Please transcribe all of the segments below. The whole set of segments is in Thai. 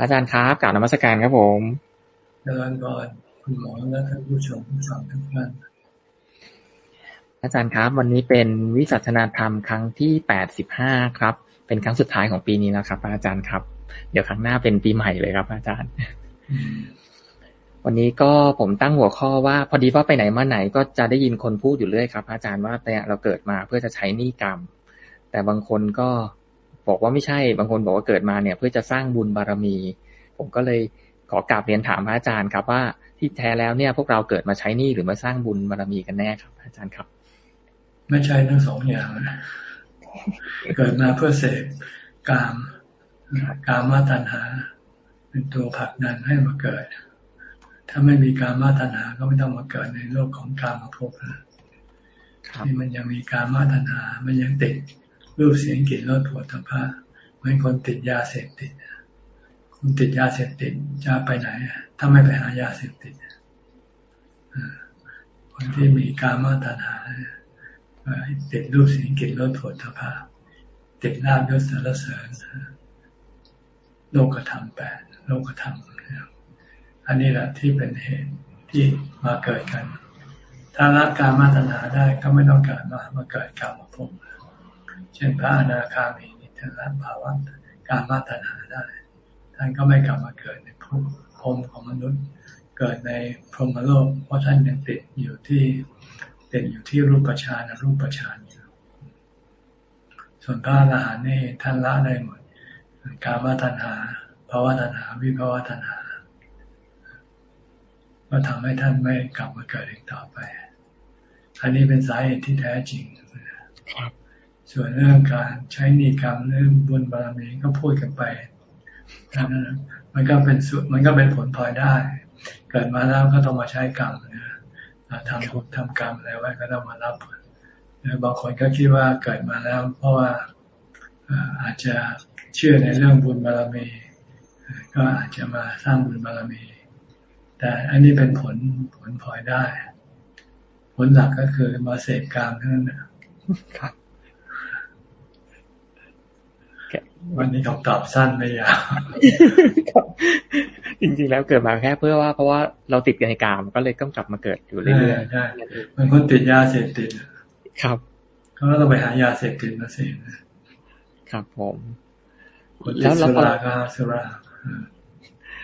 อาจารย์ครับกล่าวนมัสการครับผมอาจารย์ก่อนคุณหมอและท่านผู้ชมผู้ฟังทุกท่านอาจารย์ครับ วันนี้เป็นวิสัชนาธรรมครั้งที่แปดสิบห้าครับ เป็นครั้งสุดท้ายของปีนี้แล้วครับ อาจารย์ครับ เดี๋ยวครั้งหน้าเป็นปีใหม่เลยครับ อาจารย์ วันนี้ก็ผมตั้งหัวข้อว่าพอดีว่าไปไหนมาไหนก็จะได้ยินคนพูดอยู่เรื่อยครับ อาจารย์ว่าแต่เราเกิดมาเพื่อจะใช้นิกรรม แต่บางคนก็ บอกว่าไม่ใช่ บางคนบอกว่าเกิดมาเนี่ย เพื่อจะสร้างบุญบารมี ผมก็เลยขอกราบเรียนถามพระอาจารย์ครับว่าที่แท้แล้วเนี่ย พวกเราเกิดมาใช้นี่หรือมาสร้างบุญบารมีกันแน่ครับอาจารย์ครับ ไม่ใช่ทั้งสองอย่างเกิดมาเพื่อเสพกามกามาตัณหา เป็นตัวผลักดันให้มาเกิด ถ้าไม่มีกามาตัณหาก็ไม่ต้องมาเกิดในโลกของกามาภพนะที่มันยังมีกามาตัณหา มันยังติด รูปเสียงกลิ่นรสผลทพะเหมือนคนติดยาเสพติดคนติดยาเสพติดจะไปไหนถ้าไม่ไปหายาเสพติดคนที่มีกามาตัณหาติดรูปเสียงกลิ่นรสผลทพะติดลาบยศสารเสริญโลกธรรมแปดโลกธรรมอันนี้แหละที่เป็นเหตุที่มาเกิดกัน ถ้าละการมาตัณหาได้ก็ไม่ต้องกิดมามาเกิดกรรมภพ เช่นพระอนาคามีนิทานภาวะการมาตัณหาได้ ท่านก็ไม่กลับมาเกิดในภพพของมนุษย์ เกิดในพรหมโลก เพราะท่านยังติดอยู่ที่ติดอยู่ที่รูปฌานรูปฌานอยู่ ส่วนพระอรหันต์นี่ท่านละได้หมดการมาตัณหาภาวะตัณหา วิภาวะตัณหาก็ทำให้ท่านไม่กลับมาเกิดอีกต่อไป อันนี้เป็นสาเหตุที่แท้จริงครับ ส่วนเรื่องการใช้นิกรรมเรื่องบุญบารมีก็พูดกันไปนั้นมันก็เป็นสุดมันก็เป็นผลพลอยได้ เกิดมาแล้วก็ต้องมาใช้กรรมนะทำบุญทำกรรมอะไรไว้ก็ต้องมารับบางคนก็คิดว่าเกิดมาแล้ว เพราะว่าอาจจะเชื่อในเรื่องบุญบารมี ก็อาจจะมาสร้างบุญบารมี แต่อันนี้เป็นผลผลพลอยได้ ผลหลักก็คือมาเสพกรรมเท่านั้นครับ วันนี้คำตอบสั้นไม่ยาวจริงๆแล้วเกิดมาแค่เพื่อว่าเพราะว่าเราติดในกามก็เลยต้องกลับมาเกิดอยู่เรื่อยๆใช่มันคนติดยาเสพติดครับเขาก็ต้องไปหายาเสพติดมาสิครับผมแล้วเราพอสุรา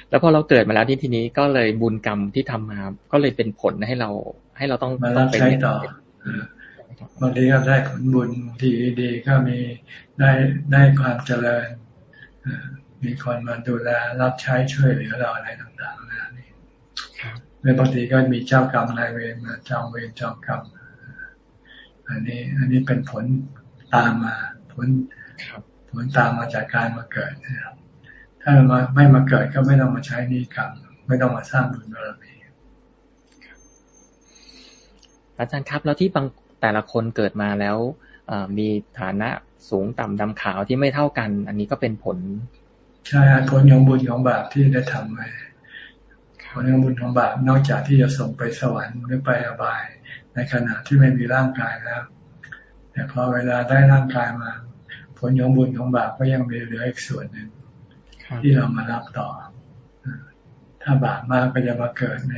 แล้วพอเราเกิดมาแล้วที่ทีนี้ก็เลยบุญกรรมที่ทำมา ก็เลยเป็นผลให้เรา ให้เราต้องมารับใช้ต่อ บางทีก็ได้ผลบุญทีดีก็มีได้ได้ความเจริญมีคนมาดูแลรับใช้ช่วยเหลือเราอะไรต่างๆนะนี่ในบางทีก็มีเจ้ากรรมนายเวรมาจองเวรจองกรรมอันนี้ อันนี้เป็นผลตามมา ผลผลตามมาจากการมาเกิดนะครับถ้ามาไม่มาเกิดก็ไม่ต้องมาใช้นิกรรมไม่ต้องมาสร้างบุญบารมีอาจารย์ครับแล้วที่บาง แต่ละคนเกิดมาแล้วมีฐานะสูงต่ำดำขาวที่ไม่เท่ากัน อันนี้ก็เป็นผล ใช่ผลของบุญของบาปที่ได้ทำไว้ผลของบุญของบาปนอกจากที่จะส่งไปสวรรค์หรือไปอบาย ในขณะที่ไม่มีร่างกายแล้วแต่พอเวลาได้ร่างกายมา ผลของบุญของบาปก็ยังมีเหลืออีกส่วนหนึ่งที่เรามารับต่อ ถ้าบาปมากก็จะมาเกิดใน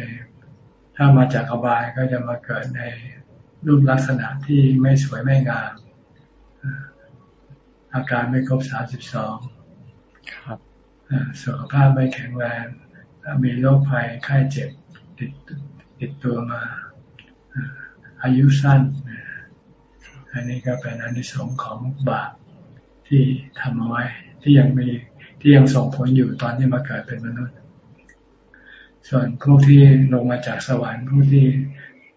ถ้ามาจากอบายก็จะมาเกิดใน รูปลักษณะที่ไม่สวยไม่งามอาการไม่ครบสามสิบสองครับสุขภาพไม่แข็งแรงมีโรคภัยไข้เจ็บติดติดตัวมา อายุสั้น อันนี้ก็เป็นอนิสงส์ของบาปที่ทำเอาไว้ ที่ยังมีที่ยังส่งผลอยู่ตอนที่มาเกิดเป็นมนุษย์ ส่วนพวกที่ลงมาจากสวรรค์ผู้ที่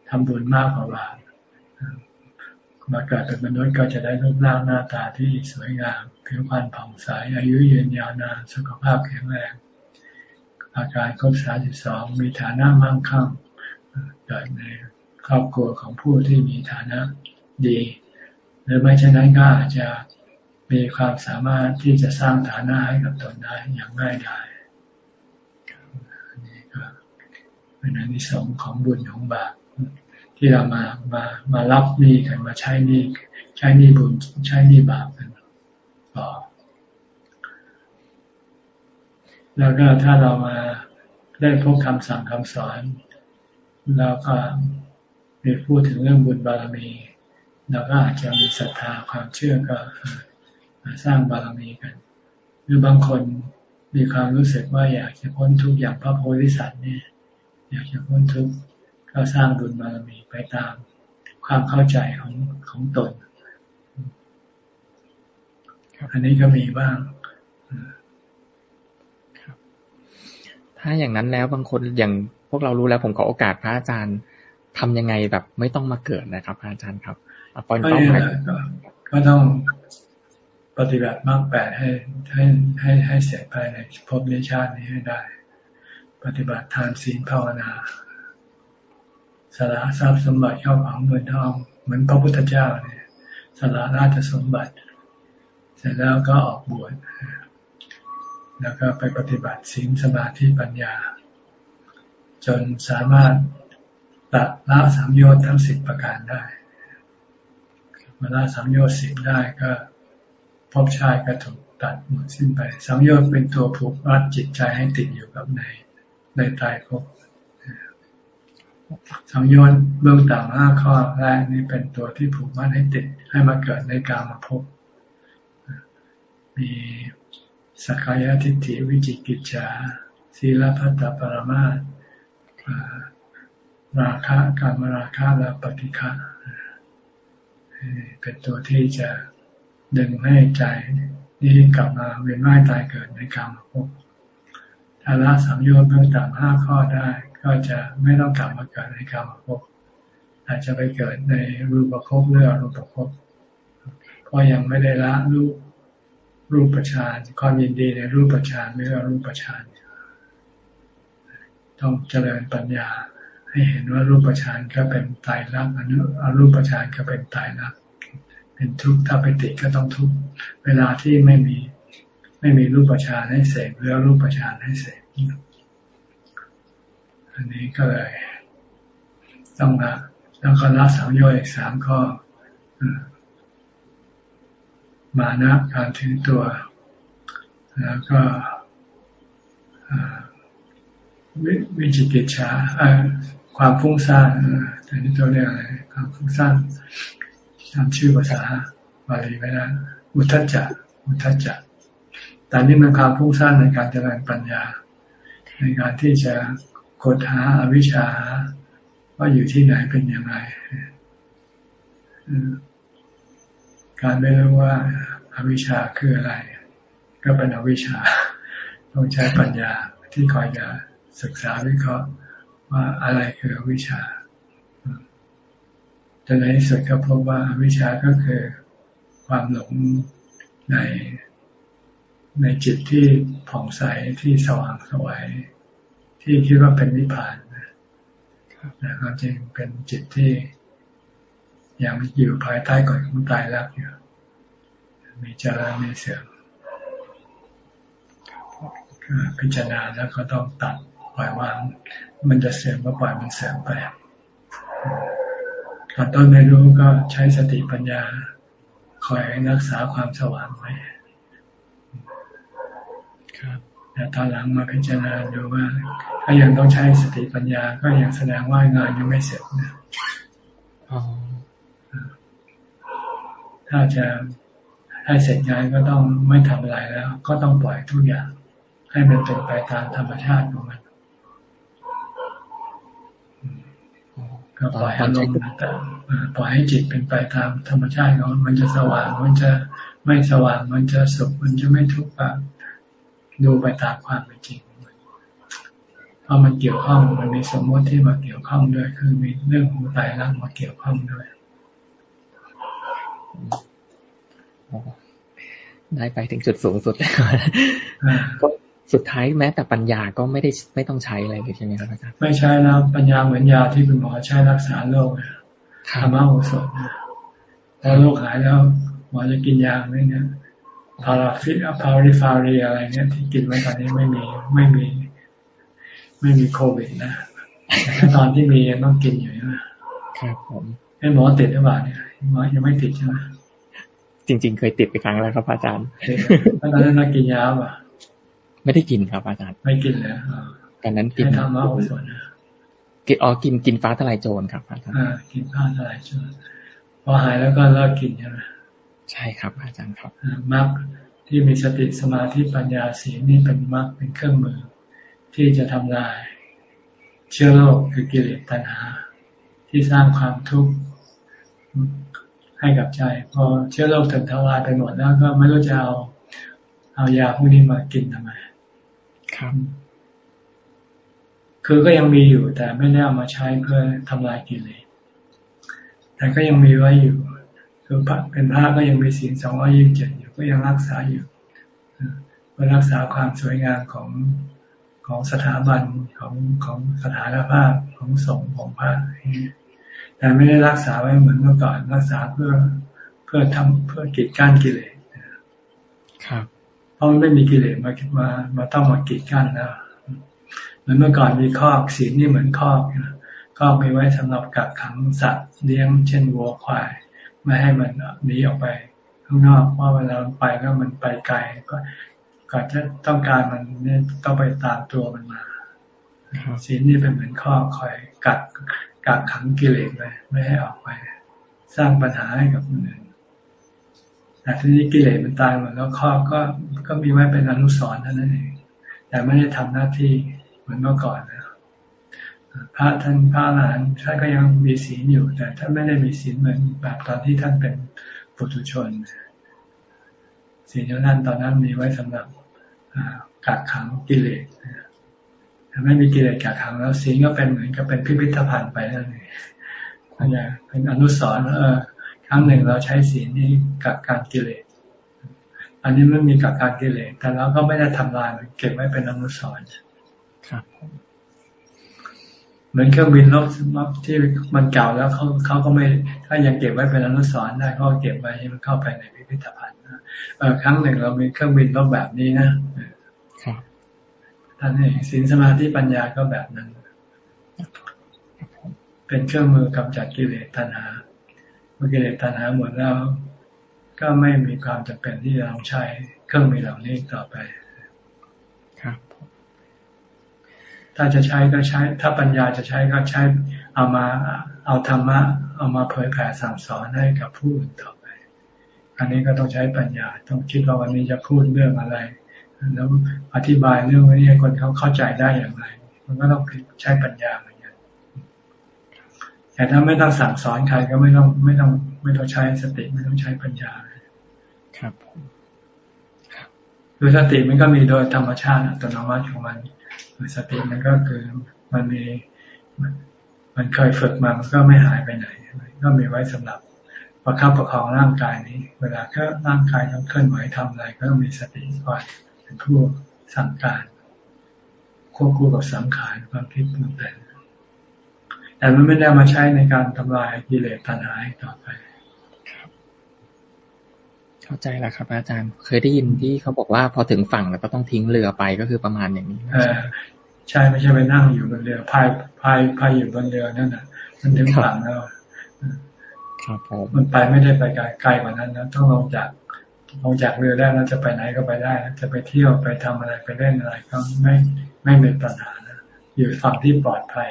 ทำบุญมากกว่าบาป มาเกิดเป็นมนุษย์ก็จะได้รูปร่างหน้าตาที่สวยงาม ผิวพรรณผ่องใส อายุยืนยาวนาน สุขภาพแข็งแรง อาการครบสามสิบสองมีฐานะมั่งคั่งเกิดในครอบครัวของผู้ที่มีฐานะดี หรือไม่เช่นนั้นก็อาจจะมีความสามารถที่จะสร้างฐานะให้กับตนได้อย่างง่ายดายนี่ก็เป็นอนิสงส์ของบุญของบาป ที่เรามามามารับหนี้กันมาใช้หนี้ใช้หนี้บุญใช้หนี้บาปกันต่อแล้วก็ถ้าเรามาได้พบคำสั่งคำสอนแล้วก็มีพูดถึงเรื่องบุญบารมีเราก็อาจจะมีศรัทธาความเชื่อก็มาสร้างบารมีกัน หรือบางคนมีความรู้สึกว่าอยากจะพ้นทุกข์อย่างพระโพธิสัตว์เนี่ย อยากจะพ้นทุกข์ก็สร้างบุญบารมี ไปตามความเข้าใจของของตน อันนี้ก็มีบ้าง ถ้าอย่างนั้นแล้วบางคนอย่างพวกเรารู้แล้วผมขอโอกาสพระอาจารย์ทำยังไงแบบไม่ต้องมาเกิดนะครับพระอาจารย์ครับปอนเป้าหมายก็ต้องปฏิบัติมากแปดให้ให้ให้ให้เสร็จภายในภพนิชาตินี้ให้ได้ ปฏิบัติทานศีลภาวนา สละทรัพย์สมบัติเข้าของเงินทองเหมือนพระพุทธเจ้าเนี่ยสละราชสมบัติ เสร็จแล้วก็ออกบวชแล้วก็ไปปฏิบัติศีลสมาธิปัญญา จนสามารถตัดละสามโยชน์ทั้งสิบประการได้เวลาสามโยชน์สิบได้ก็พบชายก็ถูกตัดหมดสิ้นไปสามโยชน์เป็นตัวผูกรัดจิตใจให้ติดอยู่กับในในตายภพ สังโยชน์เบื้องต่ำห้าข้อแรกนี่เป็นตัวที่ผูกมัดให้ติดให้มาเกิดในกามาภพมีสักกายทิฏฐิวิจิกิจฉาศีลพัตตปรมาราคะการมราคะและปฏิฆะเป็นตัวที่จะดึงให้ใจนี้กลับมาเวียนว่ายตายเกิดในกรรมภพถ้าละสามโยชน์เบื้องต่ำห้าข้อได้ ก็จะไม่ต้องกลับมาเกิดในกรรมภพอาจจะไปเกิดในรูปภพหรืออรูปภพเพราะยังไม่ได้ละรูปรูปฌานความยินดีในรูปฌานหรืออรูปฌานต้องเจริญปัญญา ให้เห็นว่ารูปฌานก็เป็นตายรักอนุอรูปฌานก็เป็นตายรักเป็นทุกข์ถ้าไปติดก็ต้องทุกข์เวลาที่ไม่มีไม่มีรูปฌานให้เสกหรือรูปฌานให้เสก อันนี้ก็เลยต้องละแล้วก็ละสามย่อยอีกสามข้อมานะการถือตัว แล้วก็วิจิกิจฉาความฟุ้งซ่านอันนี้ตัวเรียกอะไรความฟุ้งซ่านจำชื่อภาษาบาลีไม่ได้อุทจจะอุทจจะแต่นี่มันความฟุ้งซ่านในการเจริญปัญญา ในการที่จะ ค้นหาอวิชชาว่าอยู่ที่ไหนเป็นอย่างไร การไม่รู้ว่าอาวิชชาคืออะไร ก็เป็นอวิชชา ต้องใช้ปัญญาที่คอยจะศึกษาวิเคราะห์ว่าอะไรคืออวิชชาจนในที่สุดก็พบว่าอวิชชาก็คือความหลงในในจิตที่ผ่องใสที่สว่างสวย ที่คิดว่าเป็นนิพพานนะความจริงเป็นจิตที่ยังอยู่ภายใต้กฎของตายรักอยู่ มีจรามีเสื่อมพิจารณาแล้วก็ต้องตัดปล่อยวาง มันจะเสื่อมก็ปล่อยมันเสื่อมไปตอนต้นไม่รู้ก็ใช้สติปัญญา คอยรักษาความสว่างไว้ครับ แต่ตอนหลังมาพิจารณาดูว่า ถ้ายังต้องใช้สติปัญญา ก็ยังแสดงว่างานยังไม่เสร็จนะถ้าจะให้เสร็จงานก็ต้องไม่ทำอะไรแล้ว ก็ต้องปล่อยทุกอย่าง ให้มันเป็นไปตามธรรมชาติของมันก็ปล่อยอารมณ์ต่างๆปล่อยให้จิตเป็นไปตามธรรมชาติของมันจะสว่าง มันจะไม่สว่าง มันจะสุข มันจะไม่ทุกข์ ดูไปตามความเป็นจริงเพราะมันเกี่ยวข้องมันมีสมมติที่มาเกี่ยวข้องด้วย คือมีเรื่องของตายรักมาเกี่ยวข้องด้วยได้ไปถึงจุดสูงสุดแล้วก็สุดท้ายแม้แต่ปัญญาก็ไม่ได้ไม่ต้องใช้อะไรเลยใช่ไหมครับอาจารย์ไม่ใช่แล้วปัญญาเหมือนยาที่เป็นหมอใช้รักษาโรคธรรมะโอสถพอโรคหายแล้วหมอจะกินยาไหมเนี่ย พาราฟิพาริฟารีอะไรเนี่ยที่กินไว้ตอนนี้ไม่มีไม่มี ไม่มีโควิดนะแต่ตอนที่มีต้องกินอยู่นะครับผมให้หมอติดหรือเปล่าเนี่ยหมอยังไม่ติดใช่ไหมจริง ๆ เคยติดไปครั้งแล้วครับอาจารย์ตอนนั้นนักกินยาป่ะไม่ได้กินครับอาจารย์ ไม่กินเลยตอนนั้นกินธรรมะโอสถกินอ๋อกินกินฟ้าทลายโจรครับอาจารย์กินฟ้าทลายโจรพอหายแล้วก็เลิกกินใช่ไหม ใช่ครับ อาจารย์ครับมรรคที่มีสติสมาธิปัญญาสีนี่เป็นมรรคเป็นเครื่องมือ ที่จะทำลาย เชื้อโรคคือกิเลสตัณหา ที่สร้างความทุกข์ให้กับใจ พอเชื้อโรคถึงทลายไปหมดแล้วก็ไม่รู้จะเอาเอายาพวกนี้มากินทำไมครับ คือก็ยังมีอยู่แต่ไม่ได้เอามาใช้เพื่อทำลายกิเลสแต่ก็ยังมีไว้อยู่ คือเป็นพระก็ยังมีศีลสองร้อยี่สิบเจ็ดอยู่ก็ยังรักษาอยู่เพื่อรักษาความสวยงามของของสถาบันของของสถานภาพของสงฆ์ของพระแต่ไม่ได้รักษาไว้เหมือนเมื่อก่อนรักษาเพื่อเพื่อทำเพื่อกีดกั้นกิเลสครับเพราะมันไม่มีกิเลสมามามาต้องมากีดกั้นแล้วเหมือนเมื่อก่อนมีข้อศีลนี่เหมือนข้อก็มีไว้สำหรับกักขังสัตว์เลี้ยงเช่นวัวควาย ไม่ให้มันหนีออกไปข้างนอกเพราะเวลาไปก็มันไปไกลก็ก่อนจะต้องการมันเนี่ยต้องไปตามตัวมันมาศีลนี่เป็นเหมือนข้อคอยกักกักขังกิเลสไว้ไม่ให้ออกไป สร้างปัญหาให้กับคนอื่นแต่ทีนี้กิเลสมันตายหมดแล้วข้อก็ก็มีไว้เป็นอนุสรณ์เท่านั้นเองแต่ไม่ได้ทำหน้าที่เหมือนเมื่อก่อนนะ พระท่านพระหลานท่านก็ยังมีศีลอยู่ แต่ท่านไม่ได้มีศีลเหมือนแบบตอนที่ท่านเป็นปุถุชนศีลของท่านตอนนั้นมีไว้สำหรับกักขังกิเลสถ้าไม่มีกิเลสกักขังแล้วศีลก็เป็นเหมือนกับเป็นพิพิธภัณฑ์ไปนั่นเองเป็นอนุสรณ์เออครั้งหนึ่งเราใช้ศีลนี้กักการกิเลส อันนี้ไม่มีกักการกิเลส แต่เราก็ไม่ได้ทำลายมันเก็บไว้เป็นอนุสรณ์ครับ เหมือนเครื่องบินลบที่มันเก่าแล้วเขาเขาก็ไม่ถ้ายังเก็บไว้เป็นอนุสรณ์ได้เขาเก็บไว้ให้มันเข้าไปในพิพิธภัณฑ์ครั้งหนึ่งเรามีเครื่องบินลบแบบนี้นะท่านเองสินสมาธิปัญญาก็แบบนั้น เป็นเครื่องมือกำจัดกิเลสตัณหาเมื่อกิเลสตัณหาหมดแล้ว ก็ไม่มีความจำเป็นที่จะต้องใช้เครื่องมือเหล่านี้ต่อไป ถ้าจะใช้ก็ใช้ ถ้าปัญญาจะใช้ก็ใช้เอามาเอาธรรมะ เอามาเผยแผ่สั่งสอนให้กับผู้อื่นต่อไป อันนี้ก็ต้องใช้ปัญญา ต้องคิดว่าวันนี้จะพูดเรื่องอะไร แล้วอธิบายเรื่องนี้ให้คนเขาเข้าใจได้อย่างไร มันก็ต้องใช้ปัญญาเหมือนกันแต่ถ้าไม่ต้องสั่งสอนใครก็ไม่ต้องไม่ต้องไม่ต้องใช้สติไม่ต้องใช้ปัญญา ครับคือสติมันก็มีโดยธรรมชาติอัตโนมัติของมัน สติมันก็คือมันมีมันเคยฝึกมามันก็ไม่หายไปไหน ก็มีไว้สำหรับประคับประคองร่างกายนี้ เวลาก็ร่างกายต้องเคลื่อนไหวทำอะไร ก็ต้องมีสติคอยเป็นผู้สั่งการ ควบคู่กับสังขารความคิดปรุงแต่แต่มันไม่ได้มาใช้ในการทำลายกิเลสตัณหาต่อไป เข้าใจแล้วครับ อาจารย์ เคยได้ยินที่เขาบอกว่าพอถึงฝั่งแล้วก็ต้องทิ้งเรือไปก็คือประมาณอย่างนี้ใช่ไม่ใช่ไปนั่งอยู่บนเรือพายพายพายอยู่บนเรือนั่นน่ะ มันถึงฝั่งแล้วครับผมมันไปไม่ได้ไปไกลไกลกว่านั้นนะต้องลงจากลงจากเรือได้แล้วจะไปไหนก็ไปได้ จะไปเที่ยวไปทำอะไรไปเล่นอะไรก็ไม่ไม่เป็นปัญหานะอยู่ฝั่งที่ปลอดภัย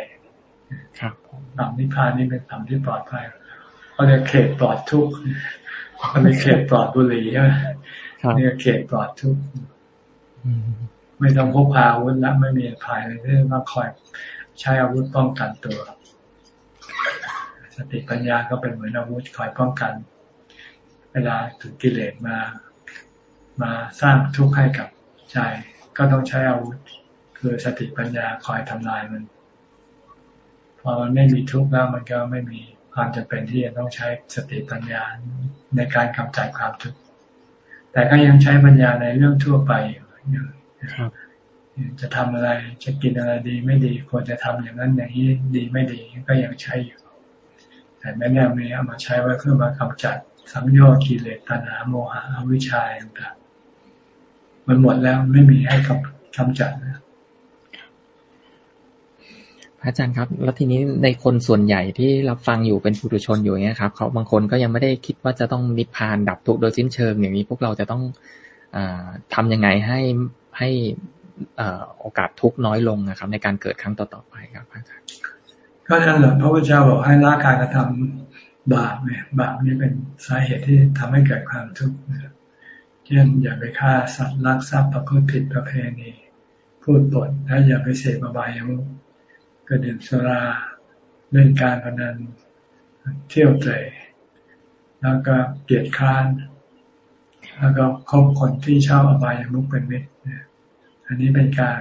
ครับฝั่งนิพพานนี่เป็นฝั่งที่ปลอดภัยเขาเรียกเขตปลอดทุกข์ มันเป็นเขตปลอดบุหรี่ใช่ไหมนี่เขตปลอดทุกไม่ต้องพกพาอาวุธและไม่มีภายเลยที่ต้องคอยใช้อาวุธป้องกันตัว สติปัญญาก็เป็นเหมือนอาวุธคอยป้องกัน เวลาถูกกิเลสมา มาสร้างทุกข์ให้กับใจก็ต้องใช้อาวุธ คือสติปัญญาคอยทำลายมัน พอมันไม่มีทุกข์แล้วมันก็ไม่มี ความจำเป็นที่จะต้องใช้สติปัญญาในการกำจัดความทุกข์แต่ก็ยังใช้ปัญญาในเรื่องทั่วไปอยู่จะทำอะไรจะกินอะไรดีไม่ดีควรจะทำอย่างนั้นอย่างนี้ดีไม่ดีก็ยังใช้อยู่ แต่แม่แน่ไม่เอามาใช้ไว้เพื่อมากำจัดสังโยชน์กิเลสตัณหาโมหะอวิชชาต่างๆมันหมดแล้วไม่มีให้กำจัดนะ อาจารย์ครับ แล้วทีนี้ในคนส่วนใหญ่ที่รับฟังอยู่เป็นผู้ถุชนอยู่เนี้ยครับเขาบางคนก็ยังไม่ได้คิดว่าจะต้องนิพพานดับทุกโดยสิ้นเชิง อย่างนี้พวกเราจะต้องอทำยังไงให้ให้โอกาสทุกน้อยลงนะครับ ในการเกิดครั้งต่อๆไปครับอาจารย์ก็นั่นแหละพระพุทธเจ้าบอกให้ละการกระทำบาปเนี่ยบาปนี้เป็นสาเหตุที่ทำให้เกิดความทุกข์เช่นอย่าไปฆ่าสัตว์ลักทรัพย์ประพฤติผิดประเพณี พูดปดและอย่าไปเสพอบายามุข กระดื่มสุราเล่นการพนันเที่ยวเตะแล้วก็เกลียดค้าน แล้วก็คบคนที่เชอบอบายามุขเป็นมิตรอันนี้เป็นการ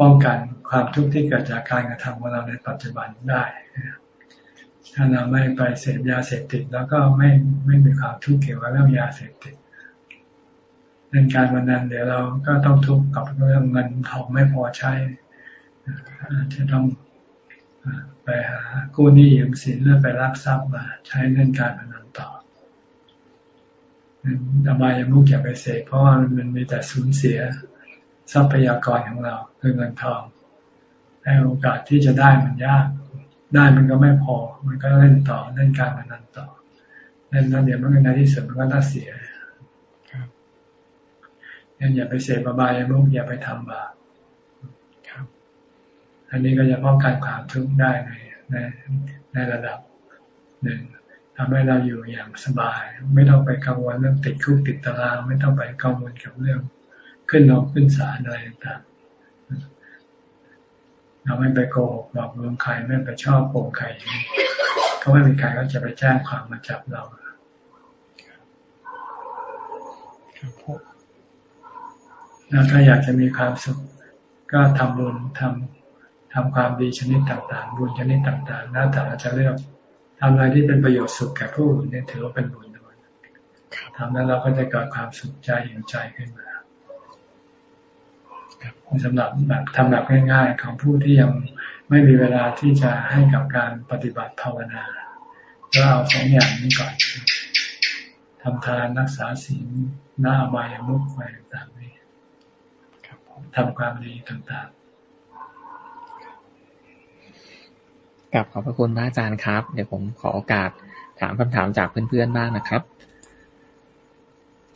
ป้องกันความทุกข์ที่เกิดจากการกระทำของเราในปัจจุบันได้ถ้าเราไม่ไปเสพยาเสพติด แล้วก็ไม่ไม่มีความทุกข์เกี่ยวกับเรื่องยาเสพติดเรื่องการวันนั้นเดี๋ยวเราก็ต้องทุกข์กับเรื่องเงินทองไม่พอใช้ จะต้องไปหากู้หนี้ยืมสินแล้วไปรักทรัพย์มา ใช้เรื่องการพนันต่ออบายามุกอย่าไปเสพเพราะว่ามันมีแต่สูญเสียทรัพยากรของเราคือเงินทองแต่โอกาสที่จะได้มันยาก ได้มันก็ไม่พอ มันก็เล่นต่อเล่นการพนันต่อเล่นแล้วเดี๋ยวมันก็ในที่สุดมันก็น่าเสียงั้นอย่าไปเสพบายามุกอย่าไปทำบาป อันนี้ก็จะป้องกันความทุกข์ได้ในในในระดับหนึ่งทำให้เราอยู่อย่างสบาย ไม่ต้องไปกังวลเรื่องติดคุกติดตาราง ไม่ต้องไปกังวลกับเรื่อง ขึ้นนอกขึ้นศาลอะไรต่างเราไม่ไปโกหกหลอกลวงใครไม่ไปชอบโกงใครก็ไม่มีใครก็จะไปแจ้งความมาจับเราแล้วถ้าอยากจะมีความสุข ก็ทำบุญทำ ทำความดีชนิดต่างๆ บุญชนิดต่างๆแล้วแต่เราจะเลือกทำอะไรที่เป็นประโยชน์สุขแก่ผู้อื่นนี่ถือว่าเป็นบุญด้วยทำนั้นเราก็จะเกิดความสุขใจอย่ใจขึ้นมาสำหรับแบบทำแบบง่าย ๆ ของผู้ที่ยังไม่มีเวลาที่จะให้กับการปฏิบัติภาวนาก็เอาสองอย่างนี้ก่อนทำทานรักษาศีลหน้าบายมุกไรต่างๆนี้ทำความดีต่างๆ กับขอบพระคุณพระอาจารย์ครับ เดี๋ยวผมขอโอกาสถามคำถามจากเพื่อนๆบ้างนะครับ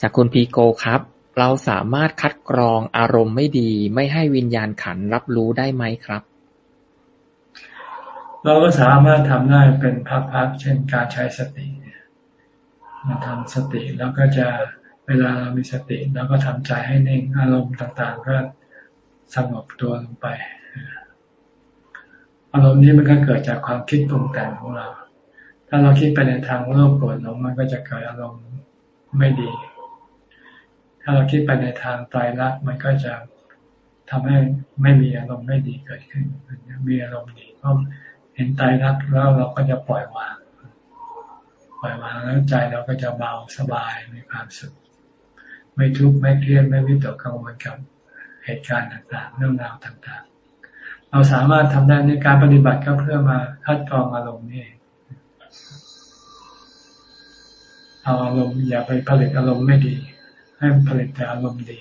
จากคุณพีโกครับ เราสามารถคัดกรองอารมณ์ไม่ดี ไม่ให้วิญญาณขันรับรู้ได้ไหมครับ เราก็สามารถทำได้เป็นพักๆเช่นการใช้สติมาทำสติแล้วก็จะเวลาเรามีสติแล้วก็ทำใจให้นิ่งอารมณ์ต่างๆ ก็สงบตัวลงไป อารมณ์นี้มันก็เกิดจากความคิดปรุงแต่งของเรา ถ้าเราคิดไปในทางโลภโกรธหลงมันก็จะเกิดอารมณ์ไม่ดี ถ้าเราคิดไปในทางตายรักมันก็จะทำให้ไม่มีอารมณ์ไม่ดีเกิดขึ้น มีอารมณ์ดีเพราะเห็นตายรักแล้วเราก็จะปล่อยวาง ปล่อยวางแล้วใจเราก็จะเบาสบายมีความสุข ไม่ทุกข์ไม่เครียดไม่วิตกกังวลกับเหตุการณ์ต่างๆ เรื่องราวต่างๆ เราสามารถทำได้ในการปฏิบัติก็เพื่อมาคัดกรองอารมณ์นี่เอาอารมณ์อย่าไปผลิตอารมณ์ไม่ดี ให้ผลิตแต่อารมณ์ดี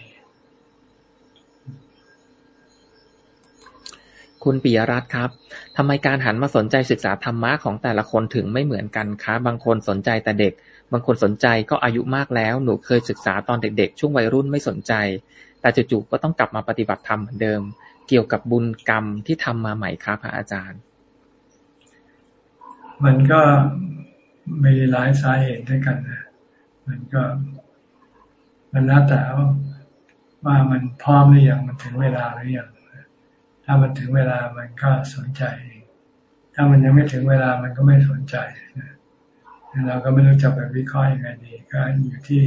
คุณปิยรัตน์ครับทำไมการหันมาสนใจศึกษาธรรมะของแต่ละคนถึงไม่เหมือนกันคะ บางคนสนใจแต่เด็ก บางคนสนใจก็อายุมากแล้ว หนูเคยศึกษาตอนเด็กๆ ช่วงวัยรุ่นไม่สนใจ แต่จู่ๆก็ต้องกลับมาปฏิบัติธรรมเหมือนเดิม เกี่ยวกับบุญกรรมที่ทำมาใหม่ครับพระอาจารย์ มันก็มีหลายสาเหตุด้วยกันนะ มันก็ มันแล้วแต่ว่ามันพร้อมหรือยังมันถึงเวลาหรือยังถ้ามันถึงเวลามันก็สนใจ ถ้ามันยังไม่ถึงเวลามันก็ไม่สนใจเราก็ไม่รู้จะไปวิเคราะห์ยังไงดี ก็อยู่ที่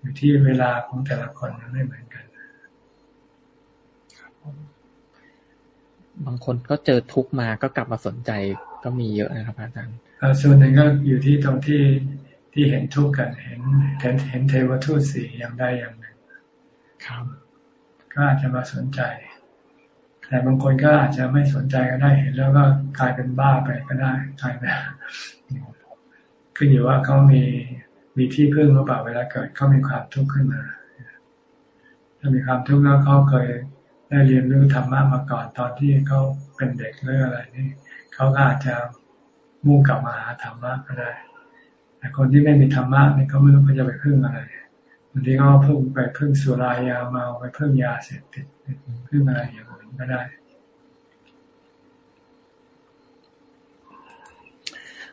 อยู่ที่เวลาของแต่ละคนมันไม่เหมือนกัน บางคนก็เจอทุกมาก็กลับมาสนใจก็มีเยอะนะครับ อาจารย์ส่วนหนึ่งก็อยู่ที่ตรงที่ที่เห็นทุกข์กันเห็นเห็นเห็นเทวทูตสี่อย่างใดอย่างหนึ่งครับก็อาจจะมาสนใจ แต่บางคนก็อาจจะไม่สนใจก็ได้เห็น แล้วก็กลายเป็นบ้าไปก็ได้กลายเป็นขึ้นอยู่ว่าเขามีมีที่พึ่งหรือเปล่าเวลาเกิดเขามีความทุกข์ขึ้นมา ถ้ามีความทุกข์แล้วเขาเคย ได้เรียนรู้ธรรมะมาก่อนตอนที่เขาเป็นเด็กหรืออะไรนี่เขาก็อาจจะมุ่งกลับมาหาธรรมะก็ได้ แต่คนที่ไม่มีธรรมะนี่เขาไม่รู้เขาจะไปพึ่งอะไรบางทีก็พึ่งไปพึ่งสุรายาเมาไปพึ่งยาเสพติดพึ่งอะไรอย่างอื่นก็ได้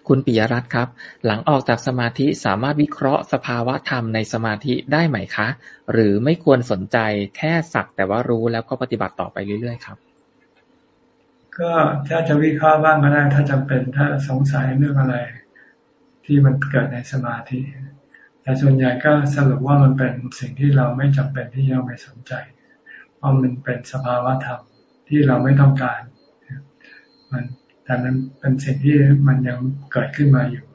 คุณปิยรัตน์ครับ หลังออกจากสมาธิสามารถวิเคราะห์สภาวะธรรมในสมาธิได้ไหมคะ หรือไม่ควรสนใจแค่สักแต่ว่ารู้แล้วก็ปฏิบัติต่อไปเรื่อยๆครับ ก็ถ้าจะวิเคราะห์บ้างก็ได้ถ้าจำเป็นถ้าสงสัยเรื่องอะไร ที่มันเกิดในสมาธิ แต่ส่วนใหญ่ก็สรุปว่ามันเป็นสิ่งที่เราไม่จำเป็นที่เราไม่สนใจ เพราะมันเป็นสภาวะธรรมที่เราไม่ต้องการ มัน แต่มันเป็นสิ่งที่มันยังเกิดขึ้นมาอยู่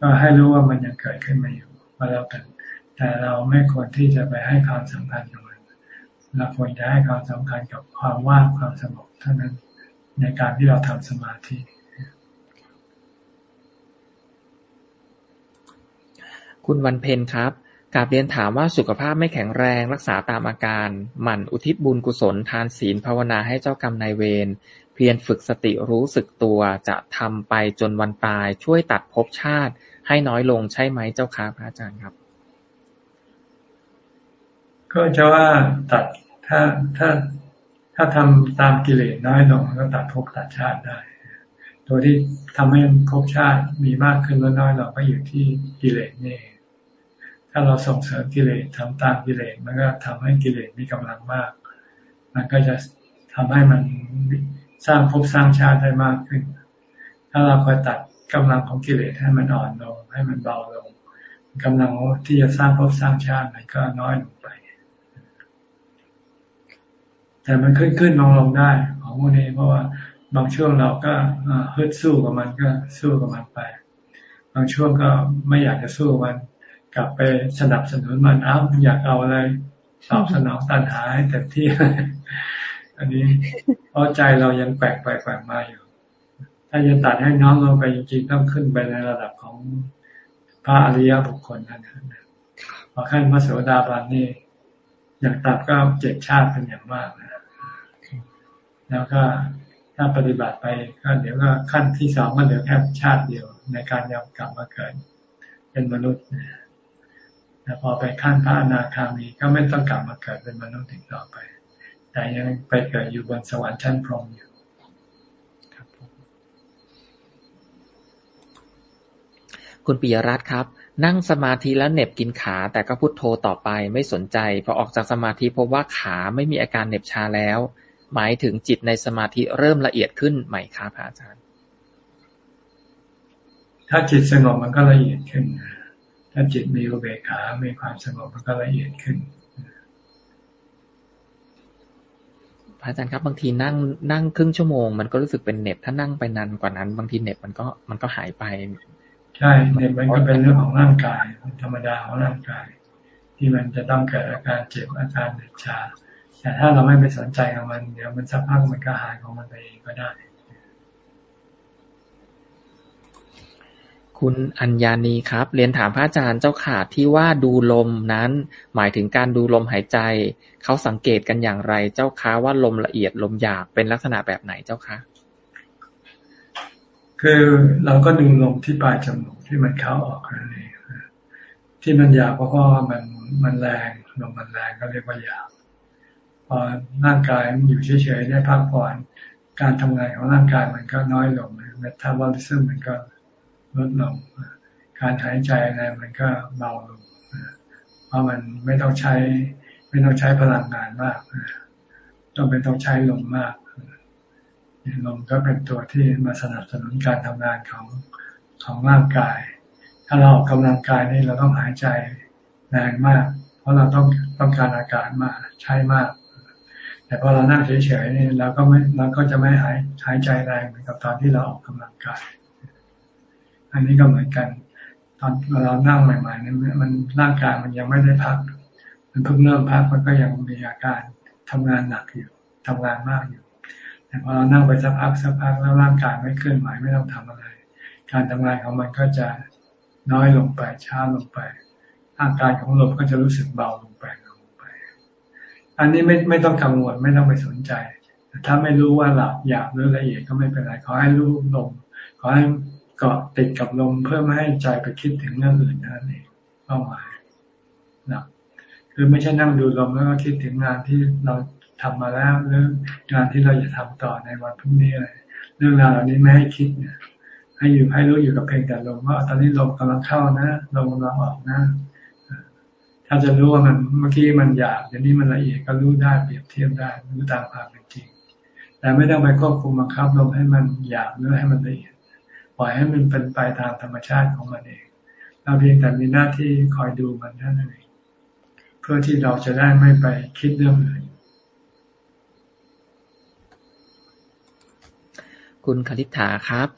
ก็ให้รู้ว่ามันยังเกิดขึ้นมาอยู่ว่าเราเป็น แต่เราไม่ควรที่จะไปให้ความสำคัญกับมันเราควรจะให้ความสำคัญกับความว่างความสงบเท่านั้นในการที่เราทำสมาธิคุณวันเพ็ญครับกาบเรียนถามว่าสุขภาพไม่แข็งแรงรักษาตามอาการ หมั่นอุทิศบุญกุศลทานศีลภาวนาให้เจ้ากรรมนายเวร เพียรฝึกสติรู้สึกตัวจะทำไปจนวันตาย ช่วยตัดภพชาติให้น้อยลงใช่ไหมเจ้าค่ะพระอาจารย์ครับ ก็จะว่าตัดถ้าถ้าถ้าทำตามกิเลสน้อยลงก็ตัดภพตัดชาติได้ ตัวที่ทำให้ภพชาติมีมากขึ้นแล้วน้อยลงก็อยู่ที่กิเลสนี่ถ้าเราส่งเสริมกิเลสทำตามกิเลสมันก็ทำให้กิเลสมีกำลังมาก มันก็จะทำให้มัน สร้างภพสร้างชาติได้มากขึ้น ถ้าเราคอยตัดกำลังของกิเลสให้มันอ่อนลงให้มันเบาลงกำลังที่จะสร้างภพสร้างชาติมันก็น้อยลงไป แต่มันขึ้นขึ้นลงลงได้ ของพวกนี้เพราะว่าบางช่วงเราก็ฮึดสู้กับมันก็สู้กับมันไป บางช่วงก็ไม่อยากจะสู้มัน กลับไปสนับสนุนมันอ้าวอยากเอาอะไรตอบสนองตันหาให้เต็มที่ อันนี้เพราะใจเรายังแปลกไปแปลกมาอยู่ ถ้าจะตัดให้น้องลงไปจริงๆต้องขึ้นไปในระดับของพระอริยบุคคลนั่นนะพอขั้นพระโสดาบันนี่อย่างตัดก็เจ็ดชาติเป็นอย่างมากนะแล้วก็ถ้าปฏิบัติไปก็เดี๋ยวก็ขั้นที่สองก็เหลือแค่ชาติเดียว ในการยอมกลับมาเกิดเป็นมนุษย์นะแต่พอไปขั้นพระอนาคามีก็ไม่ต้องกลับมาเกิดเป็นมนุษย์อีกต่อไป แต่ยังไปเกิดอยู่บนสวรรค์ชั้นพรหมอยู่คุณปิยรัตน์ครับ นั่งสมาธิแล้วเหน็บกินขา แต่ก็พุโทโธต่อไปไม่สนใจพอออกจากสมาธิพบว่าขาไม่มีอาการเหน็บชาแล้ว หมายถึงจิตในสมาธิเริ่มละเอียดขึ้นไหมครับอาจารย์ ถ้าจิตสงบมันก็ละเอียดขึ้น ถ้าจิตมีอุเบกขา มีความสงบมันก็ละเอียดขึ้น พระ อาจารย์ครับบางทีนั่งนั่งครึ่งชั่วโมง มันก็รู้สึกเป็นเน็บถ้านั่งไปนานกว่านั้น บางทีเน็บมันก็มันก็หายไป ใช่เน็บมันก็เป็นเรื่องของร่างกายธรรมดาของร่างกาย ที่มันจะต้องเกิดอาการเจ็บอาการเหน็บชาแต่ถ้าเราไม่ไปสนใจกับมันเดี๋ยวมันสักพักมันก็หายของมันไปเองก็ได้ คุณอัญญานีครับ เรียนถามพระอาจารย์เจ้าค่ะที่ว่าดูลมนั้น หมายถึงการดูลมหายใจ เขาสังเกตกันอย่างไรเจ้าคะว่าลมละเอียดลมหยาบเป็นลักษณะแบบไหนเจ้าคะคือเราก็ดูลมที่ปลายจมูกที่มันเข้าออกนั่นเองที่มันหยาบเพราะว่ามันมันแรงลมมันแรงก็เรียกว่าหยาบพอร่างกายมันอยู่เฉยๆได้พักผ่อนการทำงานของร่างกายมันก็น้อยลงเมตาบอลิซึมมันก็ ลดลงการหายใจอะไรมันก็เบาลงเพราะมันไม่ต้องใช้ ไม่ต้องใช้พลังงานมากต้องเป็นต้องใช้ลมมากลมก็เป็นตัวที่มาสนับสนุนการทำงานของของร่างกาย ถ้าเราออกกำลังกายนี่เราต้องหายใจแรงมาก เพราะเราต้องต้องการอากาศมาใช้มาก แต่พอเรานั่งเฉยๆนี่เราก็ไม่เราก็จะไม่หายหายใจแรงเหมือนกับตอนที่เราออกกำลังกาย อันนี้ก็เหมือนกัน ตอนเรานั่งใหม่ๆนี่มันร่างกายมันยังไม่ได้พัก มันเพิ่งเริ่มพักมันก็ยังมีอาการทำงานหนักอยู่ทำงานมากอยู่ แต่พอเรานั่งไปสักพักสักพักแล้วร่างกายไม่เคลื่อนไหวไม่ต้องทำอะไร การทำงานของมันก็จะน้อยลงไปช้าลงไปอาการของลมก็จะรู้สึกเบาลงไปลงไป อันนี้ไม่ไม่ต้องกังวลไม่ต้องไปสนใจ ถ้าไม่รู้ว่าหลับหยาบหรือละเอียดก็ไม่เป็นไรขอให้รู้ลมขอให้ เกาะติดกับลมเพื่อไม่ให้ใจไปคิดถึงเรื่องอื่นนั่นเองเป้าหมายนะคือไม่ใช่นั่งดูลมแล้วก็คิดถึงงานที่เราทำมาแล้วหรืองานที่เราจะทำต่อในวันพรุ่งนี้อะไรเรื่องราวเหล่านี้ไม่ให้คิดเนี่ยให้อยู่ให้รู้อยู่กับเพลงแต่ลมว่า ตอนนี้ลมกำลังเข้านะลมกำลังออกนะถ้าจะรู้ว่ามันเมื่อกี้มันหยาบเดี๋ยวนี้มันละเอียดก็รู้ได้เปรียบเทียบได้รู้ตามความเป็นจริง แต่ไม่ต้องไปควบคุมบังคับลมให้มันหยาบหรือให้มันละเอียด ปล่อยให้มันเป็นไปตามธรรมชาติของมันเอง เราเพียงแต่มีหน้าที่คอยดูมันเท่านั้นเองเพื่อที่เราจะได้ไม่ไปคิดเรื่องอื่นคุณคลิษฐาครับ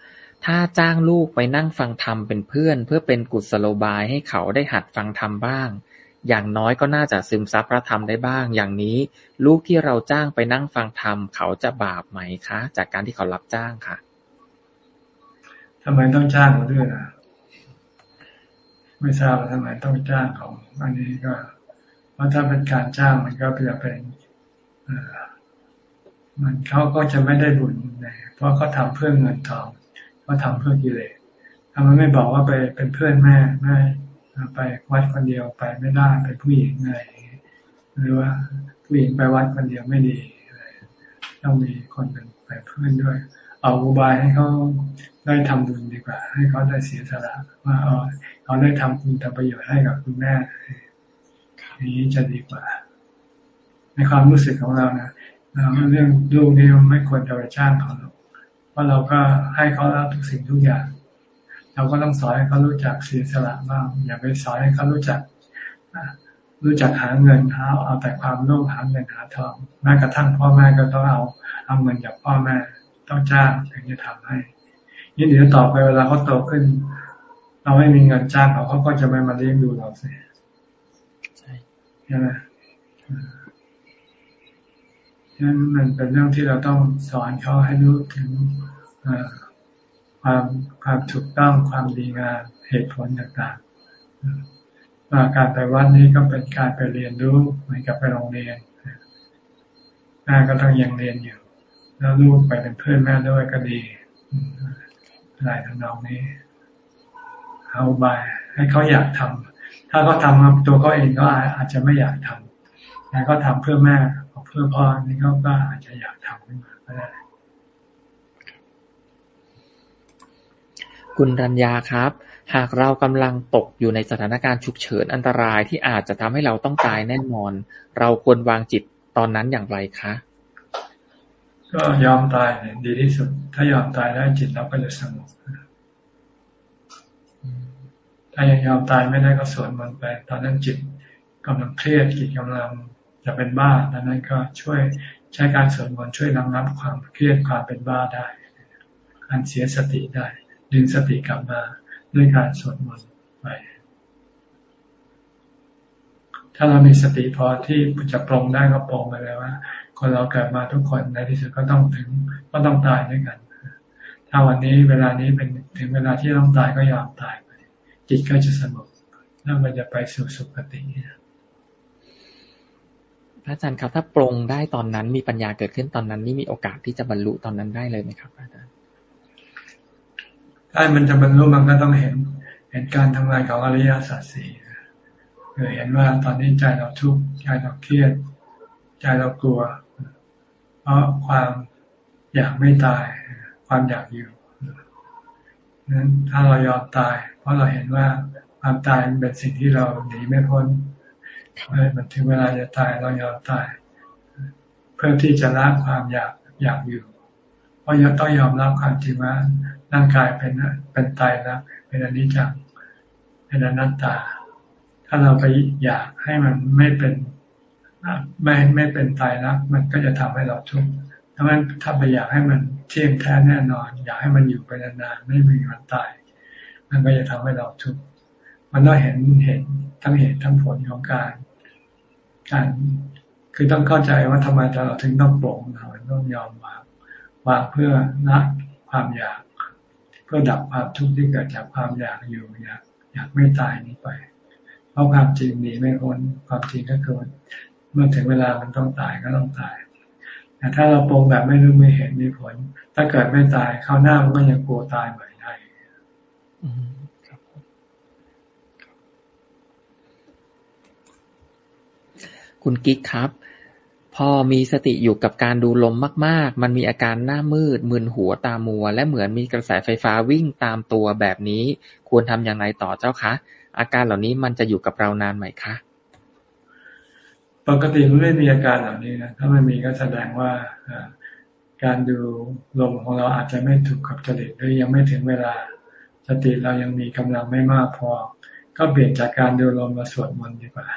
ถ้าจ้างลูกไปนั่งฟังธรรมเป็นเพื่อน เพื่อเป็นกุศโลบายให้เขาได้หัดฟังธรรมบ้าง อย่างน้อยก็น่าจะซึมซับพระธรรมได้บ้าง อย่างนี้ ลูกที่เราจ้างไปนั่งฟังธรรมเขาจะบาปไหมคะ จากการที่เขารับจ้างค่ะ ทำไมต้องจ้างเขาด้วยนะไม่ทราบว่าทำไมต้องจ้างเขาอันนี้ก็เพราะถ้าเป็นการจ้างมันก็จะเป็นมันเขาก็จะไม่ได้บุญนะเพราะเขาทาเพื่อเงินทองเขาทาเพื่อกิเลสทำไมไม่บอกว่าไปเป็นเพื่อนแม่แม่ไปวัดคนเดียวไปไม่ได้เป็นผู้หญิงไงหรือว่าผู้หญิงไปวัดคนเดียวไม่ดีต้องมีคนเป็นไปเพื่อนด้วย เอาอุบายให้เขา ได้ทำบุญดีกว่า ให้เขาได้เสียสละว่าเออเขาได้ทำคุณทำประโยชน์ให้กับคุณแม่นี้จะดีกว่า ในความรู้สึกของเรานะเรื่องลูกนี่ไม่ควรจะไปจ้างเขาหรอกเพราะเราก็ให้เขาแล้วทุกสิ่งทุกอย่าง เราก็ต้องสอนให้เขารู้จักเสียสละบ้างอย่าไปสอนให้เขารู้จักรู้จักหาเงินหาเอาแต่ความโลภหาเงินหาทองแม้กระทั่งพ่อแม่ก็ต้องเอาเอาเงินจากพ่อแม่ต้องจ้างถึงจะทำให้ ยิ่เดี๋ยวต่อไปเวลาเขาโตขึ้น เราไม่มีเงินจ้างเขาเขาก็จะไม่มาเลี้ยงดูเราสิใช่ไหมนั้นมันเป็นเรื่องที่เราต้องสอนเขาให้รู้ถึงความความถูกต้องความดีงามเหตุผลต่างๆว่าการไปวัดนี้ก็เป็นการไปเรียนรู้เหมือนกับไปโรงเรียนแม่ก็ต้องยังเรียนอยู่ แล้วลูกไปเป็นเพื่อนแม่ด้วยก็ดี อะไรทำนองนี้เอาบายให้เขาอยากทำถ้าเขาทำตัวเขาเองก็อาจจะไม่อยากทำแต่ก็ทำเพื่อแม่เพื่อพ่อนี่เขาก็อาจจะอยากทำขึ้นมาก็ได้คุณรัญญาครับ หากเรากำลังตกอยู่ในสถานการณ์ฉุกเฉินอันตรายที่อาจจะทำให้เราต้องตายแน่นอน เราควรวางจิตตอนนั้นอย่างไรคะ ก็ยอมตายเนี่ยดีที่สุด ถ้ายอมตายได้จิตเราก็จะสงบถ้ายังยอมตายไม่ได้ก็สวดมนต์ไป ตอนนั้นจิตกำลังเครียดจิตกำลังจะเป็นบ้าดังนั้นก็ช่วยใช้การสวดมนต์ช่วยระงับความเครียดความเป็นบ้าได้ การเสียสติได้ ดึงสติกลับมาด้วยการสวดมนต์ไป ถ้าเรามีสติพอที่จะปรงได้ก็ปรงไปเลยว่า คนเราเกิดมาทุกคนในที่สุดก็ต้องถึงก็ต้องตายด้วยกัน ถ้าวันนี้เวลานี้เป็นถึงเวลาที่ต้องตายก็ยอมตายไป จิตก็จะสงบแล้วมันจะไปสู่สุคติพระอาจารย์ครับถ้าปรงได้ตอนนั้นมีปัญญาเกิดขึ้นตอนนั้นนี่มีโอกาสที่จะบรรลุตอนนั้นได้เลยไหมครับอาจารย์ถ้ามันจะบรรลุมันก็ต้องเห็น เห็นการทำงานของอริยสัจสี่คือเห็นว่าตอนนี้ใจเราทุกข์ใจเราเครียด ใจเรากลัวเพ ราะความอยากไม่ตาย ความอยากอยู่นั้นถ้าเรายอมตาย เพราะเราเห็นว่าความตายเป็นสิ่งที่เราหนีไม่พ้นมันถึงเวลาจะตายเรายอมตาย เพื่อที่จะละความอยากอยากอยู่ เพราะยังต้องยอมรับความจริงว่าร่างกายเป็นเป็นตายแล้วเป็นอนิจจังเป็นอนัตตา ถ้าเราไปอยากให้มันไม่เป็น ไม่ไม่เป็นตายแล้วมันก็จะทำให้เราทุกข์ถ้ามันถ้าไปอยากให้มันเที่ยงแท้แน่นอน อยากให้มันอยู่ไปนานๆไม่มีวันตาย มันก็จะทำให้เราทุกข์มันต้องเห็นเห็นทั้งเหตุทั้งผลของการการคือต้องเข้าใจว่าทำไมเราถึงต้องปลงเราต้องยอมวางวางเพื่อละความอยาก เพื่อดับความทุกข์ที่เกิดจากความอยากอยู่อยากอยากไม่ตายนี้ไป เพราะความจริงหนีไม่พ้นความจริงก็คือ เมื่อถึงเวลามันต้องตายก็ต้องตาย แต่ถ้าเราปรงแบบไม่รู้ไม่เห็นมีผล ถ้าเกิดไม่ตายเข้าหน้ามันก็ยังกลัวตายใหม่ได้คุณกิ๊กครับ พอมีสติอยู่กับการดูลมมาก ๆ มันมีอาการหน้ามืด มึนหัวตามัว และเหมือนมีกระแสไฟฟ้าวิ่งตามตัวแบบนี้ ควรทำอย่างไรต่อเจ้าคะ อาการเหล่านี้มันจะอยู่กับเรานานไหมคะ ปกติมันไม่มีอาการเหล่านี้นะถ้าไม่มีก็แสดงว่าการดูลมของเราอาจจะไม่ถูกกับจริตหรือยังไม่ถึงเวลาสติเรายังมีกำลังไม่มากพอ ก็เปลี่ยนจากการดูลมมาสวดมนต์ดีกว่า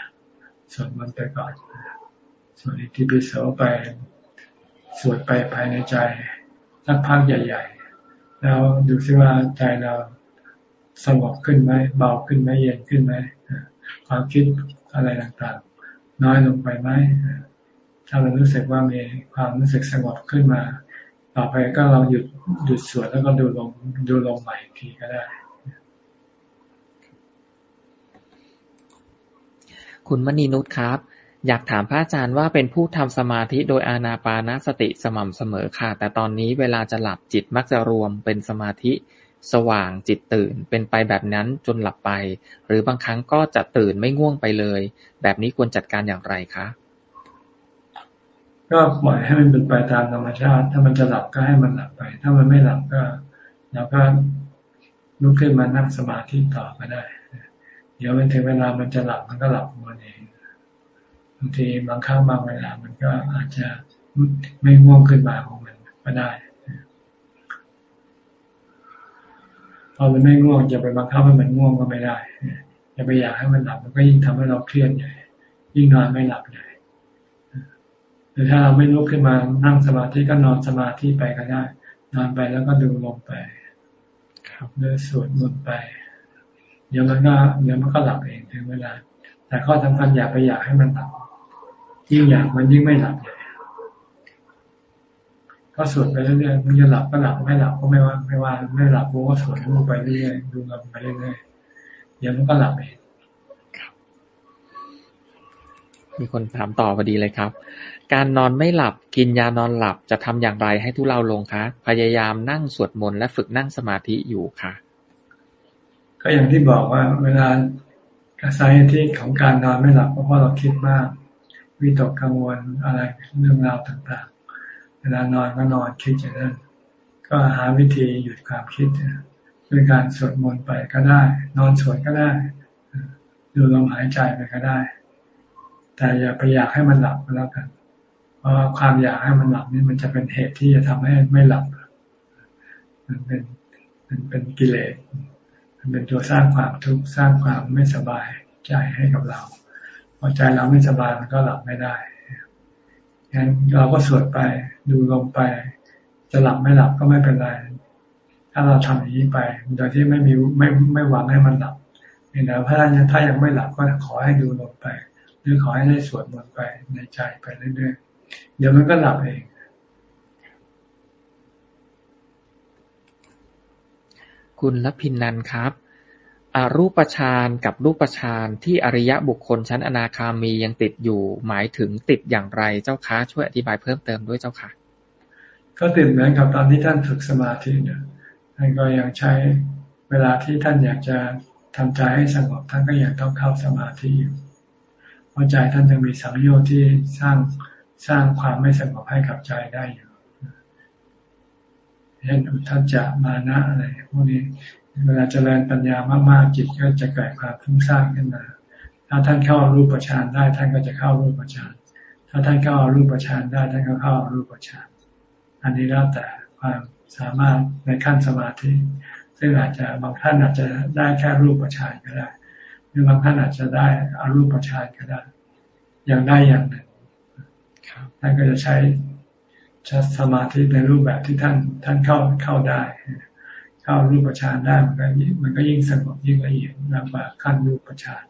สวดมนต์ไปก่อนสวดอิติปิโสไปสวดไปภายในใจสักพักใหญ่ ๆ แล้วดูซิว่าใจเราสงบขึ้นไหมเบาขึ้นไหมเย็นขึ้นไหมความคิดอะไรต่างๆ น้อยลงไปไหมถ้าเรารู้สึกว่ามีความรู้สึกสงบขึ้นมา ต่อไปก็เราหยุดหยุดสวดแล้วก็ดูลงดูลงใหม่อีกทีก็ได้ คุณมณีนุชครับ อยากถามพระอาจารย์ว่าเป็นผู้ทำสมาธิโดยอานาปานสติสม่ำเสมอค่ะ แต่ตอนนี้เวลาจะหลับจิตมักจะรวมเป็นสมาธิ สว่างจิตตื่น เป็นไปแบบนั้นจนหลับไป หรือบางครั้งก็จะตื่นไม่ง่วงไปเลย แบบนี้ควรจัดการอย่างไรคะก็ปล่อยให้มันเป็นไปตามธรรมชาติ ถ้ามันจะหลับก็ให้มันหลับไป ถ้ามันไม่หลับก็เราก็ลุกขึ้นมานั่งสมาธิต่อก็ได้ เดี๋ยวมันถึงเวลามันจะหลับมันก็หลับมันเองบางทีบางครั้งบางเวลามันก็อาจจะไม่ง่วงขึ้นมาของมันก็ได้พ อมันไม่ง่วงจะไปบังคับให้มันง่วงก็ไม่ได้อย่าไปอยากให้มันหลับมันก็ยิ่งทำให้เราเครียดใหญ่ยิ่งนอนไม่หลับใหญ่หรือถ้าเราไม่ลุกขึ้นมานั่งสมาธิก็นอนสมาธิไปก็ได้ นอนไปแล้วก็ดูลงไป ครับเดินสวดมนต์ไป เดี๋ยวมันก็เดี๋ยวมันก็หลับเองถึงเวลา แต่ข้อสำคัญอย่าไปอยากให้มันหลับยิ่งอยากมันยิ่งไม่หลับใหญ่ ก็สวดไปเรื่อยๆมันจะหลับก็หลับไม่หลับก็ไม่ว่าไม่ว่าไม่หลับก็สวดดูไปเรื่อยๆดูลมไปเรื่อยๆเดี๋ยวมันก็หลับเองมีคนถามต่อพอดีเลยครับ การนอนไม่หลับกินยานอนหลับจะทำอย่างไรให้ทุเลาลงคะ พยายามนั่งสวดมนต์และฝึกนั่งสมาธิอยู่ค่ะ ก็อย่างที่บอกว่า เวลากระสายที่ของการนอนไม่หลับเพราะเราคิดมากวิตกกังวลอะไรเรื่องราวต่างๆ เวลานอนก็นอนคิดอย่างนั้น ก็หาวิธีหยุดความคิดด้วยการสวดมนต์ไปก็ได้ นอนสวดก็ได้ ดูลมหายใจไปก็ได้ แต่อย่าไปอยากให้มันหลับก็แล้วกัน เพราะความอยากให้มันหลับนี่มันจะเป็นเหตุที่จะทำให้ไม่หลับ มันเป็นมันเป็นกิเลส มันเป็นตัวสร้างความทุกข์สร้างความไม่สบายใจให้กับเราพอใจเราไม่สบายมันก็หลับไม่ได้งั้นเราก็สวดไป ดูลงไป จะหลับไม่หลับก็ไม่เป็นไร ถ้าเราทำอย่างนี้ไป โดยที่ไม่มีไม่ไม่หวังให้มันหลับแต่ถ้าถ้ายังไม่หลับก็ขอให้ดูลงไป หรือขอให้ได้สวดมนต์ไปในใจไปเรื่อยๆ เดี๋ยวมันก็หลับเอง คุณลพินนันครับ อรูปฌานกับรูปฌานที่อริยะบุคคลชั้นอนาคามียังติดอยู่ หมายถึงติดอย่างไรเจ้าคะช่วยอธิบายเพิ่มเติมด้วยเจ้าค่ะ ก็ติดเหมือนกับตอนที่ท่านฝึกสมาธิเนี่ยท่านก็ยังใช้เวลาที่ท่านอยากจะทำใจให้สงบท่านก็ยังต้องเข้าสมาธิอยู่เพราะใจท่านยังมีสังโยชน์ที่สร้างสร้างความไม่สงบให้กับใจได้อยู่เช่นอุทธัจจะมานะอะไรพวกนี้ เวลาเจริญปัญญามากๆจิตก็จะเกิดความฟุ้งซ่านขึ้นมา ถ้าท่านเข้ารูปฌานได้ท่านก็จะเข้ารูปฌานถ้าท่านเข้ารูปฌานได้ท่านก็เข้ารูปฌานอันนี้แล้วแต่ความสามารถในขั้นสมาธิ ซึ่งอาจจะบางท่านอาจจะได้แค่รูปฌานก็ได้ หรือบางท่านอาจจะได้อารูปฌานก็ได้ อย่างได้อย่างหนึ่งท่านก็จะใช้ชสมาธิในรูปแบบที่ท่านท่านเข้าเข้าได้ เข้ารูปฌานได้มันก็มันก็ยิ่งสงบยิ่งละเอียดมากกว่าขั้นรูปฌาน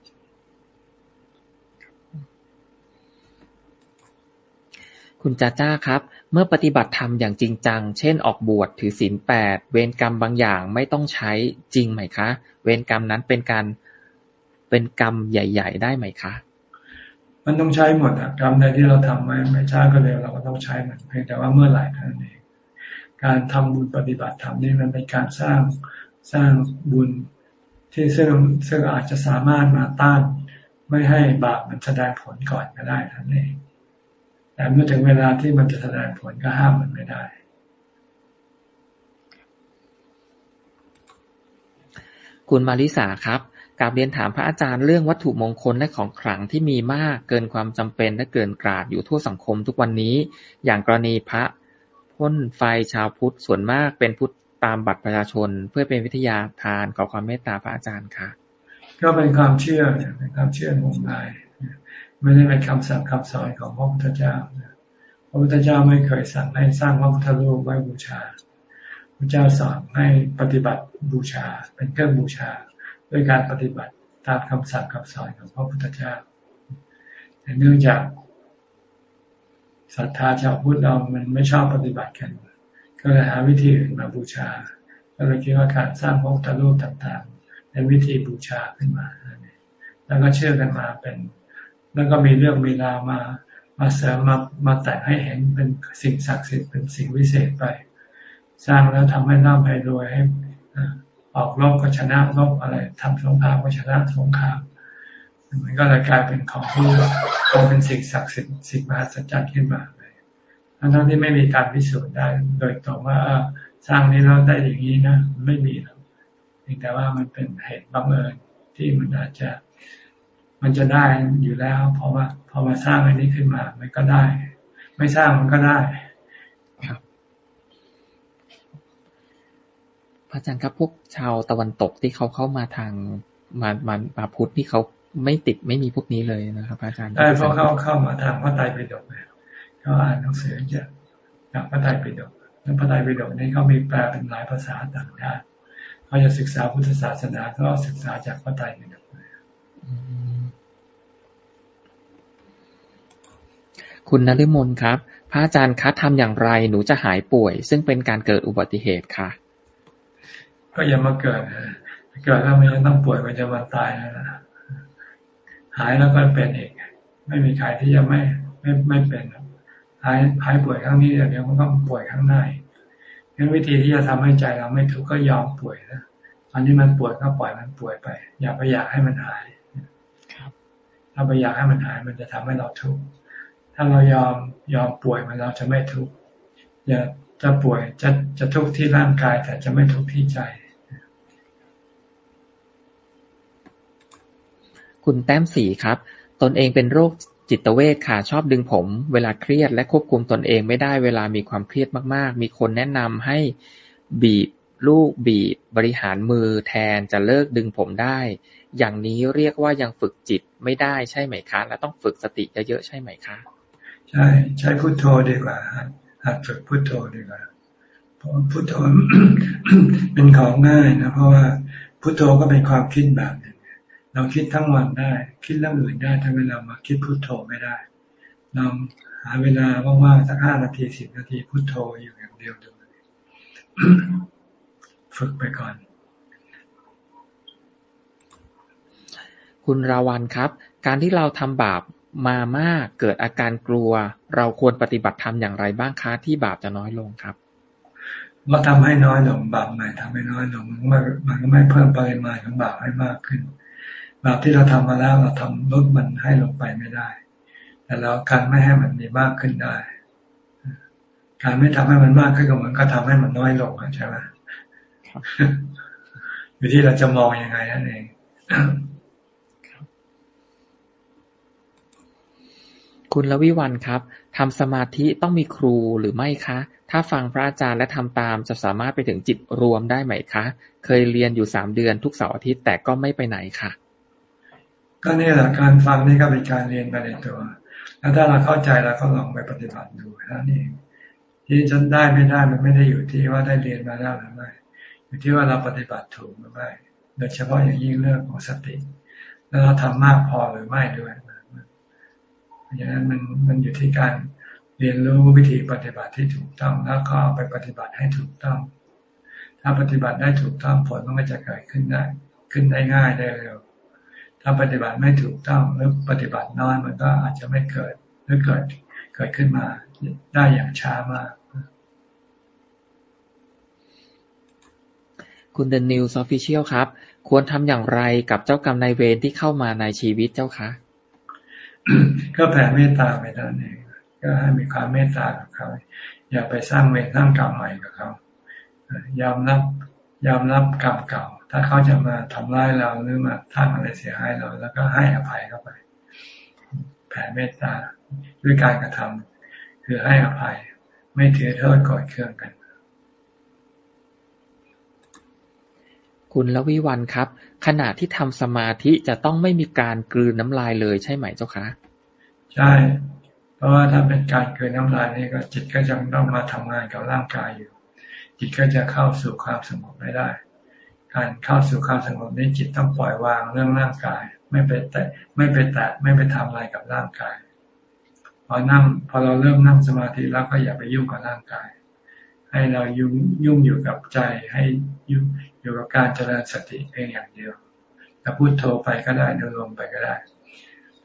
คุณจ้าจ้าครับ เมื่อปฏิบัติธรรมอย่างจริงจัง เช่นออกบวชถือศีลแปดเวรกรรมบางอย่างไม่ต้องใช้จริงไหมคะ เวรกรรมนั้นเป็นการเป็นกรรมใหญ่ ๆ ได้ไหมคะ มันต้องใช้หมดอะกรรมใดที่เราทำไม่ไม่ช้าก็เร็วเราก็ต้องใช้มันเพียงแต่ว่าเมื่อไหร่เท่านั้นเอง การทำบุญปฏิบัติธรรมนี่มันเป็นการสร้างสร้างบุญที่ซึ่งซึ่งอาจจะสามารถมาต้านไม่ให้บาปมันแสดงผลก่อนก็ได้ท่านเองแต่เมื่อถึงเวลาที่มันจะแสดงผลก็ห้ามมันไม่ได้ คุณมาริสาครับกาบเรียนถามพระอาจารย์เรื่องวัตถุมงคลและของขลังที่มีมากเกินความจำเป็นและเกินกราดอยู่ทั่วสังคมทุกวันนี้ อย่างกรณีพระ พ่นไฟชาวพุทธ ส่วนมากเป็นพุทธตามบัตรประชาชน เพื่อเป็นวิทยาทาน ขอความเมตตาพระอาจารย์ค่ะ ก็เป็นความเชื่อเป็นความเชื่องมงาย ไม่ได้เป็นคำสั่งคำสอนของพระพุทธเจ้าพระพุทธเจ้าไม่เคยสั่งให้สร้างพระพุทธรูปไว้บูชาพระเจ้าสอนให้ปฏิบัติบูชา เป็นเครื่องบูชาด้วยการปฏิบัติตามคำสั่งคำสอนของพระพุทธเจ้าแต่เนื่องจาก ศรัทธาชาวพุทธเรามันไม่ชอบปฏิบัติกัน ก็เลยหาวิธีอื่นมาบูชา ก็เลยคิดว่าการสร้างพระพุทธรูปต่างๆเป็นวิธีบูชาขึ้นมา แล้วก็เชื่อกันมาเป็น แล้วก็มีเรื่องมีรามามาเสริมมามาแต่งให้เห็นเป็นสิ่งศักดิ์สิทธิ์เป็นสิ่งวิเศษไป สร้างแล้วทำให้ร่ำให้รวยให้ออกรบก็ชนะรบอะไรทำสงครามก็ชนะสงคราม มันก็เลยกลายเป็นของที่กลายเป็นสิ่งศักดิ์สิทธิ์สิ่งมหัศจรรย์ขึ้นมาเลยทั้งที่ไม่มีการพิสูจน์ได้ โดยตรงว่าสร้างนี้เราได้อย่างนี้นะไม่มีหรอกแต่ว่ามันเป็นเหตุบังเอิญที่มันอาจจะ มันจะได้อยู่แล้ว เพราะว่าพอมาสร้างอันนี้ขึ้นมา มันก็ได้ ไม่สร้างมันก็ได้อาจารย์ครับพวกชาวตะวันตกที่เขาเข้ามาทางมามามาพุทธที่เขา ไม่ติดไม่มีพวกนี้เลยนะครับ อาจารย์ใช่เพราะเขาเข้ามาทางพระไตรปิฎกเขาอ่านหนังสือจากจากพระไตรปิฎกแล้วพระไตรปิฎกนี้เขามีแปลเป็นหลายภาษาต่างชาติเขาจะศึกษาพุทธศาสนาก็ศึกษาจากพระไตรปิฎกคุณนฤมลครับ พระอาจารย์คะทำอย่างไรหนูจะหายป่วย ซึ่งเป็นการเกิดอุบัติเหตุค่ะ ก็อย่ามาเกิดเกิดแล้วมันจะต้องป่วยมันจะมาตายแล้วนะ หายแล้วก็เป็นเองไม่มีใครที่จะไม่ไม่ไม่เป็นหายหายป่วยครั้งนี้เดี๋ยวมันก็ป่วยครั้งหน้างั้นวิธีที่จะทำให้ใจเราไม่ทุกข์ก็ยอมป่วยนะตอนนี้มันป่วยก็ปล่อยมันป่วยไป อย่าไปอยากให้มันหายถ้าไปอยากให้มันหายมันจะทำให้เราทุกข์ถ้าเรายอมยอมป่วยมันเราจะไม่ทุกข์อย่าจะป่วยจะจะทุกข์ที่ร่างกายแต่จะไม่ทุกข์ที่ใจ คุณแต้มสีครับ ตนเองเป็นโรคจิตเวทค่ะ ชอบดึงผม เวลาเครียดและควบคุมตนเองไม่ได้เวลามีความเครียดมาก ๆ มีคนแนะนำให้บีบลูกบีบบริหารมือแทนจะเลิกดึงผมได้ อย่างนี้เรียกว่ายังฝึกจิตไม่ได้ใช่ไหมคะ และต้องฝึกสติเยอะๆใช่ไหมคะ ใช่ใช้พุทโธดีกว่าหัดฝึกพุทโธดีกว่าเพราะพุทโธเป็นของง่ายนะเพราะว่าพุทโธก็เป็นความคิดแบบนึ เราคิดทั้งวันได้ คิดเรื่องอื่นได้ถ้าเวลามาคิดพุโทโธไม่ได้ลองหาเวลาว่างๆสักห้านาทีสิบนาทีพุโทโธอยู่อย่างเดียวดูฝึกไปก่อน คุณราวันครับ การที่เราทำบาปมามากเกิดอาการกลัว เราควรปฏิบัติธรรมอย่างไรบ้างคะที่บาปจะน้อยลงครับเราทำให้น้อยลงบาปใหม่ทำให้น้อยลงมันก็ไม่เพิ่มปริมาณของบาปให้มากขึ้น บาปที่เราทำมาแล้วเราทำลดมันให้ลงไปไม่ได้ แต่เราการไม่ให้มันมีมากขึ้นได้ การไม่ทำให้มันมากขึ้นก็เหมือนก็ทำให้มันน้อยลงใช่ไหมอยู่ที่เราจะมองอยังไงนั่นเองคุณลวิวันครับทำสมาธิต้องมีครูหรือไม่คะ ถ้าฟังพระอาจารย์และทำตามจะสามารถไปถึงจิตรวมได้ไหมคะ เคยเรียนอยู่สามเดือนทุกเสาร์อาทิตย์แต่ก็ไม่ไปไหนค่ะ ก็นี่แหละการฟังนี่ก็เป็นการเรียนไปในตัว แล้วถ้าเราเข้าใจเราก็ลองไปปฏิบัติดูนั่นเองที่ฉันได้ไม่ได้มันไม่ได้อยู่ที่ว่าได้เรียนมาแล้วหรือไม่อยู่ที่ว่าเราปฏิบัติถูกหรือไม่โดยเฉพาะอย่างยิ่งเรื่องของสติ แล้วเราทำมากพอหรือไม่ด้วยอย่างนั้นมันมันอยู่ที่การเรียนรู้วิธีปฏิบัติที่ถูกต้องแล้วก็ไปปฏิบัติให้ถูกต้อง ถ้าปฏิบัติได้ถูกต้องผลมันก็จะเกิดขึ้นได้ ขึ้นได้ง่ายได้เร็ว ถ้าปฏิบัติไม่ถูกต้องหรือปฏิบัติน้อยมันก็อาจจะไม่เกิดหรือเกิดเกิดขึ้นมาได้อย่างช้ามาก คุณเดนนิวส์ official ครับ ควรทำอย่างไรกับเจ้ากรรมนายเวรที่เข้ามาในชีวิตเจ้าคะก็แผ่เมตตาไปนั่นเองก็ให้มีความเมตตากับเขา อย่าไปสร้างเวรสร้างกรรมใหม่กับเขายอมรับยอมรับกรรมเก่า ถ้าเขาจะมาทำร้ายเราหรือมาทำอะไรเสียหายเรา แล้วก็ให้อภัยเขาไป แผ่เมตตาด้วยการกระทำคือให้อภัย ไม่ถือโทษกอดเครื่องกัน คุณละวิวันครับ ขณะที่ทำสมาธิจะต้องไม่มีการกลืนน้ำลายเลยใช่ไหมเจ้าคะใช่ เพราะว่าถ้าเป็นการกลืนน้ำลายนี่ก็จิตก็จะต้องมาทำงานกับร่างกายอยู่ จิตก็จะเข้าสู่ความสงบไม่ได้ การเข้าสู่ความสงบนี้จิตต้องปล่อยวางเรื่องร่างกาย ไม่ไปแตะไม่ไปแตะไม่ไปทำอะไรกับร่างกาย พอนั่งพอเราเริ่มนั่งสมาธิแล้วก็อย่าไปยุ่งกับร่างกาย ให้เรายุ่งยุ่งอยู่กับใจให้ยุ่งอยู่กับการเจริญสติเพียงอย่างเดียวถ้าพูดโทรไปก็ได้ดินลมไปก็ได้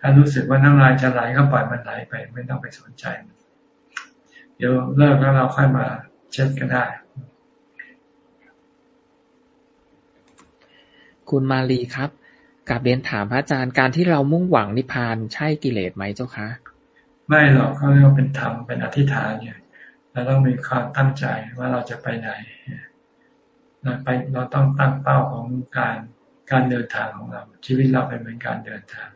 ถ้ารู้สึกว่าน้ำลายจะไหลก็ปล่อยมันไหลไป ไม่ต้องไปสนใจ เดี๋ยวเลิกแล้วเราค่อยมาเช็ดกันได้ คุณมาลีครับกับเรียนถามพระอาจารย์การที่เรามุ่งหวังนิพพานใช่กิเลสไหมเจ้าคะ ไม่หรอกเขาเรียกว่าเป็นธรรมเป็นอธิษฐานเนี่ยเราต้องมีความตั้งใจว่าเราจะไปไหนเราไปเราต้องตั้งเป้าของการการเดินทางของเรา ชีวิตเราเป็นเหมือนการเดินทาง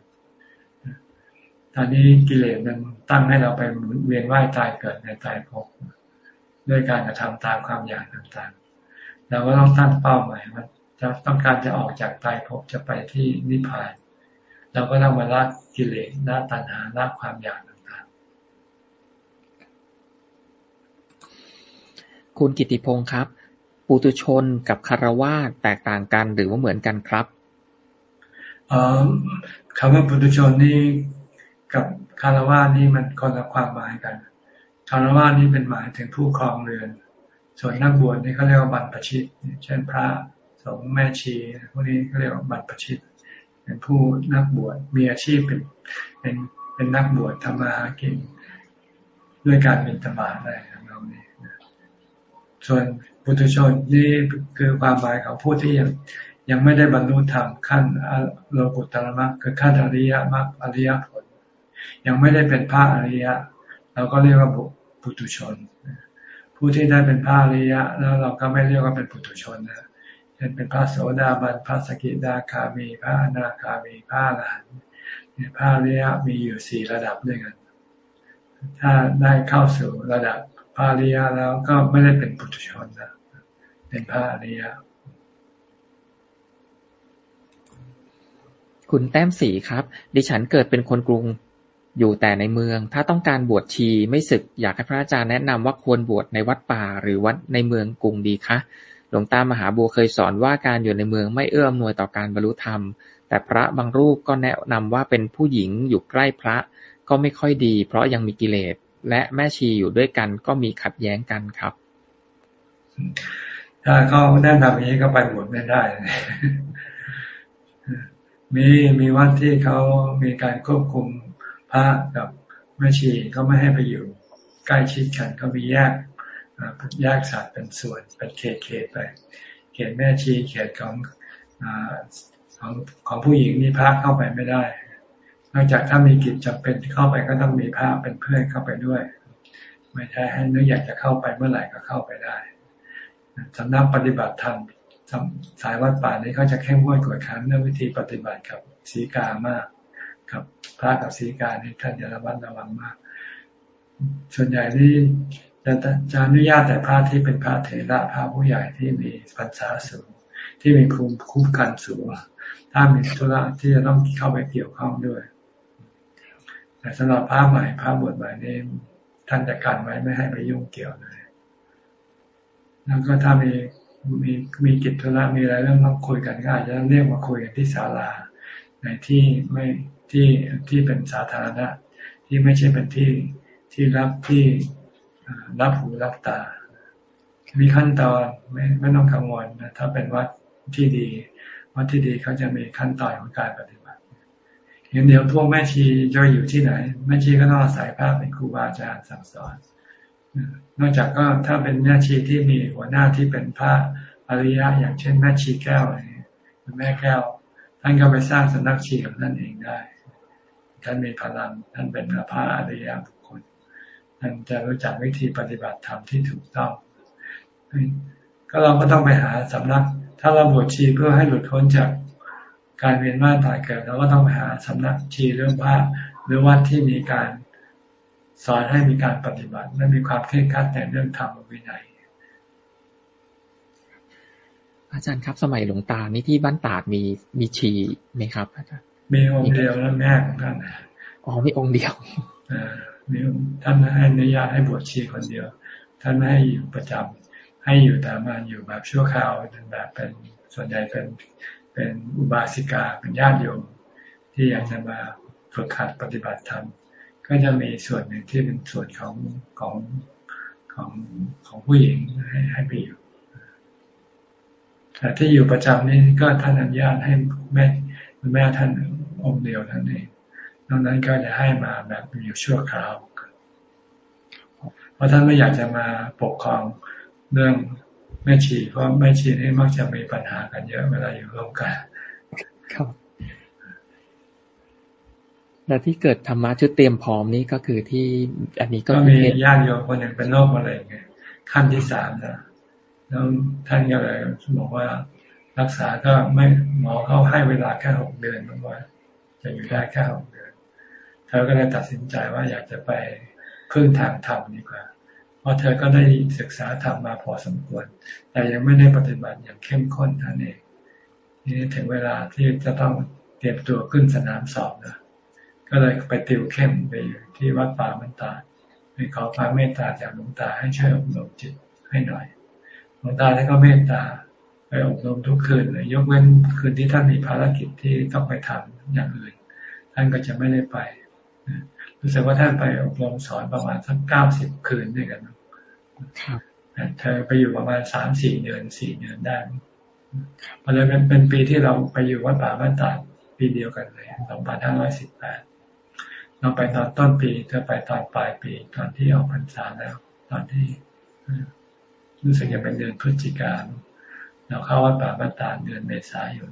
ตอนนี้กิเลสมันตั้งให้เราไปเวียนว่ายตายเกิดในตายภพด้วยการกระทำตามความอยากต่างๆเราก็ต้องตั้งเป้าหมายว่า จะต้องการจะออกจากตายภพจะไปที่นิพพาน เราก็ต้องมาละกิเลสละตัณหาละความอยากต่างๆ คุณกิติพงศ์ครับ ปุตุชนกับคารวาสแตกต่างกันหรือว่าเหมือนกันครับคำว่าปุตุชนนี่กับคารวาสนี่มันคนละความหมายกันคารวาสนี่เป็นหมายถึงผู้ครองเรือน ส่วนนักบวชนี่เขาเรียกว่าบรรพชิต เช่นพระ สงฆ์แม่ชีพวกนี้เขาเรียกว่าบัตรประชิต เป็นผู้นักบวชมีอาชีพเป็นเป็นเป็นนักบวชทำมาหากินด้วยการเป็นธรรมะอะไรของเราเนี่ยส่วนปุถุชนนี่คือความหมายของผู้ที่ยังยังไม่ได้บรรลุธรรมขั้นโลกุตตรมรรคคือขั้นอริยมรรคอริยผล ยังไม่ได้เป็นพระอริยะ เราก็เรียกว่าปุถุชน ผู้ที่ได้เป็นพระอริยะ แล้วเราก็ไม่เรียกว่าเป็นปุถุชนนะ ช่นเป็นพระโสดาบันพระสกิดาคามี พระอนาคามีพระอรหันต์พระรียมีอยู่สี่ระดับด้วยกัน ถ้าได้เข้าสู่ระดับพระริยะแล้วก็ไม่ได้เป็นปุถุชนนะเป็นพระอริยะคุณแต้มสีครับ ดิฉันเกิดเป็นคนกรุงอยู่แต่ในเมือง ถ้าต้องการบวชชีไม่ศึกอยากให้พระอาจารย์แนะนำว่าควรบวชในวัดป่าหรือวัดในเมืองกรุงดีคะ หลวงตามหาบัวเคยสอนว่าการอยู่ในเมืองไม่เอื้ออำนวยต่อการบรรลุธรรม แต่พระบางรูปก็แนะนำว่าเป็นผู้หญิงอยู่ใกล้พระก็ไม่ค่อยดี เพราะยังมีกิเลส และแม่ชีอยู่ด้วยกันก็มีขัดแย้งกันครับ ถ้าเขาแนะนำอย่างนี้ก็ไปบวชไม่ได้ มีมีวัดที่เขามีการควบคุมพระกับแม่ชีก็ไม่ให้ไปอยู่ใกล้ชิดกันก็มีแยก แยกสัตว์เป็นส่วนเป็นเขตเขตไป เขตแม่ชีเขตของของของผู้หญิงนี่พระเข้าไปไม่ได้ นอกจากถ้ามีกิจจำเป็นเข้าไปก็ต้องมีพระเป็นเพื่อนเข้าไปด้วย ไม่ใช่ให้นึกอยากจะเข้าไปเมื่อไหร่ก็เข้าไปได้สำนักปฏิบัติธรรมสายวัดป่านี้เขาจะเข้มงวดกว่าคันเรื่องวิธีปฏิบัติกับศีกามาก กับพระกับศีกานี่ท่านจะระมัดระวังมาก ส่วนใหญ่ที่ จะจะอนุญาตแต่พระที่เป็นพระเถระพระผู้ใหญ่ที่มีพรรษาสูง ที่มีคุ้มคุ้มกันสูง ถ้ามีธุระที่จะต้องเข้าไปเกี่ยวข้องด้วย แต่สำหรับพระใหม่พระบวชใหม่นี้ท่านจะกันไว้ไม่ให้ไปยุ่งเกี่ยวเลย แล้วก็ถ้ามีมีมีกิจธุระมีอะไรเรื่องต้องคุยกันก็อาจจะเรียกมาคุยกันที่ศาลาในที่ไม่ที่ที่เป็นสาธารณะ ที่ไม่ใช่เป็นที่ที่รับที่ รับหูรับตา มีขั้นตอนไม่ไม่ต้องกังวลนะถ้าเป็นวัดที่ดี วัดที่ดีเขาจะมีขั้นตอนของการปฏิบัติอย่างเดียวพวกแม่ชีจะอยู่ที่ไหนแม่ชีก็ต้องอาศัยพระเป็นครูบาอาจารย์สั่งสอนนอกจากก็ถ้าเป็นแม่ชีที่มีหัวหน้าที่เป็นพระอริยะอย่างเช่นแม่ชีแก้วอะไรแม่แก้ว ท่านก็ไปสร้างสำนักชีของท่านเองได้ ท่านมีพลังท่านเป็นพระอริยบุค คลท่านจะรู้จักวิธีปฏิบัติธรรมที่ถูกต้อง ก็เราก็ต้องไปหาสำนัก ถ้าเราบวชชีเพื่อให้หลุดพ้นจากการเวียนว่ายตายเกิดเราก็ต้องไปหาสำนักชีเรื่องพระหรือวัดที่มีการสอนให้มีการปฏิบัติและมีความเคร่งครัดในเรื่องธรรมวินัยอาจารย์ครับ สมัยหลวงตานี่ที่บ้านตาดมีมีชีไหมครับอาจารย์มีองค์เดียวแล้วแม่ของท่านอ๋อมีองค์เดียวอมี ท่านไม่ให้อนุญาตให้บวชชีคนเดียว ท่านไม่ให้อยู่ประจำให้อยู่แต่มาอยู่แบบชั่วคราวเป็นแบบเป็นส่วนใหญ่เป็นเป็นอุบาสิกาเป็นญาติโยมที่ยากจะมาฝึกหัดปฏิบัติธรรมก็จะมีส่วนหนึ่งที่เป็นส่วนของของของของผู้หญิงให้ให้ไปอยู่แต่ที่อยู่ประจำนี่ก็ท่านอนุญาตให้แม่แม่ท่านองค์เดียวท่านเอง อกนั้นก็จะให้มาแบบอยู่ชั่วคราว เพราะท่านไม่อยากจะมาปกครองเรื่องแม่ชีเพราะแม่ชีนี่มักจะมีปัญหากันเยอะเวลาอยู่ร่วมกันครับแล้วที่เกิดธรรมะชุดเตรียมพร้อมนี่ก็คือที่อันนี้ก็มีญาติโยมคนหนึ่งเป็นโรคอะไรไงขั้นที่สามนะแล้วท่านก็เลยบอกว่ารักษาก็ไม่หมอเขาให้เวลาแค่หกเดือนบอกว่าจะอยู่ได้แค่หกเดือนเธอก็เลยตัดสินใจว่าอยากจะไปพึ่งทางธรรมดีกว่า เพราะเธอก็ได้ศึกษาธรรมมาพอสมควร แต่ยังไม่ได้ปฏิบัติอย่างเข้มข้นท่านเองนี่ถึงเวลาที่จะต้องเตรียมตัวขึ้นสนามสอบนะก็เลยไปติวเข้มไปอยู่ที่วัดป่ามันตาไปขอความเมตตาจากหลวงตาให้ช่วยอบรมจิตให้หน่อยหลวงตาท่านก็เมตตาไปอบรมทุกคืนเลยยกเว้นคืนที่ท่านมีภารกิจที่ต้องไปทำอย่างอื่น ท่านก็จะไม่ได้ไป รู้สึกว่าท่านไปอบรมสอนประมาณสักเก้าสิบคืนด้วยกันเธอไปอยู่ประมาณสามสี่เดือนสี่เดือนได้เพราะเลยเป็นปีที่เราไปอยู่วัดป่าบ้านตาปีเดียวกันเลยสองพันห้าร้อยสิบแปดเราไปตอนต้นปีเธอไปตอนปลายปีตอนที่ออกพรรษาแล้ว ตอนที่รู้สึกจะเป็นเดือนพฤศจิกาเราเข้าวัดป่าบ้านตาเดือนเมษายน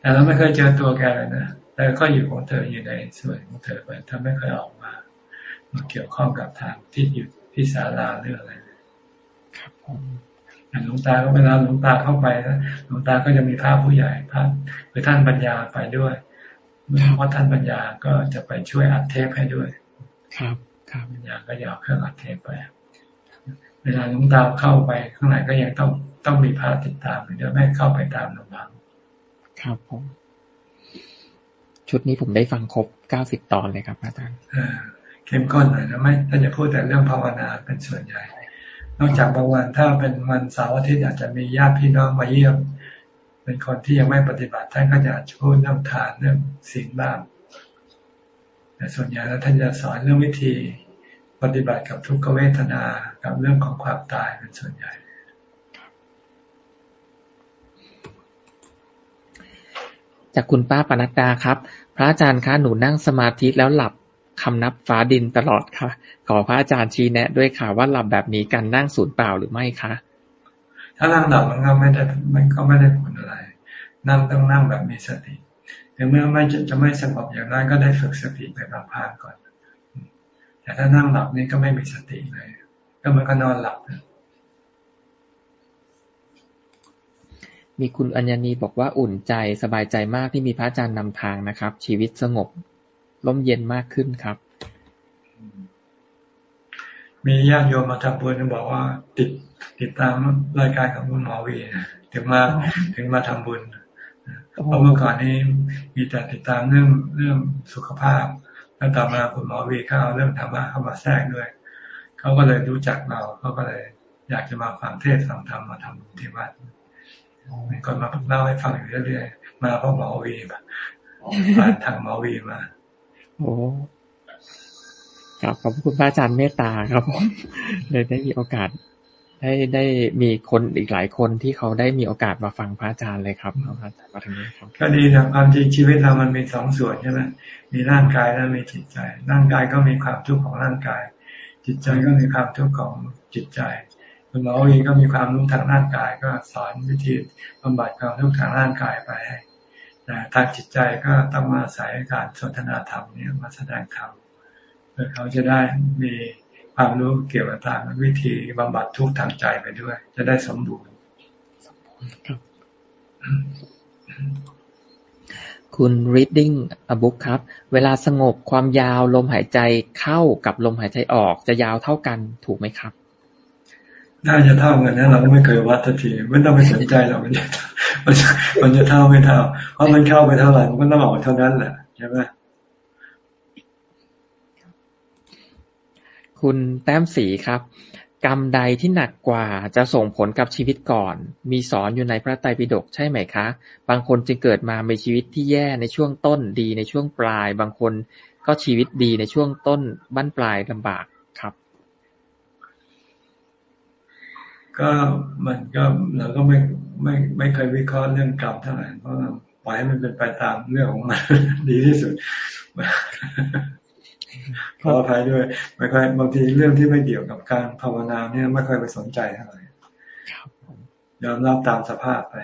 แต่เราไม่เคยเจอตัวแกเลยนะ แต่ก็อยู่ของเธออยู่ในส่วนของเธอไปถ้าไม่เคยออกมามาเกี่ยวข้องกับทางที่อยู่ที่ศาลาเรื่องอะไรครับผมหลวงตาก็เวลาหลวงตาเข้าไปนะหลวงตาก็จะมีพระผู้ใหญ่พระคือท่านปัญญาไปด้วยเพราะท่านปัญญาก็จะไปช่วยอัดเทปให้ด้วย ครับครับปัญญาก็อยากเครื่องอัดเทปไป เวลาหลวงตาเข้าไปข้างในก็ยังต้องต้องมีพระติดตามเดี๋ยวไม่เข้าไปตามลำพังครับผม ชุดนี้ผมได้ฟังครบเก้าสิบตอนเลยครับอาจารย์เข้มข้นหน่อยนะไม่ถ้าจะพูดแต่เรื่องภาวนาเป็นส่วนใหญ่ นอกจากบางวันถ้าเป็นวันเสาร์อาทิตย์อาจจะมีญาติพี่น้องมาเยี่ยม เป็นคนที่ยังไม่ปฏิบัติท่านก็จะพูดเรื่องทานเรื่องศีลบ้างแต่ส่วนใหญ่แล้วท่านจะสอนเรื่องวิธีปฏิบัติกับทุกขเวทนากับเรื่องของความตายเป็นส่วนใหญ่ จากคุณป้าปนัดดาครับ พระอาจารย์คะหนูนั่งสมาธิแล้วหลับคำนับฟ้าดินตลอดค่ะ ขอพระอาจารย์ชี้แนะ ด้วยค่ะว่าหลับแบบนี้กันนั่งสูญเปล่าหรือไม่คะ ถ้านั่งหลับมันก็ไม่ได้มันก็ไม่ได้ผลอะไร นั่งต้องนั่งแบบมีสติถึงเมื่อไม่จะไม่สงบอย่างนั้นก็ได้ฝึกสติไปบางพางก่อน แต่ถ้านั่งหลับนี่ก็ไม่มีสติเลย ก็มันก็นอนหลับ มีคุณอัญญีบอกว่าอุ่นใจสบายใจมากที่มีพระอาจารย์นำทางนะครับ ชีวิตสงบร่มเย็นมากขึ้นครับ มีญาติโยมมาทำบุญบอกว่า ติดติดตามรายการของคุณหมอวีถึงมาถึงมาทำบุญเพราะเมื่อก่อนนี้มีแต่ติดตามเรื่องเรื่องสุขภาพ แล้วต่อมาคุณหมอวีเข้าเรื่องธรรมะเข้ามาแทรกด้วยเขาก็เลยรู้จักเราเขาก็เลย อยากจะมาฟังเทศฟังธรรมมาทำที่วัด มีคนมาเล่าให้ฟังอยู่เรื่อยๆ มาเพราะหมอวีผ่านทางหมอวีมา โอ้ครับขอบคุณพระอาจารย์เมตตาครับผมเลยได้มีโอกาส ได้ได้มีคนอีกหลายคนที่เขาได้มีโอกาสมาฟังพระอาจารย์เลยครับพระอาจารย์มาทางนี้ครับก็ดีนะความจริงชีวิตเรามันมีสองส่วนใช่ไหมมีร่างกายและมีจิตใจ ร่างกายก็มีความทุกข์ของร่างกาย จิตใจก็มีความทุกข์ของจิตใจ คุณหมอเองก็มีความรู้ทางร่างกาย ก็สอนวิธีบำบัดความทุกข์ทางร่างกายไปให้แต่ทางจิตใจก็ต้องมาสายการสนทนาธรรมเนี่ยมาแสดงธรรมเพื่อเขาจะได้มีความรู้เกี่ยวกับทางวิธีบำบัดทุกข์ทางใจไปด้วย จะได้สมบูรณ์คุณ reading a book ครับ เวลาสงบความยาวลมหายใจเข้ากับลมหายใจออกจะยาวเท่ากันถูกไหมครับ น่าจะเท่ากันนะเราไม่เคยวัดทีไม่ต้องไปสนใจเรามันจะมันจะเท่าไม่เท่า เพราะมันเข้าไปเท่าไหร่มันก็ต้องออกเท่านั้นแหละใช่ไหมคุณแต้มสีครับ กรรมใดที่หนักกว่าจะส่งผลกับชีวิตก่อน มีสอนอยู่ในพระไตรปิฎกใช่ไหมคะ บางคนจึงเกิดมามีชีวิตที่แย่ในช่วงต้นดีในช่วงปลาย บางคนก็ชีวิตดีในช่วงต้นบั้นปลายลำบากครับ ก็มันก็เราก็ไม่ไม่ไม่เคยวิเคราะห์เรื่องกรรมเท่าไหร่เพราะปล่อยให้มันเป็นไปตามเรื่องของมันดีที่สุดขออภัยด้วยไม่ค่อยบางทีเรื่องที่ไม่เกี่ยวกับการภาวนาเนี่ยไม่ค่อยไปสนใจเท่าไหร่ยอมรับตามสภาพไป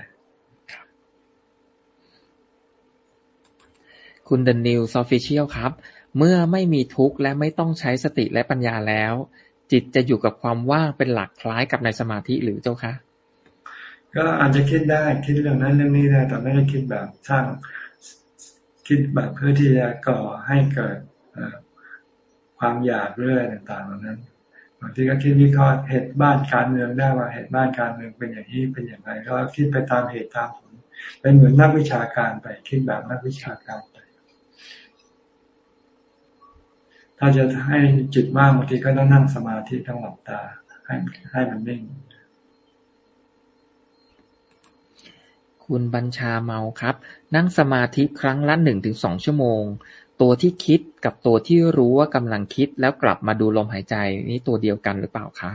คุณเดนนิวส์ official ครับ เมื่อไม่มีทุกข์และไม่ต้องใช้สติและปัญญาแล้ว จิตจะอยู่กับความว่างเป็นหลักคล้ายกับในสมาธิหรือเจ้าคะ ก็อาจจะคิดได้คิดเรื่องนั้นเรื่องนี้ได้แต่ไม่ได้คิดแบบสร้างคิดแบบเพื่อที่จะก่อให้เกิดความอยากเรื่อยต่างๆเหล่านั้นบางทีก็คิดวิเคราะห์เหตุบ้านการเมืองได้ว่าเหตุบ้านการเมืองเป็นอย่างนี้เป็นอย่างไรก็คิดไปตามเหตุตามผลเป็นเหมือนนักวิชาการไปคิดแบบนักวิชาการไป ถ้าจะให้จิตมากบางทีก็ต้องนั่งสมาธิต้องหลับตา ให้ให้มันนิ่ง คุณบัญชาเมาครับ นั่งสมาธิครั้งละหนึ่งถึงสองชั่วโมง ตัวที่คิดกับตัวที่รู้ว่ากำลังคิดแล้วกลับมาดูลมหายใจนี่ตัวเดียวกันหรือเปล่าคะ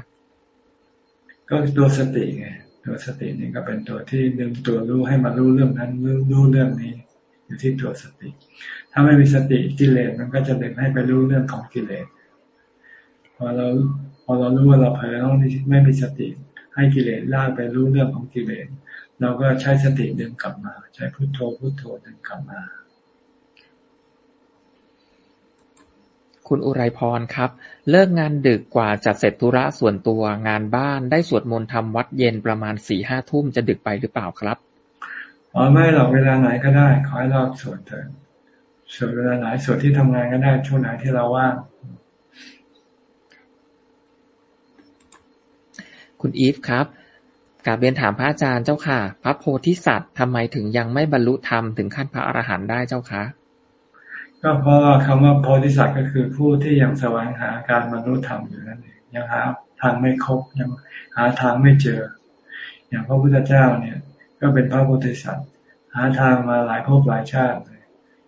ก็ตัวสติไงตัวสตินี่ก็เป็นตัวที่ดึงตัวรู้ให้มารู้เรื่องนั้นรู้เรื่องนี้ อยู่ที่ตัวสติ ถ้าไม่มีสติกิเลสมันก็จะดึงให้ไปรู้เรื่องของกิเลสพอเราพอเรารู้ว่าเราเผลอต้องไม่มีสติ ให้กิเลสล่าไปรู้เรื่องของกิเลสเราก็ใช้สติดึงกลับมา ใช้พุโทโธพุโทโธดึงกลับมา คุณอุไรพรครับ เลิกงานดึกกว่าจะเสร็จธุระส่วนตัวงานบ้านได้สวดมนต์ทำวัดเย็นประมาณสี่ห้าทุ่มจะดึกไปหรือเปล่าครับอ๋อไม่หรอกเวลาไหนก็ได้ ขอให้เราสวดเถิด สวดเวลาไหนสวดที่ทำงานก็ได้ช่วงไหนที่เราว่างคุณอีฟครับกาบเรียนถามพระอาจารย์เจ้าค่ะ พระโพธิสัตว์ทำไมถึงยังไม่บรรลุธรรมถึงขั้นพระอรหันต์ได้เจ้าคะก็เพราะคำว่าโพธิสัตว์ก็คือผู้ที่ยังแสวงหาการบรรลุธรรมอยู่นั่นเองยังหาทางไม่ครบยังหาทางไม่เจอ อย่างพระพุทธเจ้าเนี่ย ก็เป็นพระโพธิสัตว์ หาทางมาหลายภพหลายชาติเลย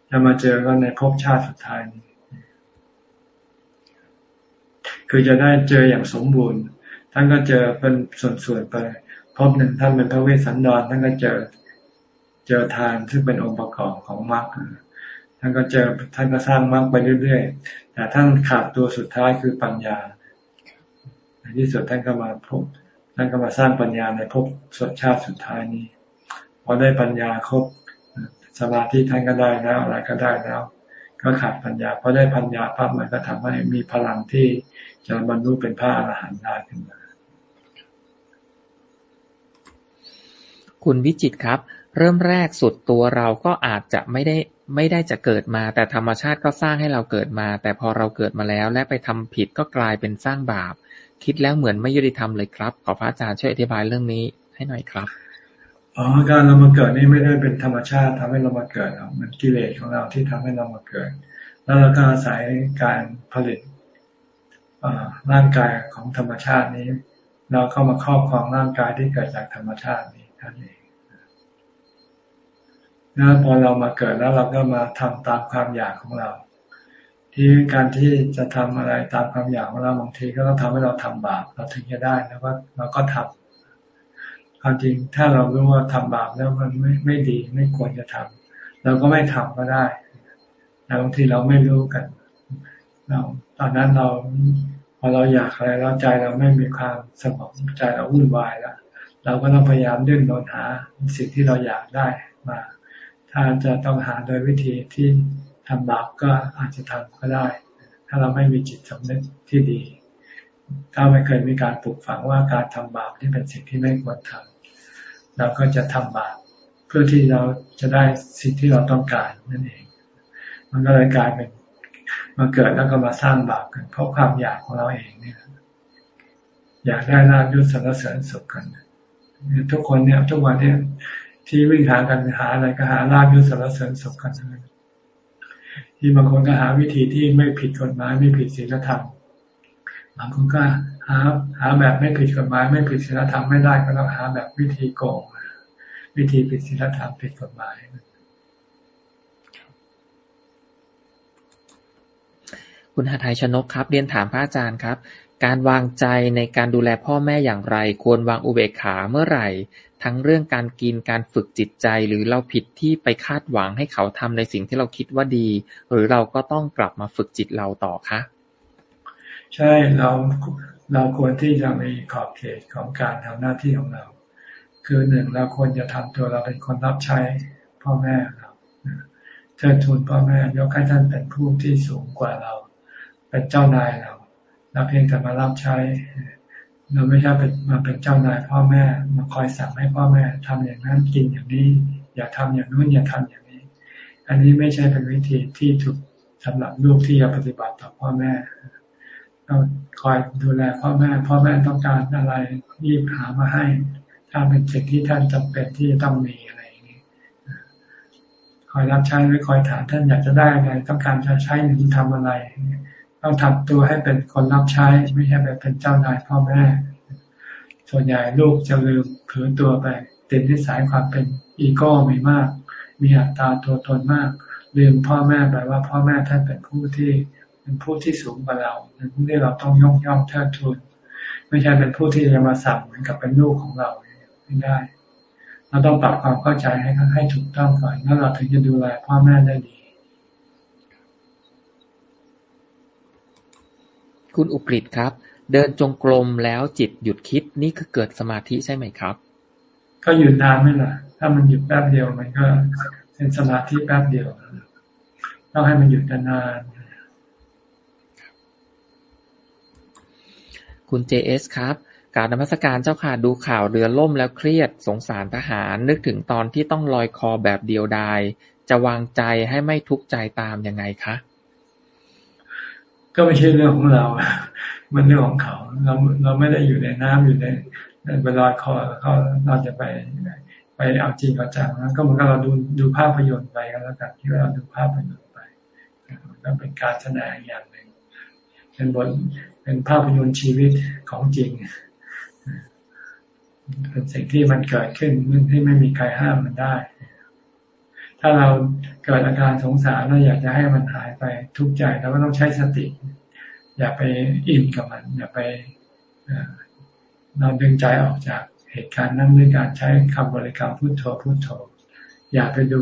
จะมาเจอก็ในภพชาติสุดท้ายนี้ คือจะได้เจออย่างสมบูรณ์ ท่านก็เจอเป็นส่วนๆไปพบหนึ่งท่านเป็นพระเวสสันดรท่านก็เจอเจอทานซึ่งเป็นองค์ประกอบของมรรคท่านก็เจอท่านก็สร้างมรรคไปเรื่อยๆแต่ท่านขาดตัวสุดท้ายคือปัญญาในที่สุดท่านก็มาพบท่านก็มาสร้างปัญญาในภพสดชาติสุดท้ายนี้พอได้ปัญญาครบ สมาธิท่านก็ได้แล้วอะไรก็ได้แล้ว ก็ขาดปัญญาพอได้ปัญญาปั๊บมันก็ทำให้มีพลังที่จะบรรลุเป็นพระอรหันต์ได้ขึ้นมาคุณวิจิตครับ เริ่มแรกสุดตัวเราก็อาจจะไม่ได้ไม่ได้จะเกิดมา แต่ธรรมชาติก็สร้างให้เราเกิดมา แต่พอเราเกิดมาแล้ว และไปทำผิดก็กลายเป็นสร้างบาป คิดแล้วเหมือนไม่ยุติธรรมเลยครับ ขอพระอาจารย์ช่วยอธิบายเรื่องนี้ให้หน่อยครับ อ๋อการเรามาเกิดนี่ไม่ได้เป็นธรรมชาติทำให้เรามาเกิดหรอกมันกิเลสของเราที่ทำให้เรามาเกิด แล้วเราก็อาศัยการผลิตร่างกายของธรรมชาตินี้ เราเข้ามาครอบครองร่างกายที่เกิดจากธรรมชาตินี้ท่านเองนะพอเรามาเกิดแล้วเราก็มาทำตามความอยากของเรา ที่การที่จะทำอะไรตามความอยากของเราบางทีก็ต้องทำให้เราทำบาปเราถึงจะได้แล้วก็เราก็ทำ ความจริงถ้าเรารู้ว่าทำบาปแล้วมันไม่ไม่ดีไม่ควรจะทำเราก็ไม่ทำก็ได้แต่บางทีเราไม่รู้กัน เราตอนนั้นเราพอเราอยากอะไรแล้วใจเราไม่มีความสงบใจเราวุ่นวายแล้วเราก็ต้องพยายามดิ้นรนหาสิ่งที่เราอยากได้มา ถ้าจะต้องหาโดยวิธีที่ทำบาปก็อาจจะทำก็ได้ ถ้าเราไม่มีจิตสำนึกที่ดี ถ้าไม่เคยมีการปลูกฝังว่าการทำบาปที่เป็นสิ่งที่ไม่ควรทำ เราก็จะทำบาปเพื่อที่เราจะได้สิ่งที่เราต้องการนั่นเอง มันก็เลยกลายเป็นมาเกิดแล้วก็มาสร้างบาปกันเพราะความอยากของเราเองเนี่ย อยากได้ลาบยศสรรเสริญสุขกันทุกคนเนี่ยทุกวันเนี่ยที่วิ่งหากันหาอะไรก็หาลาบยศสรรเสริญสุขกันทั้งนั้นที่บางคนก็หาวิธีที่ไม่ผิดกฎหมายไม่ผิดศีลธรรมบางคนก็ หาหาแบบไม่ผิดกฎหมาย ไม่ผิดศีลธรรมไม่ได้ก็ต้องหาแบบวิธีโกงวิธีผิดศีลธรรมผิดกฎหมายคุณหาไทยชนกครับ เรียนถามพระอาจารย์ครับ การวางใจในการดูแลพ่อแม่อย่างไร ควรวางอุเบกขาเมื่อไหร่ ทั้งเรื่องการกินการฝึกจิตใจ หรือเราผิดที่ไปคาดหวังให้เขาทำในสิ่งที่เราคิดว่าดี หรือเราก็ต้องกลับมาฝึกจิตเราต่อคะ ใช่เรา เราควรที่จะมีขอบเขตของการทำหน้าที่ของเรา คือหนึ่งเราควรจะทำตัวเราเป็นคนรับใช้พ่อแม่เราเชิญทูลพ่อแม่ยกให้ท่านเป็นผู้ที่สูงกว่าเรา เป็นเจ้านายเราเราเพียงแต่มารับใช้ เราไม่ใช่เป็นมาเป็นเจ้านายพ่อแม่มาคอยสั่งให้พ่อแม่ทำอย่างนั้นกินอย่างนี้ อย่าทำอย่างนู้นอย่าทำอย่างนี้ อันนี้ไม่ใช่เป็นวิธีที่ถูกสำหรับลูกที่จะปฏิบัติต่อพ่อแม่ เราคอยดูแลพ่อแม่ พ่อแม่ต้องการอะไรรีบหามาให้ ถ้าเป็นสิ่งที่ท่านจำเป็นที่จะต้องมีอะไรอย่างนี้คอยรับใช้ไว้คอยถามท่านอยากจะได้อะไรต้องการจะใช้หรือทำอะไร ต้องทำตัวให้เป็นคนรับใช้ไม่ใช่ไปเป็นเจ้านายพ่อแม่ ส่วนใหญ่ลูกจะลืมผืนตัวไปติดนิสัยความเป็นอีโก้มีมาก มีอัตตาตัวตนมาก ลืมพ่อแม่ไปว่าพ่อแม่ท่านเป็นผู้ที่ เป็นผู้ที่สูงกว่าเรา เป็นผู้ที่เราต้องยกย่องเทิดทูนไม่ใช่เป็นผู้ที่จะมาสั่งเหมือนกับเป็นลูกของเราไม่ได้ เราต้องปรับความเข้าใจให้ให้ถูกต้องก่อนแล้วเราถึงจะดูแลพ่อแม่ได้ดี คุณอุกฤษครับ เดินจงกรมแล้วจิตหยุดคิดนี่คือเกิดสมาธิใช่ไหมครับ ก็หยุดนานไม่ล่ะ ถ้ามันหยุดแป๊บเดียวมันก็เป็นสมาธิแป๊บเดียวต้องให้มันหยุดนาน คุณเจเอสครับการนมัสการเจ้าค่ะ ดูข่าวเรือล่มแล้วเครียด สงสารทหาร นึกถึงตอนที่ต้องลอยคอแบบเดียวดาย จะวางใจให้ไม่ทุกข์ใจตามยังไงคะ ก็ไม่ใช่เรื่องของเรา มันเรื่องของเขา เราเราไม่ได้อยู่ในน้ำอยู่ในเวลอยคอเขาเราจะไปไปเอาจริงเอาจังแล้วก็เหมือนกับเราดูดูภาพยนตร์ไปกันแล้วกันที่เราดูภาพยนตร์ไปก็เป็นการแสดงอย่างหนึ่งเป็นบท เป็นภาพยนตร์ชีวิตของจริงเป็นสิ่งที่มันเกิดขึ้นที่ไม่มีใครห้ามมันได้ ถ้าเราเกิดอาการสงสารเราอยากจะให้มันหายไปทุกข์ใจเราก็ต้องใช้สติ อย่าไปอินกับมัน อย่าไปเราดึงใจออกจากเหตุการณ์นั้นด้วยการใช้คำบริกรรมพุทโธพุทโธ อย่าไปดู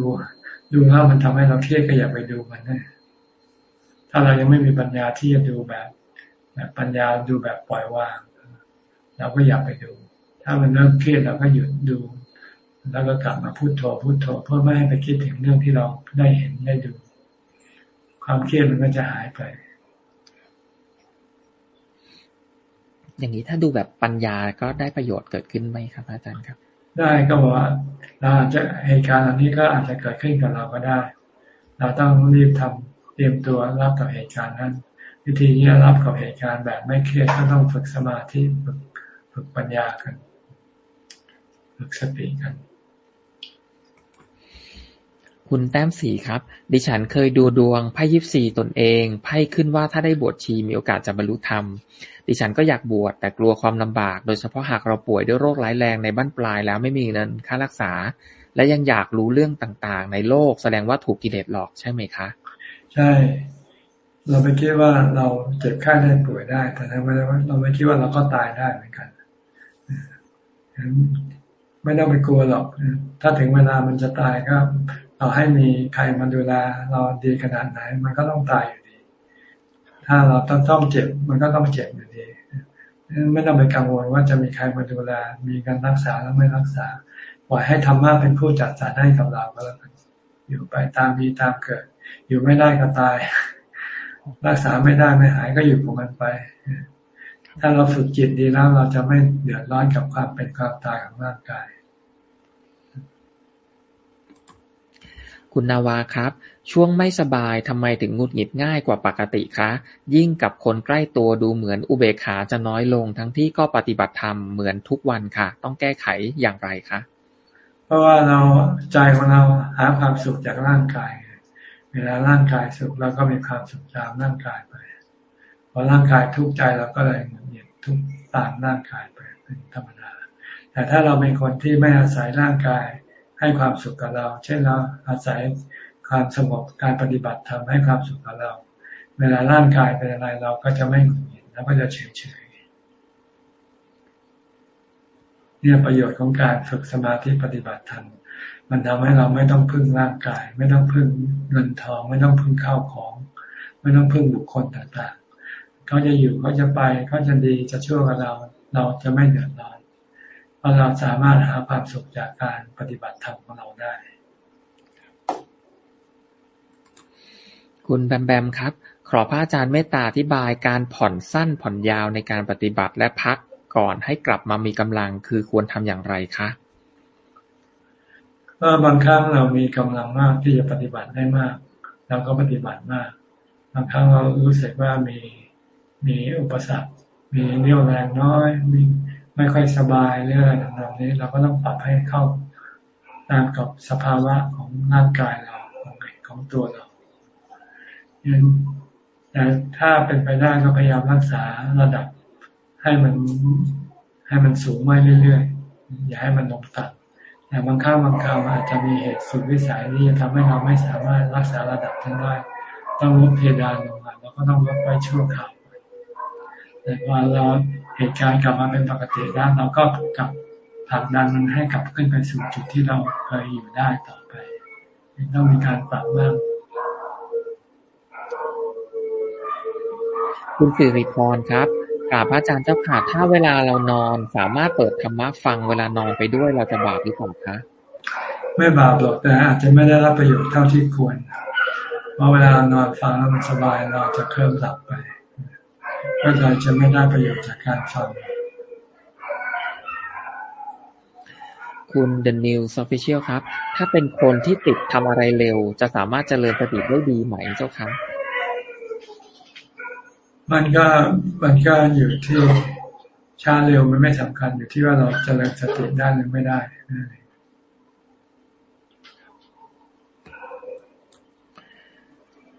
ดูแล้วมันทำให้เราเครียดก็อย่าไปดูมันนะถ้าเรายังไม่มีปัญญาที่จะดูแบบ แบบปัญญาดูแบบปล่อยวาง เราก็อย่าไปดู ถ้ามันเริ่มเครียดเราก็หยุดดู แล้วก็กลับมาพูดโทพูดโทเพื่อไม่ให้ไปคิดถึงเรื่องที่เราได้เห็นได้ดู ความเครียดมันก็จะหายไป อย่างนี้ถ้าดูแบบปัญญาก็ได้ประโยชน์เกิดขึ้นไหมครับ อาจารย์ครับ ได้ก็บอกว่าเราอาจจะเหตุการณ์อันนี้ก็อาจจะเกิดขึ้นกับเราก็ได้ เราต้องรีบทำเตรียมตัวรับกับเหตุการณ์นั้น วิธีที่จะรับกับเหตุการณ์แบบไม่เครียดก็ต้องฝึกสมาธิฝึกฝึกปัญญากัน ฝึกสติกัน คุณแต้มสีครับ ดิฉันเคยดูดวงไพ่ยิบสี่ตนเองไพ่ขึ้นว่าถ้าได้บวชชีมีโอกาสจะบรรลุธรรม ดิฉันก็อยากบวชแต่กลัวความลำบาก โดยเฉพาะหากเราป่วยด้วยโรคร้ายแรงในบ้านปลายแล้วไม่มีเงินค่ารักษา และยังอยากรู้เรื่องต่างๆ ในโลกแสดงว่าถูกกิเลสหลอกใช่ไหมคะ ใช่ เราไปคิดว่าเราเจ็บไข้ได้ป่วยได้ แต่ทำไมเราไม่คิดว่าเราก็ตายได้เหมือนกันไม่ต้องไปกลัวหรอก ถ้าถึงเวลามันจะตายก็เราให้มีใครมาดูแลเราดีขนาดไหน มันก็ต้องตายอยู่ดี ถ้าเราต้องต้องเจ็บ มันก็ต้องเจ็บอยู่ดี ไม่ต้องไปกังวลว่าจะมีใครมาดูแล มีการรักษาแล้วไม่รักษา ปล่อยให้ธรรมะเป็นผู้จัดสรรให้กับเราก็แล้วกันอยู่ไปตามมีตามเกิด อยู่ไม่ได้ก็ตาย รักษาไม่ได้ไม่หายก็อยู่ของมันไป ถ้าเราฝึกจิตดีแล้วเราจะไม่เดือดร้อนกับความเป็นความตายของร่างกาย คุณนาวาครับ ช่วงไม่สบายทำไมถึงงุดหงิดง่ายกว่าปกติคะ ยิ่งกับคนใกล้ตัวดูเหมือนอุเบกขาจะน้อยลงทั้งที่ก็ปฏิบัติธรรมเหมือนทุกวันค่ะ ต้องแก้ไขอย่างไรคะ เพราะว่าเราใจของเราหาความสุขจากร่างกาย เวลาร่างกายสุขเราก็มีความสุขตามร่างกายไป พอร่างกายทุกข์ใจเราก็เลยเหยียดทุกข์ตามร่างกายไปเป็นธรรมดา แต่ถ้าเราเป็นคนที่ไม่อาศัยร่างกายให้ความสุขกับเรา เช่นเราอาศัยความสงบการปฏิบัติทำให้ความสุขกับเรา เวลาร่างกายเป็นอะไรเราก็จะไม่หงุดหงิดแล้วก็จะเฉยเฉยเนี่ยประโยชน์ของการฝึกสมาธิปฏิบัติธรรม มันทำให้เราไม่ต้องพึ่งร่างกาย ไม่ต้องพึ่งเงินทอง ไม่ต้องพึ่งข้าวของ ไม่ต้องพึ่งบุคคลต่างๆเขาจะอยู่เขาจะไปเขาจะดีจะช่วยกับเรา เราจะไม่เดือดร้อนเพราะเราสามารถหาความสุขจากการปฏิบัติธรรมของเราได้ คุณแบมแบมครับ ขอพระอาจารย์เมตตาอธิบายการผ่อนสั้นผ่อนยาวในการปฏิบัติและพักก่อนให้กลับมามีกำลังคือควรทำอย่างไรคะ ก็บางครั้งเรามีกำลังมากที่จะปฏิบัติได้มาก เราก็ปฏิบัติมาก บางครั้งเรารู้สึกว่ามีมีอุปสรรค มีเรี่ยวแรงน้อยมีไม่ค่อยสบายเรื่องอะไรต่างๆนี้ เราก็ต้องปรับให้เข้าตามกับสภาวะของร่างกายเราของของตัวเราแต่ถ้าเป็นไปได้ก็พยายามรักษาระดับให้มันให้มันสูงไว้เรื่อยๆ อย่าให้มันลงต่ำ แต่บางครั้งบางคราวอาจจะมีเหตุสุดวิสัยที่จะทำให้เราไม่สามารถรักษาระดับนั้นได้ ต้องลดเพดานลงมาแล้วก็ต้องลดไว้ชั่วคราวแต่พอเราเหตุการณ์กลับมาเป็นปกติได้เราก็กลับผลักดันมันให้กลับขึ้นไปสู่จุดที่เราเคยอยู่ได้ต่อไปต้องมีการปรับบ้างคุณสิริพรครับ กราบพระอาจารย์เจ้าค่ะ ถ้าเวลาเรานอนสามารถเปิดธรรมะฟังเวลานอนไปด้วยเราจะบาปหรือเปล่าคะไม่บาปหรอกแต่อาจจะไม่ได้รับประโยชน์เท่าที่ควรเพราะเวลานอนฟังแล้วมันสบายเราจะเคลิ้มหลับไปก็เลยจะไม่ได้ประโยชน์จากการฟังคุณ The News Official ครับ ถ้าเป็นคนที่ติดทำอะไรเร็ว จะสามารถเจริญสติได้ดีไหมเจ้าคะ มันก็มันก็อยู่ที่ช้าเร็วมันไม่สำคัญอยู่ที่ว่าเราจะเริญสติได้หรือไม่ได้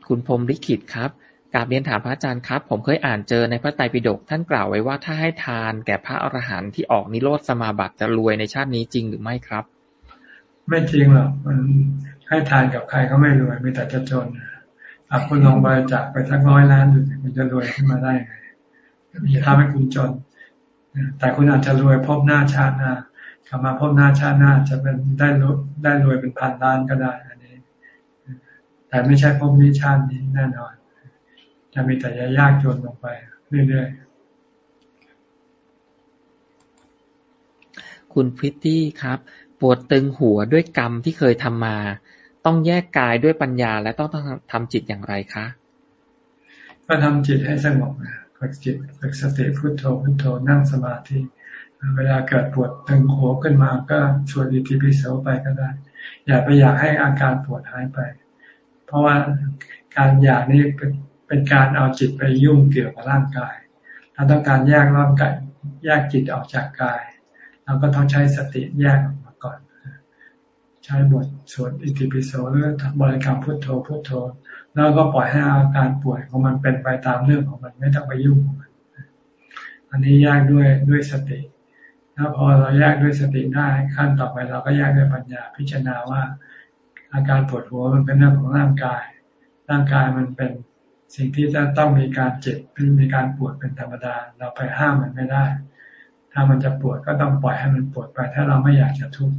คุณพรมลิขิตครับกาบเรียนถามพระอาจารย์ครับ ผมเคยอ่านเจอในพระไตรปิฎกท่านกล่าวไว้ว่าถ้าให้ทานแก่พระอรหันต์ที่ออกนิโรธสมาบัติจะรวยในชาตินี้จริงหรือไม่ครับ ไม่จริงหรอกมันให้ทานกับใครก็ไม่รวยมีแต่จะจน อาคุณลองบริจาคไปสักร้อยล้านดูมันจะรวยขึ้นมาได้ไงจะทำให้คุณจน แต่คุณอาจจะรวยพบหน้าชาติหน้ากลับมาพบหน้าชาติหน้าจะเป็นได้รได้รวยเป็นพันล้านก็ได้อันนี้ แต่ไม่ใช่พบนี้ชาตินี้แน่นอน จะมีแต่ยากจนลงไปเรื่อยๆคุณพิตตี้ครับ ปวดตึงหัวด้วยกรรมที่เคยทำมา ต้องแยกกายด้วยปัญญาและต้องทำจิตอย่างไรคะก็ทำจิตให้สงบนะฝึกจิตฝึกสติพุโทโธพุโทโธนั่งสมาธิเวลาเกิดปวดตึงหัวขึ้นมาก็ชวนอิทิปิโสไปก็ได้ อย่าไปอยากให้อาการปวดหายไป เพราะว่าการอยากนี่เป็นเป็นการเอาจิตไปยุ่งเกี่ยวกับร่างกายเราต้องการแยกร่างกายแยกจิตออกจากกาย เราก็ต้องใช้สติแยกออกมา ใช้บทสวดอิติปิโสหรือบริกรรมพุทโธพุทโธ แล้วก็ปล่อยให้อาการป่วยของมันเป็นไปตามเรื่องของมันไม่ต้องไปยุ่งของมันอันนี้แยกด้วยด้วยสติแล้วพอเราแยกด้วยสติได้ขั้นต่อไปเราก็แยกด้วยปัญญาพิจารณาว่า อาการปวดหัวมันเป็นเรื่องของร่างกาย ร่างกายมันเป็นสิ่งที่จะต้องมีการเจ็บมีการปวดเป็นธรรมดา เราไปห้ามมันไม่ได้ ถ้ามันจะปวดก็ต้องปล่อยให้มันปวดไป ถ้าเราไม่อยากจะทุกข์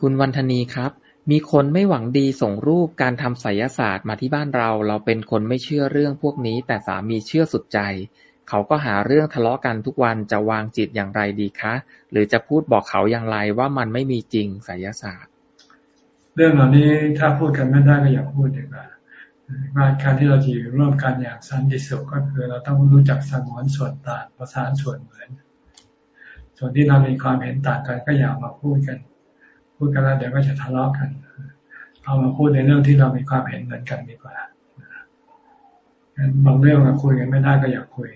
คุณวันธนีครับ มีคนไม่หวังดีส่งรูปการทำไสยศาสตร์มาที่บ้านเรา เราเป็นคนไม่เชื่อเรื่องพวกนี้ แต่สามีเชื่อสุดใจ เขาก็หาเรื่องทะเลาะกันทุกวันจะวางจิตอย่างไรดีคะ หรือจะพูดบอกเขาอย่างไรว่ามันไม่มีจริงไสยศาสตร์ เรื่องเหล่านี้ถ้าพูดกันไม่ได้ก็อย่าพูดดีกว่าว่าการที่เราจะอยู่ร่วมกันอย่างสันติสุขก็คือ เราต้องรู้จักสงวนส่วนต่างประสานส่วนเหมือน ส่วนที่เรามีความเห็นต่างกันก็อย่ามาพูดกัน พูดกันแล้วเดี๋ยวก็จะทะเลาะกัน เอามาพูดในเรื่องที่เรามีความเห็นเหมือนกันดีกว่าบางเรื่องเราคุยกันไม่ได้ก็อย่าคุย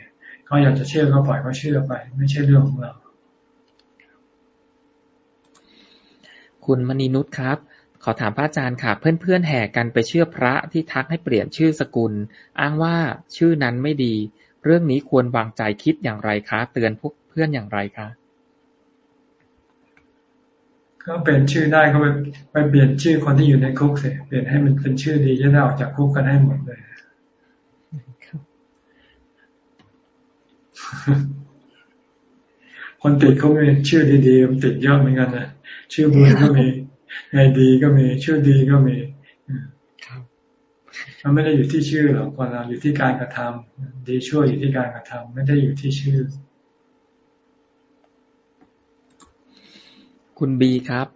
เขาอยากจะเชื่อก็ปล่อยเขาเชื่อไป ไม่ใช่เรื่องของเรา คุณมณีนุชครับ ขอถามพระอาจารย์ค่ะ เพื่อนๆแห่กันไปเชื่อพระที่ทักให้เปลี่ยนชื่อสกุล อ้างว่าชื่อนั้นไม่ดี เรื่องนี้ควรวางใจคิดอย่างไรคะ เตือนพวกเพื่อนอย่างไรคะ ก็เปลี่ยนชื่อได้ก็ไปไปเปลี่ยนชื่อคนที่อยู่ในคุกเสียเปลี่ยนให้มันเป็นชื่อดีจะได้ออกจากคุกกันให้หมดเลยคนติดเขามีชื่อดีๆมันติดเยอะเหมือนกันนะชื่อบุญก็มีไงดีก็มี ชื่อดีก็มีมันไม่ได้อยู่ที่ชื่อหรอกคนเราอยู่ที่การกระทำดีช่วยอยู่ที่การกระทำไม่ได้อยู่ที่ชื่อ คุณบีครับ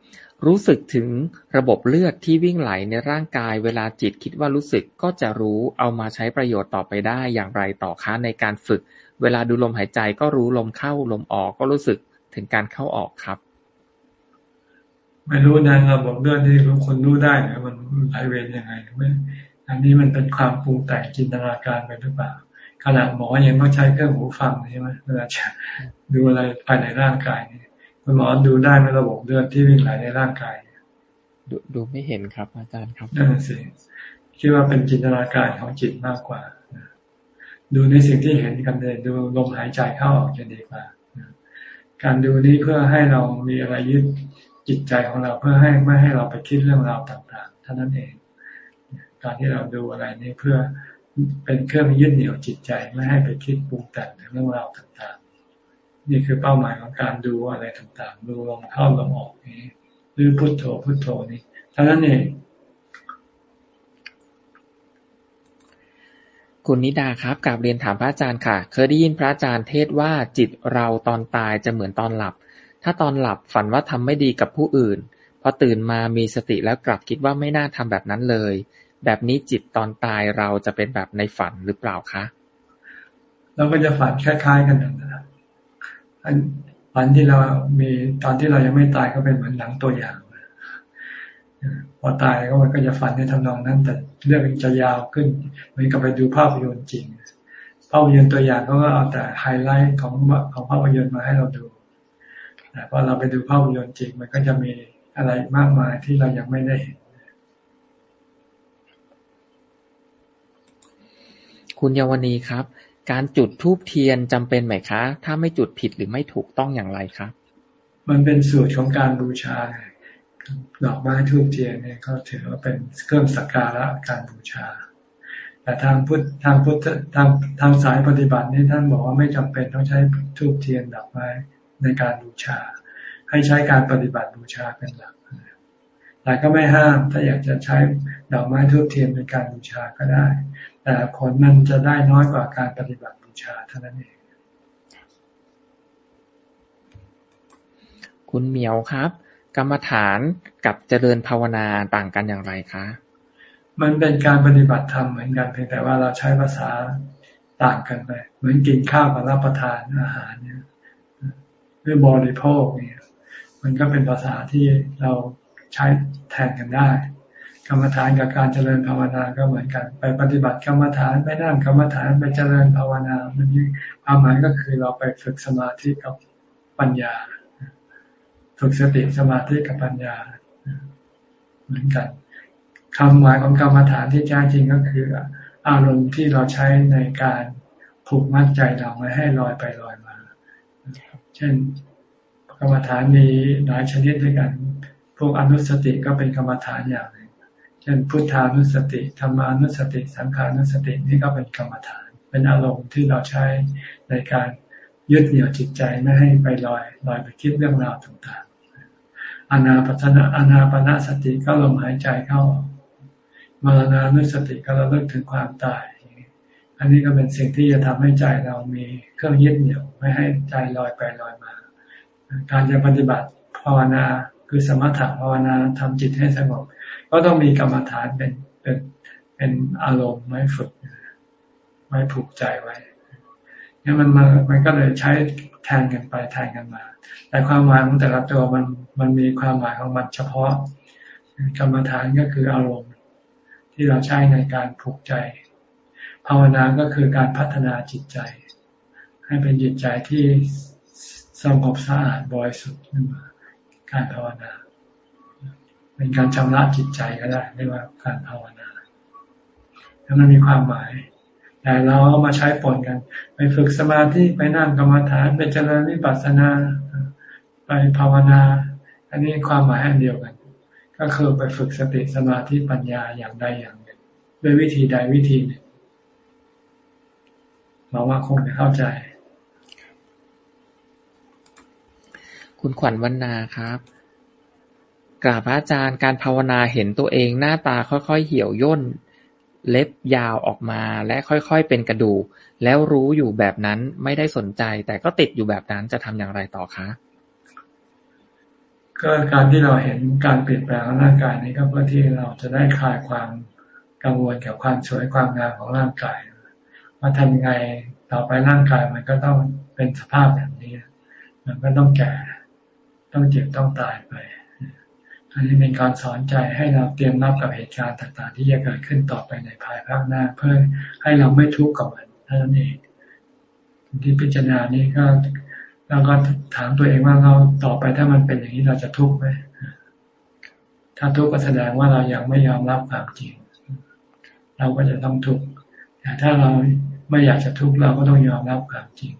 รู้สึกถึงระบบเลือดที่วิ่งไหลในร่างกาย เวลาจิตคิดว่ารู้สึกก็จะรู้เอามาใช้ประโยชน์ต่อไปได้อย่างไรต่อคะในการฝึก เวลาดูลมหายใจก็รู้ลมเข้าลมออกก็รู้สึกถึงการเข้าออกครับ ไม่รู้นะระบบเลือดนี่รู้คนรู้ได้นะมันไหลเวียนยังไงไม่อันนี้มันเป็นความปรุงแต่งจินตนาการไปหรือเปล่าขณะหมอยังต้องใช้เครื่องหูฟังใช่ไหมเวลาจะดูอะไรภายในร่างกายนี่ คุณหมอดูได้ในระบบเลือดที่วิ่งไหลในร่างกายดูดูไม่เห็นครับ อาจารย์ครับนั่นสิคิดว่าเป็นจินตนาการของจิตมากกว่า ดูในสิ่งที่เห็นกันเลยดูลมหายใจเข้าออกจะดีกว่า การดูนี้เพื่อให้เรามีอะไรยึดจิตใจของเราเพื่อให้ไม่ให้เราไปคิดเรื่องราวต่างๆเท่านั้นเอง การที่เราดูอะไรนี้เพื่อเป็นเครื่องยึดเหนี่ยวจิตใจไม่ให้ไปคิดปรุงแต่งเรื่องราวต่างๆ นี่คือเป้าหมายของการดูอะไรต่างๆ ดูลมเข้าลมออกนี้ หรือพุทโธพุทโธนี้เท่านั้นเอง คุณนิดาครับกลับเรียนถามพระอาจารย์ค่ะ เคยได้ยินพระอาจารย์เทศว่าจิตเราตอนตายจะเหมือนตอนหลับ ถ้าตอนหลับฝันว่าทำไม่ดีกับผู้อื่น พอตื่นมามีสติแล้วกลับคิดว่าไม่น่าทำแบบนั้นเลย แบบนี้จิตตอนตายเราจะเป็นแบบในฝันหรือเปล่าคะเราก็จะฝันคล้ายๆกันนะ ฝันที่เรามีตอนที่เรายังไม่ตายก็เป็นเหมือนหนังตัวอย่างพอตายก็มันก็จะฝันในทำนองนั้น แต่เรื่องมันจะยาวขึ้นเหมือนกับไปดูภาพยนตร์จริง ภาพยนตร์ตัวอย่างก็เอาแต่ไฮไลท์ของของภาพยนตร์มาให้เราดูแต่พอเราไปดูภาพยนตร์จริง มันก็จะมีอะไรมากมายที่เรายังไม่ได้เห็นคุณเยาวณีครับ การจุดทูบเทียนจำเป็นไหมคะ ถ้าไม่จุดผิดหรือไม่ถูกต้องอย่างไรครับ มันเป็นสูตรของการบูชาดอกไม้ทูบเทียนเนี่ยเขาถือว่าเป็นเครื่องสักการะการบูชา แต่ทางพุทธทางพุทธทางทางสายปฏิบัตินี่ท่านบอกว่าไม่จำเป็นต้องใช้ทูบเทียนดอกไม้ในการบูชา ให้ใช้การปฏิบัติบูชาเป็นหลักแต่ก็ไม่ห้ามถ้าอยากจะใช้ดอกไม้ทูบเทียนในการบูชาก็ได้ แต่ผลมันจะได้น้อยกว่าการปฏิบัติบูชาเท่านั้นเอง คุณเหมียวครับ กรรมฐานกับเจริญภาวนาต่างกันอย่างไรคะ มันเป็นการปฏิบัติธรรมเหมือนกันเพียงแต่ว่าเราใช้ภาษาต่างกันไป เหมือนกินข้าวกับรับประทานอาหารเนี่ยหรือบริโภคเนี่ย มันก็เป็นภาษาที่เราใช้แทนกันได้ กรรมฐานกับการเจริญภาวนาก็เหมือนกัน ไปปฏิบัติกรรมฐานไปนั่งกรรมฐานไปเจริญภาวนามันความหมายก็คือเราไปฝึกสมาธิกับปัญญา ฝึกสติสมาธิกับปัญญา เหมือนกันคำหมายของกรรมฐานที่แท้จริงก็คือ อารมณ์ที่เราใช้ในการผูกมัดใจเราไม่ให้ลอยไปลอยมา เช่นกรรมฐานมีหลายชนิดด้วยกัน พวกอนุสติก็เป็นกรรมฐานอย่างหนึ่ง เช่นพุทธานุสติธรรมานุสติ สังขานุสตินี่ก็เป็นกรรมฐาน เป็นอารมณ์ที่เราใช้ในการยึดเหนี่ยวจิตใจไม่ให้ไปลอยลอยไปคิดเรื่องราวต่างๆอนาปันาอนาปนาสติก็ลมหายใจเข้ามรณานุสติก็ระลึกถึงความตาย อันนี้ก็เป็นสิ่งที่จะทำให้ใจเรามีเครื่องยึดเหนี่ยวไม่ให้ใจลอยไปลอยมา การจะปฏิบัติภาวนาคือสมถะภาวนาทำจิตให้สงบ ก็ต้องมีกรรมฐานเป็นเป็นเป็นอารมณ์ไว้ฝึกไว้ผูกใจไว้เนี่ยมันมามันก็เลยใช้แทนกันไปแทนกันมา แต่ความหมายของแต่ละตัวมันมันมีความหมายของมันเฉพาะ กรรมฐานก็คืออารมณ์ที่เราใช้ในการผูกใจ ภาวนาก็คือการพัฒนาจิตใจ ให้เป็นจิตใจที่สงบสะอาดบริสุทธิ์ขึ้นมาการภาวนา เป็นการชำระจิตใจก็ได้เรียกว่าการภาวนาแล้วมันมีความหมาย แต่เราเอามาใช้ปนกัน ไปฝึกสมาธิไปนั่งกรรมฐานไปเจริญวิปัสสนา ไปภาวนา อันนี้ความหมายอันเดียวกัน ก็คือไปฝึกสติสมาธิปัญญาอย่างใดอย่างหนึ่งด้วยวิธีใดวิธีหนึ่งเราว่าคงจะเข้าใจ คุณขวัญวรรณาครับ กราบพระอาจารย์ การภาวนาเห็นตัวเองหน้าตาค่อยๆเหี่ยวย่น เล็บยาวออกมาและค่อยๆเป็นกระดูก แล้วรู้อยู่แบบนั้นไม่ได้สนใจ แต่ก็ติดอยู่แบบนั้นจะทำอย่างไรต่อคะก็การที่เราเห็นการเปลี่ยนแปลงของร่างกายนี้ก็เพื่อที่เราจะได้คลายความกังวลเกับความสวยความงามของร่างกายว่าทำยังไงต่อไปร่างกายมันก็ต้องเป็นสภาพแบบนี้ มันก็ต้องแก่ ต้องเจ็บต้องตายไป อันนี้เป็นการสอนใจให้เราเตรียมรับกับเหตุการณ์ต่างๆ ที่จะเกิดขึ้นต่อไปในภายภาคหน้า เพื่อให้เราไม่ทุกข์กับมันเท่านั้นเองที่พิจารณานี้ก็เราก็ถามตัวเองว่าเราต่อไปถ้ามันเป็นอย่างนี้เราจะทุกข์ไหมถ้าทุกข์ก็แสดงว่าเรายังไม่ยอมรับความจริง เราก็จะต้องทุกข์แต่ถ้าเราไม่อยากจะทุกข์เราก็ต้องยอมรับความจริง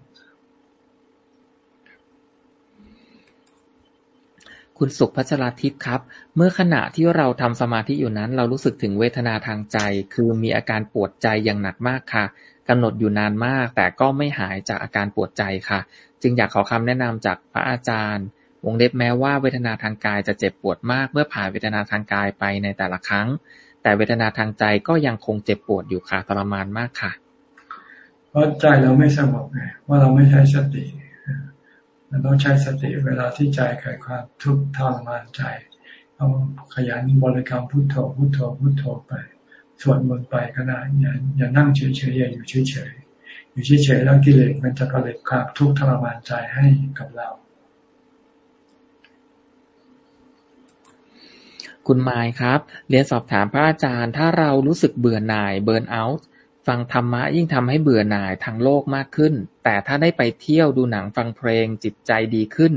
คุณสุขพัชราทิพย์ครับ เมื่อขณะที่เราทำสมาธิอยู่นั้น เรารู้สึกถึงเวทนาทางใจ คือมีอาการปวดใจอย่างหนักมากค่ะกำหนดอยู่นานมาก แต่ก็ไม่หายจากอาการปวดใจค่ะ จึงอยากขอคำแนะนำจากพระอาจารย์ วงเล็บแม้ว่าเวทนาทางกายจะเจ็บปวดมาก เมื่อผ่านเวทนาทางกายไปในแต่ละครั้ง แต่เวทนาทางใจก็ยังคงเจ็บปวดอยู่ค่ะทรมานมากค่ะ เพราะใจเราไม่สงบไงว่าเราไม่ใช้สติ มันต้องใช้สติเวลาที่ใจเกิดความทุกข์ทรมานใจต้องขยันบริกรรมพุทโธพุทโธพุทโธไปสวดมนต์ไปก็ได้อย่าอย่านั่งเฉยๆอย่าอยู่เฉยๆอยู่เฉยๆแล้วกิเลสมันจะผลิตความทุกข์ทรมานใจให้กับเรา คุณไมค์ครับ เรียนสอบถามพระอาจารย์ ถ้าเรารู้สึกเบื่อหน่ายเบิร์นเอาท์ ฟังธรรมะยิ่งทำให้เบื่อหน่ายทางโลกมากขึ้น แต่ถ้าได้ไปเที่ยวดูหนังฟังเพลงจิตใจดีขึ้น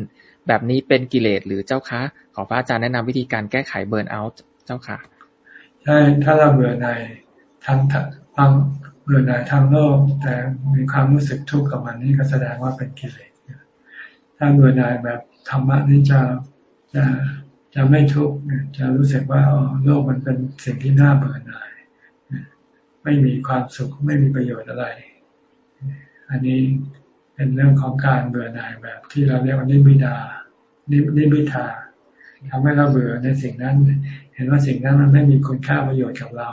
แบบนี้เป็นกิเลสหรือเจ้าคะ ขอพระอาจารย์แนะนำวิธีการแก้ไขเบิร์นเอาท์เจ้าค่ะใช่ถ้าเราเบื่อหน่ายทางทางเบื่อหน่ายทางโลก แต่มีความรู้สึกทุกข์กับมันนี่ก็แสดงว่าเป็นกิเลสถ้าเบื่อหน่ายแบบธรรมะนี่จะจะจะไม่ทุกข์จะรู้สึกว่าโลกมันเป็นสิ่งที่น่าเบื่อหน่าย ไม่มีความสุขไม่มีประโยชน์อะไร อันนี้เป็นเรื่องของการเบื่อหน่ายแบบ ที่เราเรียกว่านิบิดานิบิทาทำให้เราเบื่อในสิ่งนั้น เห็นว่าสิ่งนั้นมันไม่มีคุณค่าประโยชน์กับเรา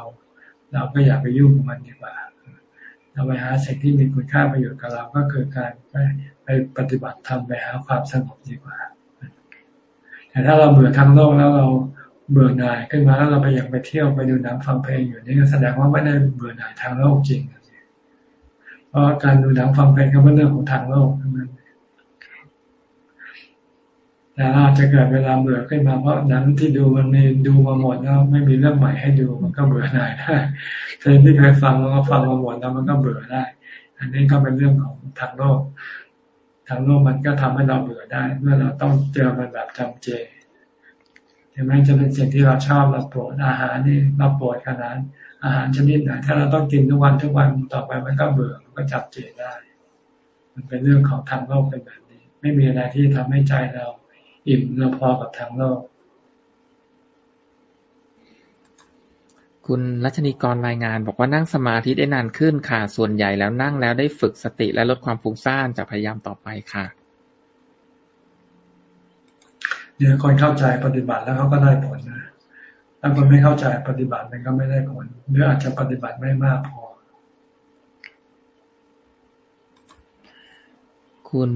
เราก็อยากไปยุ่งกับมันดีกว่าเราไปหาสิ่งที่มีคุณค่าประโยชน์กับเรา ก็คือการไปไปปฏิบัติทำไปหาความสงบดีกว่า แต่ถ้าเราเบื่อทั้งโลกแล้วเรา เบื่อหน่ายขึ้นมาแล้วเราไปอยากไปเที่ยวไปดูหนังฟังเพลงอยู่นี่ก็แสดงว่าไม่ได้เบื่อหน่ายทางโลกจริงเพราะการดูหนังฟังเพลงก็เป็นเรื่องของทางโลกนั้นแต่อาจจะเกิดเวลาเบื่อขึ้นมาเพราะหนังที่ดูมันมีดูมาหมดแล้วไม่มีเรื่องใหม่ให้ดูมันก็เบื่อหน่ายได้เพลงที่เคยฟังมันก็ฟังมาหมดแล้วมันก็เบื่อได้ อันนี้ก็เป็นเรื่องของทางโลกทางโลกมันก็ทำให้เราเบื่อได้ เมื่อเราต้องเจอมันแบบจำเจ ถึงแม้จะเป็นสิ่งที่เราชอบเราโปรดอาหารนี่เราโปรดขนาดอาหารชนิดไหนถ้าเราต้องกินทุกวันทุกวันต่อไปมันก็เบื่อมันก็จับเจได้ มันเป็นเรื่องของทางโลกเป็นแบบนี้ ไม่มีอะไรที่ทำให้ใจเรา อิ่มเราพอกับทางโลก คุณรัชนีกรรายงาน บอกว่านั่งสมาธิได้นานขึ้นค่ะ ส่วนใหญ่แล้วนั่งแล้วได้ฝึกสติและลดความฟุ้งซ่านจะพยายามต่อไปค่ะ เดี๋ยวคนเข้าใจปฏิบัติแล้วเขาก็ได้ผลนะถ้าคนไม่เข้าใจปฏิบัติมันก็ไม่ได้ผล หรืออาจจะปฏิบัติไม่มากพอ คุณ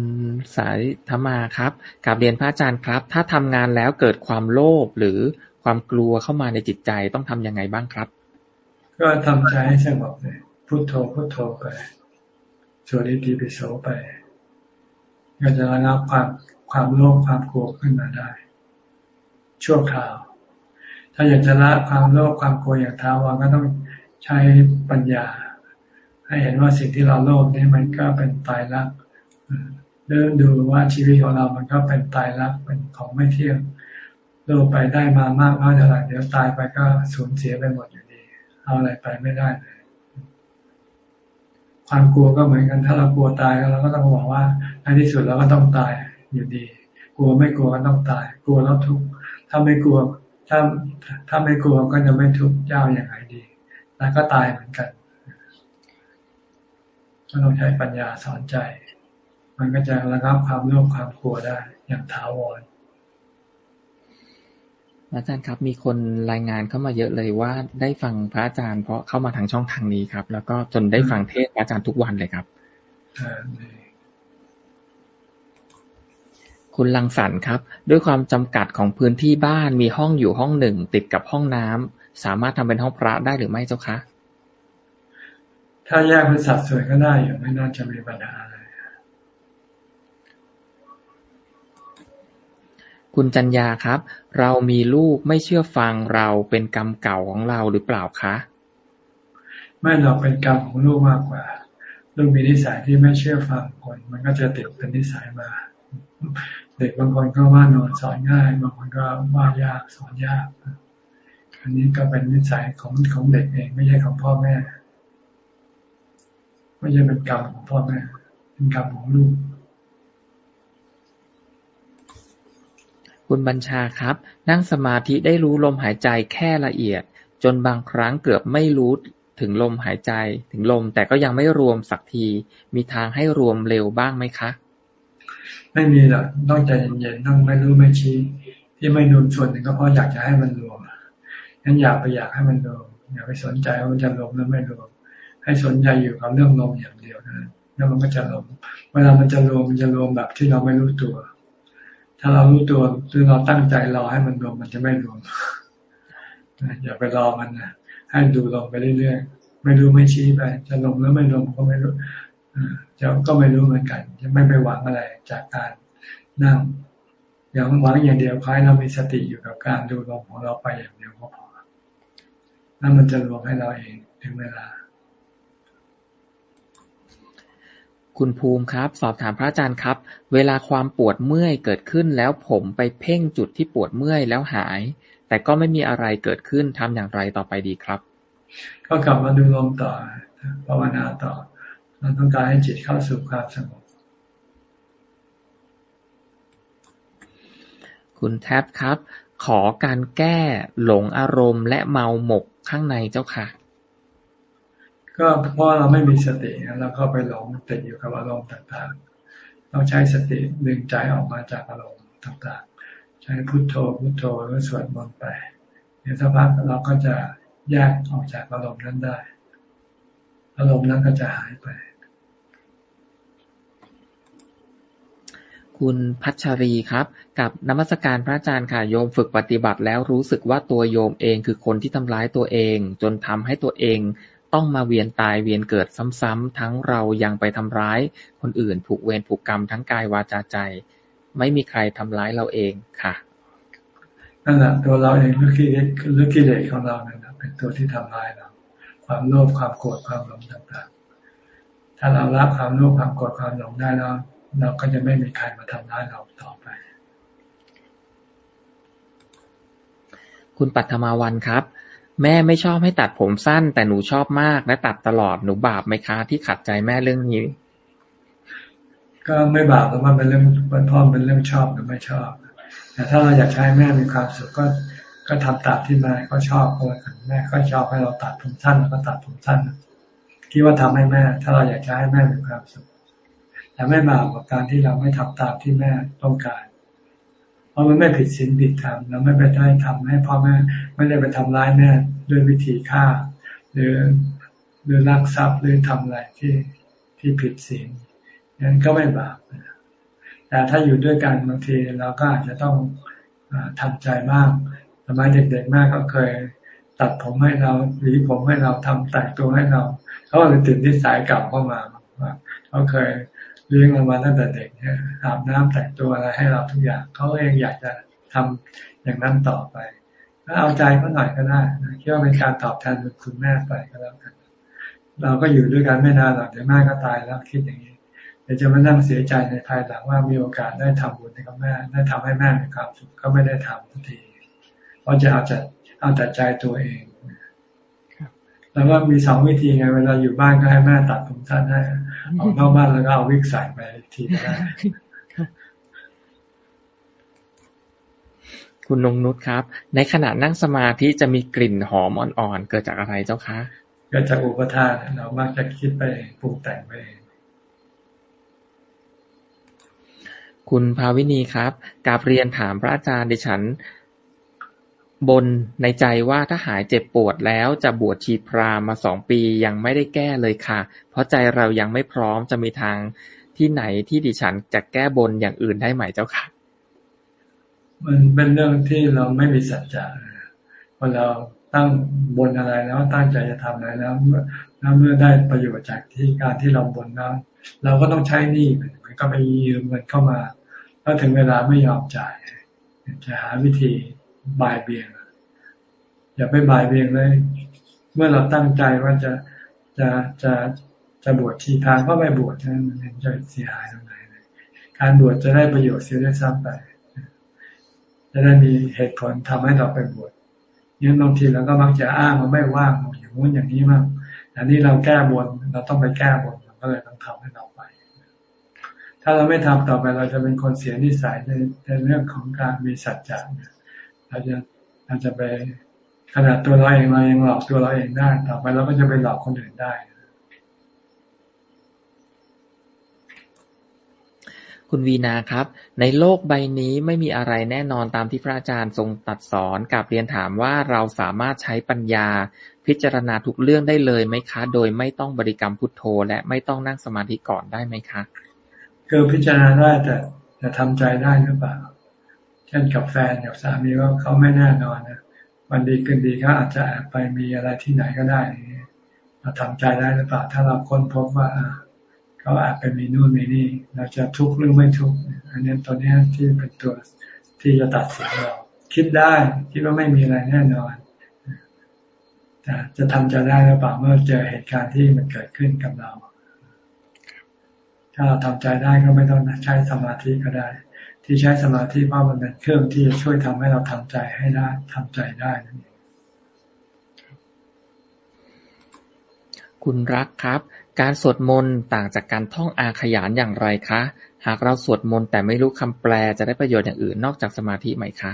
สายธรรมาครับกับเรียนพระอาจารย์ครับ ถ้าทำงานแล้วเกิดความโลภหรือความกลัวเข้ามาในจิตใจต้องทํำยังไงบ้างครับ ก็ทำใจให้สงบเลยพุโทโธพุโทโธไปสวดอิติปิโสไปก็จะระงับความ ความโลภความกลัวขึ้นมาได้ ชั่วคราว ถ้าอยากจะละความโลภความกลัวอย่างท้าวรก็ต้องใช้ปัญญา ให้เห็นว่าสิ่งที่เราโลภนี่มันก็เป็นตายรักเดินดูว่าชีวิตของเรามันก็เป็นตายรักเป็นของไม่เที่ยงโลภไปได้มามากน้อยเท่าไหร่เดี๋ยวตายไปก็สูญเสียไปหมดอยู่ดี เอาอะไรไปไม่ได้เลยความกลัวก็เหมือนกัน ถ้าเรากลัวตายเราก็ต้องบอกว่าในที่สุดเราก็ต้องตาย อยู่ดี กลัวไม่กลัวก็ต้องตาย กลัวแล้วทุกข์ถ้าไม่กลัวถ้าถ้าไม่กลัวก็จะไม่ทุกข์เจ้าอย่างไรดี แล้วก็ตายเหมือนกันก็ต้องใช้ปัญญาสอนใจ มันก็จะระงับความโลภความกลัวได้ อย่างถาวรอาจารย์ครับ มีคนรายงานเข้ามาเยอะเลยว่าได้ฟังพระอาจารย์เพราะเข้ามาทางช่องทางนี้ครับ แล้วก็จนได้ฟังเทศพระอาจารย์ทุกวันเลยครับ คุณลังสรรครับ ด้วยความจำกัดของพื้นที่บ้านมีห้องอยู่ห้องหนึ่ง ติดกับห้องน้ำสามารถทำเป็นห้องพระได้หรือไม่เจ้าคะ ถ้าแยกเป็นสัดส่วนก็ได้อยู่ไม่น่าจะมีปัญหาคุณจัญญาครับ เรามีลูกไม่เชื่อฟังเราเป็นกรรมเก่าของเราหรือเปล่าคะไม่เราเป็นกรรมของลูกมากกว่า ลูกมีนิสัยที่ไม่เชื่อฟังคน มันก็จะติดเป็นนิสัยมา เด็กบางคนก็ว่านอนสอนง่าย บางคนก็ว่ายากสอนยาก อันนี้ก็เป็นนิสัยของของเด็กเองไม่ใช่ของพ่อแม่ ไม่ใช่เป็นกรรมของพ่อแม่ เป็นกรรมของลูกคุณบัญชาครับ นั่งสมาธิได้รู้ลมหายใจแค่ละเอียด จนบางครั้งเกือบไม่รู้ถึงลมหายใจถึงลมแต่ก็ยังไม่รวมสักที มีทางให้รวมเร็วบ้างไหมคะ ไม่มีหรอกต้องใจเย็นๆต้องไม่รู้ไม่ชี้ ที่ไม่รวมส่วนหนึ่งก็เพราะอยากจะให้มันรวมงั้นอยากไปอยากให้มันรวมอย่าไปสนใจว่ามันจะรวมหรือไม่รวมให้สนใจอยู่กับเรื่องลมอย่างเดียวนะแล้วมันก็จะรวมเวลามันจะรวมมันจะรวมแบบที่เราไม่รู้ตัว ถ้าเรารู้ตัวหรือเราตั้งใจรอให้มันรวมมันจะไม่รวมอย่าไปรอมันนะให้ดูลงไปเรื่อยๆไม่รู้ไม่ชี้ไป จะลงหรือไม่ลงก็ไม่รู้ จะก็ไม่รู้เหมือนกันจะไม่ไปหวังอะไรจากการนั่งอย่างหวังอย่างเดียวคล้ายเรามีสติอยู่กับการดูลมของเราไปอย่างเดียวก็พอแล้วมันจะรวมให้เราเองถึงเวลา คุณภูมิครับ สอบถามพระอาจารย์ครับ เวลาความปวดเมื่อยเกิดขึ้นแล้วผมไปเพ่งจุดที่ปวดเมื่อยแล้วหาย แต่ก็ไม่มีอะไรเกิดขึ้นทำอย่างไรต่อไปดีครับ ก็กลับมาดูลมต่อภาวนาต่อ เราต้องการให้จิตเข้าสู่ความสงบ คุณแท็บครับ ขอการแก้หลงอารมณ์และเมาหมกข้างในเจ้าค่ะ ก็เพราะเราไม่มีสติเราก็ไปหลงติดอยู่กับอารมณ์ต่างๆ ต้องใช้สติดึงใจออกมาจากอารมณ์ต่างๆ ใช้พุทโธพุทโธหรือสวดมนต์ไป เดี๋ยวสักพักเราก็จะแยกออกจากอารมณ์นั้นได้ อารมณ์นั้นก็จะหายไป คุณพัชรีครับ กับนมัสการพระอาจารย์ค่ะโยมฝึกปฏิบัติแล้วรู้สึกว่าตัวโยมเองคือคนที่ทำร้ายตัวเอง จนทำให้ตัวเองต้องมาเวียนตายเวียนเกิดซ้ำๆทั้งเรายังไปทำร้าย คนอื่นผูกเวรผูกกรรมทั้งกายวาจาใจ ไม่มีใครทำร้ายเราเองค่ะนั่นแหละตัวเราเองหรือกิเลสหรือกิเลสของเราเนี่ยเป็นตัวที่ทำร้ายเรา ความโลภความโกรธความหลงต่างๆ ถ้าเรารับความโลภความโกรธความหลงได้แล้ว เราก็จะไม่มีใครมาทำร้ายเราต่อไป คุณปัทมาวันครับ แม่ไม่ชอบให้ตัดผมสั้น แต่หนูชอบมากและตัดตลอดหนูบาปไหมคะ ที่ขัดใจแม่เรื่องนี้ ก็ไม่บาปเพราะมันเป็นเรื่องเป็นพ่อเป็นเรื่องชอบหรือไม่ชอบแต่ถ้าเราอยากให้แม่มีความสุขก็ ก็ทำตามที่แม่ก็ชอบเพราแม่ก็ชอบให้เราตัดผมสั้นแล้วก็ตัดผมสั้นคิดว่าทำให้แม่ ถ้าเราอยากจะให้แม่มีความสุขแต่ไม่บาปกับการที่เราไม่ทำตามที่แม่ต้องการ เพราะมันไม่ผิดศีลผิดธรรมเราไม่ไปได้ทำให้พ่อแม่ไม่ได้ไปทำร้ายแม่ด้วยวิธีฆ่า หรือหรือลักทรัพย์หรือทำอะไรที่ที่ผิดศีลงั้นก็ไม่บาปแต่ถ้าอยู่ด้วยกันบางทีเราก็อาจจะต้องทำใจมาก สมัยเด็กๆมากก็เคยตัดผมให้เราหวีผมให้เราทำแต่งตัวให้เราเขาเลยติดนิสัยเก่าเข้ามาเขาเคยเลี้ยงเรามาตั้งแต่เด็กเนี่ยอาบน้ำแต่งตัวอะไรให้เราทุกอย่างเขาเองอยากจะทำอย่างนั้นต่อไปก็เอาใจเขาหน่อยก็ได้คิดว่าเป็นการตอบแทนคุณแม่ไปก็แล้วกันเราก็อยู่ด้วยกันไม่นานหรอกเดี๋ยวแม่ก็ตายแล้วคิดอย่างนี้เดี๋ยวจะมานั่งเสียใจในภายหลังว่ามีโอกาสได้ทำบุญให้กับแม่ได้ทำให้แม่มีความสุขก็ไม่ได้ทำทันที ราะจะเอาแต่เอาแต่ใจตัวเองแล้วก็มีสองวิธีไงเวลาอยู่บ้านก็ให้แม่ตัดผมสั้นให้ออกนอกบ้านแล้วก็เอาวิกใส่ไปทีก็ได้คุณนงนุชครับ ในขณะนั่งสมาธิจะมีกลิ่นหอมอ่อนๆ เกิดจากอะไรเจ้าคะเกิดจากอุปทานเรามักจะคิดไปปรุงแต่งไปคุณภาวินีครับกาบเรียนถามพระอาจารย์ดิฉัน บนในใจว่าถ้าหายเจ็บปวดแล้วจะบวชชีพรามมาสองปียังไม่ได้แก้เลยค่ะ เพราะใจเรายังไม่พร้อมจะมีทางที่ไหนที่ดิฉันจะแก้บนอย่างอื่นได้ไหมเจ้าค่ะ มันเป็นเรื่องที่เราไม่มีสัจจะพอเราตั้งบนอะไรแล้วตั้งใจจะทำอะไรแล้วเมื่อแล้วเมื่อได้ประโยชน์จากที่การที่เราบนแล้วเราก็ต้องใช้หนี้มันก็ไปยืมเงินเข้ามา แล้วถึงเวลาไม่ยอมจ่าย จะหาวิธี บายเบียง อย่าไปบายเบียงเลย เมื่อเราตั้งใจว่าจะจะจะจะบวชชีทางก็ไม่บวชนั้นมันจะเสียหายตรงไหนการบวชจะได้ประโยชน์เสียได้ซ้ำไป จะได้มีเหตุผลทำให้เราไปบวชยันบางทีเราก็มักจะอ้างว่าไม่ว่างอย่างนู้นอย่างนี้มากแต่นี่เราแก้บนเราต้องไปแก้บนก็เลยต้องทำให้เราไป ถ้าเราไม่ทำต่อไปเราจะเป็นคนเสียนิสัยในในเรื่องของการมีสัจจะเราจะเราจะไปขนาดตัวเราเองเรายังหลอกตัวเราเองได้ต่อไปเราก็จะไปหลอกคนอื่นได้ คุณวีนาครับ ในโลกใบนี้ไม่มีอะไรแน่นอนตามที่พระอาจารย์ทรงตัดสอนกับเรียนถามว่าเราสามารถใช้ปัญญาพิจารณาทุกเรื่องได้เลยไหมคะ โดยไม่ต้องบริกรรมพุทโธ และไม่ต้องนั่งสมาธิก่อนได้ไหมคะ คือพิจารณาได้แต่จะทำใจได้หรือเปล่า เช่นกับแฟนกับสามีว่าเขาไม่แน่นอนนะวันดีกินดีเขาอาจจะไปมีอะไรที่ไหนก็ได้เราทำใจได้หรือเปล่าถ้าเราค้นพบว่าเขาอาจเป็นมีนู่นมีนี่ เราจะทุกข์หรือไม่ทุกข์อันนี้ตัวนี้ที่เป็นตัวที่จะตัดสินเราคิดได้คิดว่าไม่มีอะไรแน่นอนแต่จะทำจได้หรือเปล่าเมื่อเจอเหตุการณ์ที่มันเกิดขึ้นกับเรา ถ้าเราทำใจได้ก็ไม่ต้องใช้สมาธิก็ได้ ที่ใช้สมาธิเพราะมันเป็นเครื่องที่จะช่วยทำให้เราทำใจให้ได้ทำใจได้นั่นเองคุณรักครับ การสวดมนต์ต่างจากการท่องอาขยานอย่างไรคะ หากเราสวดมนต์แต่ไม่รู้คำแปลจะได้ประโยชน์อย่างอื่นนอกจากสมาธิไหมคะ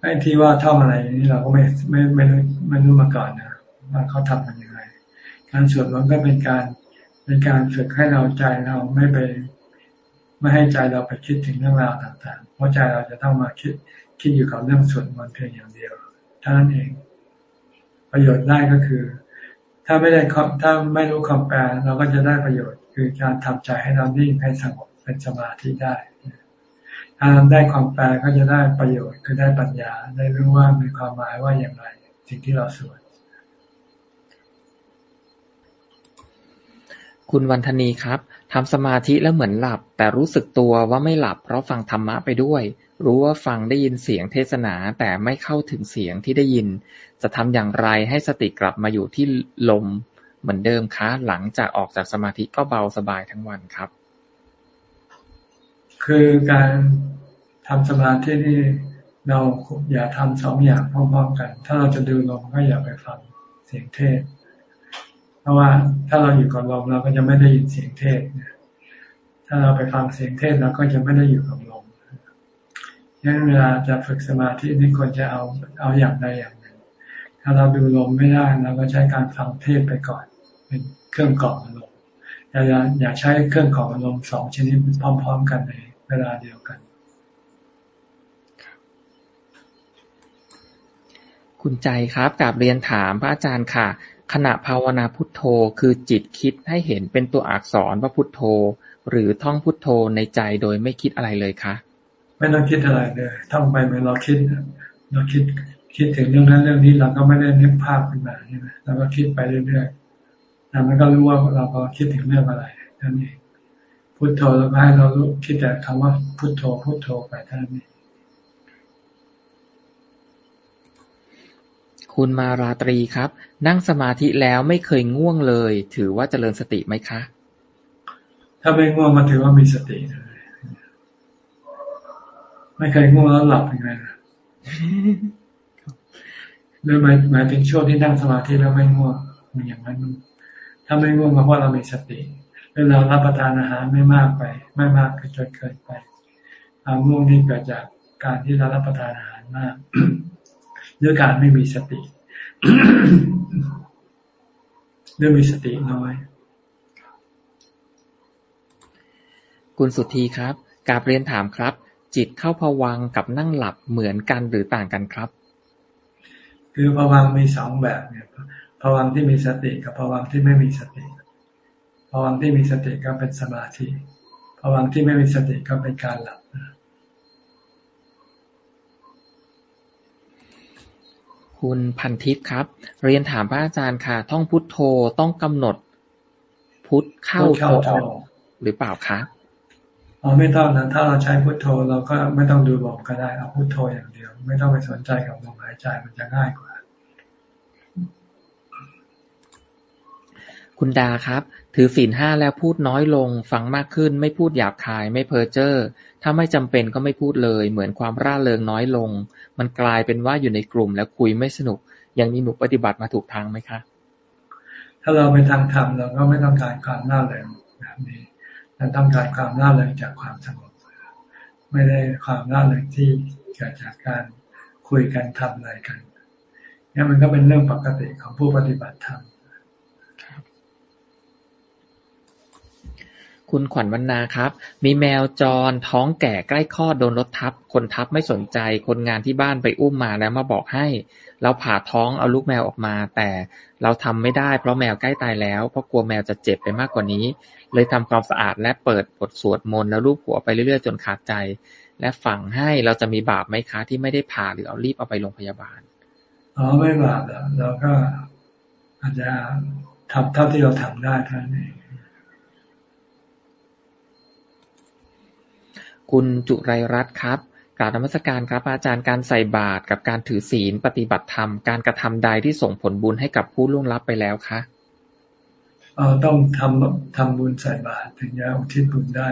ไอ้ที่ว่าท่องอะไรนี่เราก็ไม่ไม่ไม่ไม่รู้มาก่อนนะว่าเขาทำกันยังไง การสวดมนต์ก็เป็นการเป็นการฝึกให้เราใจเราไม่ไป ไม่ให้ใจเราไปคิดถึงเรื่องราวต่างๆ เพราะใจเราจะต้องมาคิดคิดอยู่กับเรื่องสวดมนต์เพียงอย่างเดียวเท่านั้นเอง ประโยชน์ได้ก็คือ ถ้าไม่ได้ถ้าไม่รู้คำแปลเราก็จะได้ประโยชน์ คือการทำใจให้เรานิ่งให้สงบเป็นสมาธิได้ถ้าได้ความแปลก็จะได้ประโยชน์คือได้ปัญญา ได้รู้ว่ามีความหมายว่าอย่างไร สิ่งที่เราสวดคุณวันธนีครับทำสมาธิแล้วเหมือนหลับ แต่รู้สึกตัวว่าไม่หลับเพราะฟังธรรมะไปด้วย รู้ว่าฟังได้ยินเสียงเทศนาแต่ไม่เข้าถึงเสียงที่ได้ยิน จะทำอย่างไรให้สติกลับมาอยู่ที่ลมเหมือนเดิมคะ หลังจากออกจากสมาธิก็เบาสบายทั้งวันครับ คือการทำสมาธินี่เราอย่าทำสองอย่างพร้อมๆกัน ถ้าเราจะดูลมก็อย่าไปฟังเสียงเทศ ราะว่าถ้าเราอยู่กับลมเราก็จะไม่ได้ยินเสียงเทศถ้าเราไปฟังเสียงเทศเราก็จะไม่ได้อยู่กับลมงั้นเวลาจะฝึกสมาธินี่ควรจะเอาเอาอย่างใดอย่างหนึ่ง ถ้าเราดูลมไม่ได้เราก็ใช้การฟังเทศไปก่อน เป็นเครื่องกล่อมอารมณ์อย่าอย่าใช้เครื่องกล่อมอารมณ์สองชนิดพร้อม ๆ กันในเวลาเดียวกัน คุณใจครับกับเรียนถามพระอาจารย์ค่ะ ขณะภาวนาพุทโธ คือจิตคิดให้เห็นเป็นตัวอักษรว่าพุทโธ หรือท่องพุทโธในใจโดยไม่คิดอะไรเลยคะไม่ต้องคิดอะไรเลยท่องไปเหมือนเราคิดเราคิดคิดถึงเรื่องนั้นเรื่องนี้เราก็ไม่ได้นึกภาพขึ้นมาใช่ไหมเราก็คิดไปเรื่อยๆแล้วมันก็รู้ว่าเราก็คิดถึงเรื่องอะไรนั่นเองพุทโธแล้วก็ให้เรารู้คิดแต่คำว่าพุทโธพุทโธไปเท่านั้นเอง คุณมาราตรีครับ นั่งสมาธิแล้วไม่เคยง่วงเลย ถือว่าเจริญสติไหมคะ ถ้าไม่ง่วงมันถือว่ามีสติเลยไม่เคยง่วงแล้วหลับยังไงหรือหมายหมายถึงช่วงที่นั่งสมาธิแล้วไม่ง่วงมีอย่างนั้น ถ้าไม่ง่วงก็เพราะเรามีสติหรือเรารับประทานอาหารไม่มากไป ไม่มากจนเกินไปความง่วงนี้เกิดจากการที่เรารับประทานอาหารมาก ด้วยการไม่มีสติด้วยมีสติน้อย คุณสุธีครับกาบเรียนถามครับ จิตเข้าผวังกับนั่งหลับเหมือนกันหรือต่างกันครับ คือผวังมีสองแบบเนี่ยผวังที่มีสติกับผวังที่ไม่มีสติผวังที่มีสติก็เป็นสมาธิผวังที่ไม่มีสติก็เป็นการหลับ คุณพันทิพย์ครับ เรียนถามพระอาจารย์ค่ะ ท่องพุทโธต้องกำหนด พุทเข้าโธออกหรือเปล่าคะอ๋อไม่ต้องนะถ้าเราใช้พุทโธเราก็ไม่ต้องดูลมก็ได้เอาพุทโธอย่างเดียว ไม่ต้องไปสนใจกับลมหายใจมันจะง่ายกว่า คุณดาครับ ถือศีลห้าแล้วพูดน้อยลง ฟังมากขึ้น ไม่พูดหยาบคาย ไม่เพ้อเจ้อ ถ้าไม่จำเป็นก็ไม่พูดเลย เหมือนความร่าเริงน้อยลง มันกลายเป็นว่าอยู่ในกลุ่มแล้วคุยไม่สนุก อย่างนี้หนูปฏิบัติมาถูกทางไหมคะ ถ้าเราไปทางธรรมเราก็ไม่ต้องการความน่าเริงแบบนี้เราต้องการความน่าเริงจากความสงบ ไม่ได้ความน่าเริงที่เกิดจากการคุยกันทำอะไรกันนี่มันก็เป็นเรื่องปกติของผู้ปฏิบัติธรรม คุณขวัญวรรณาครับ มีแมวจรท้องแก่ใกล้คลอดโดนรถทับ คนทับไม่สนใจ คนงานที่บ้านไปอุ้มมาแล้วมาบอกให้ เราผ่าท้องเอาลูกแมวออกมา แต่เราทำไม่ได้เพราะแมวใกล้ตายแล้ว เพราะกลัวแมวจะเจ็บไปมากกว่านี้ เลยทำความสะอาดและเปิดบทสวดมนต์แล้วลูบหัวไปเรื่อยๆจนขาดใจ และฝังให้เราจะมีบาปไหมคะที่ไม่ได้ผ่าหรือเอารีบเอาไปโรงพยาบาลอ๋อไม่บาปแล้วเราก็อาจจะทำเท่าที่เราทำได้เท่านั้นเอง คุณจุไรรัตน์ครับกล่าวนมัสการครับ อาจารย์การใส่บาตรกับการถือศีลปฏิบัติธรรม การกระทำใดที่ส่งผลบุญให้กับผู้ล่วงลับไปแล้วคะเออต้องทำทำบุญใส่บาตรถึงจะอุทิศบุญได้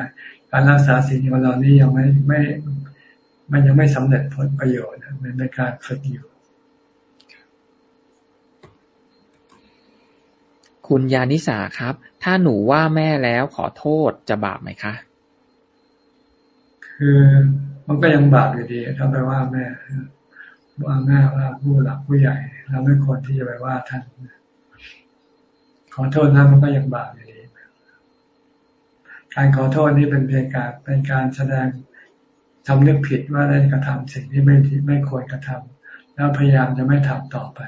การรักษาศีลของเรานี่ยังไม่ไม่ มันยังไม่สำเร็จผลประโยชน์มันเป็นการฝึกอยู่คุณยานิสาครับ ถ้าหนูว่าแม่แล้วขอโทษจะบาปไหมคะ คือมันก็ยังบาปอยู่ดีถ้าไปว่าแม่ว่าแม่ว่าผู้หลักผู้ใหญ่ เราไม่ควรที่จะไปว่าท่านขอโทษนะมันก็ยังบาปอยู่ดีการขอโทษนี้เป็นเพียงการเป็นการแสดงทำเรื่องผิดว่าได้กระทำสิ่งที่ไม่ไม่ควรกระทำแล้วพยายามจะไม่ทำต่อไป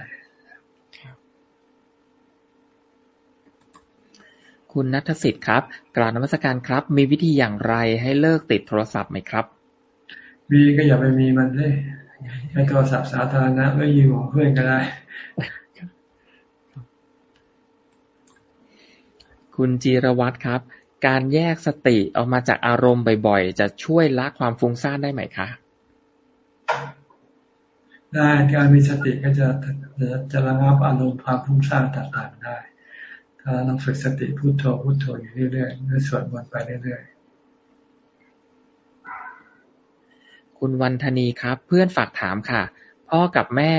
คุณนัทสิทธิ์ครับ กราบนมัสการครับ มีวิธีอย่างไรให้เลิกติดโทรศัพท์ไหมครับ มีก็อย่าไปมีมันเลยในโทรศัพท์สาธารณะก็ยืมของเพื่อนก็ได้ คุณจีรวัตรครับ การแยกสติออกมาจากอารมณ์บ่อยๆ จะช่วยละความฟุ้งซ่านได้ไหมคะได้การมีสติก็จะจะจะระงับอารมณ์ความฟุ้งซ่านต่างๆได้้าเราฝึกสติพุโทโธพุโทโธอยู่เรื่อยๆหรือสวดมนต์ไปเรื่อยๆ คุณวันธนีครับ เพื่อนฝากถามค่ะ พ่อกับแม่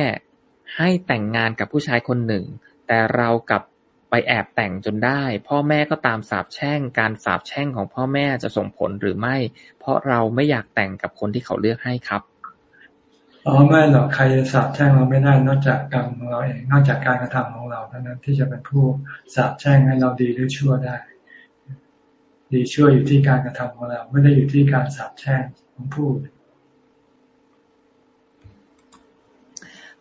ให้แต่งงานกับผู้ชายคนหนึ่ง แต่เรากับไปแอบแต่งจนได้ พ่อแม่ก็ตามสาบแช่ง การสาบแช่งของพ่อแม่จะส่งผลหรือไม่ เพราะเราไม่อยากแต่งกับคนที่เขาเลือกให้ครับ อ๋อไม่หรอกใครจะสาบแช่งเราไม่ได้นอกจากกรรมของเราเอง นอกจากการกระทำของเราเท่านั้นที่จะเป็นผู้สาบแช่งให้เราดีหรือชั่วได้ ดีชั่วอยู่ที่การกระทำของเรา ไม่ได้อยู่ที่การสาบแช่งของผู้ค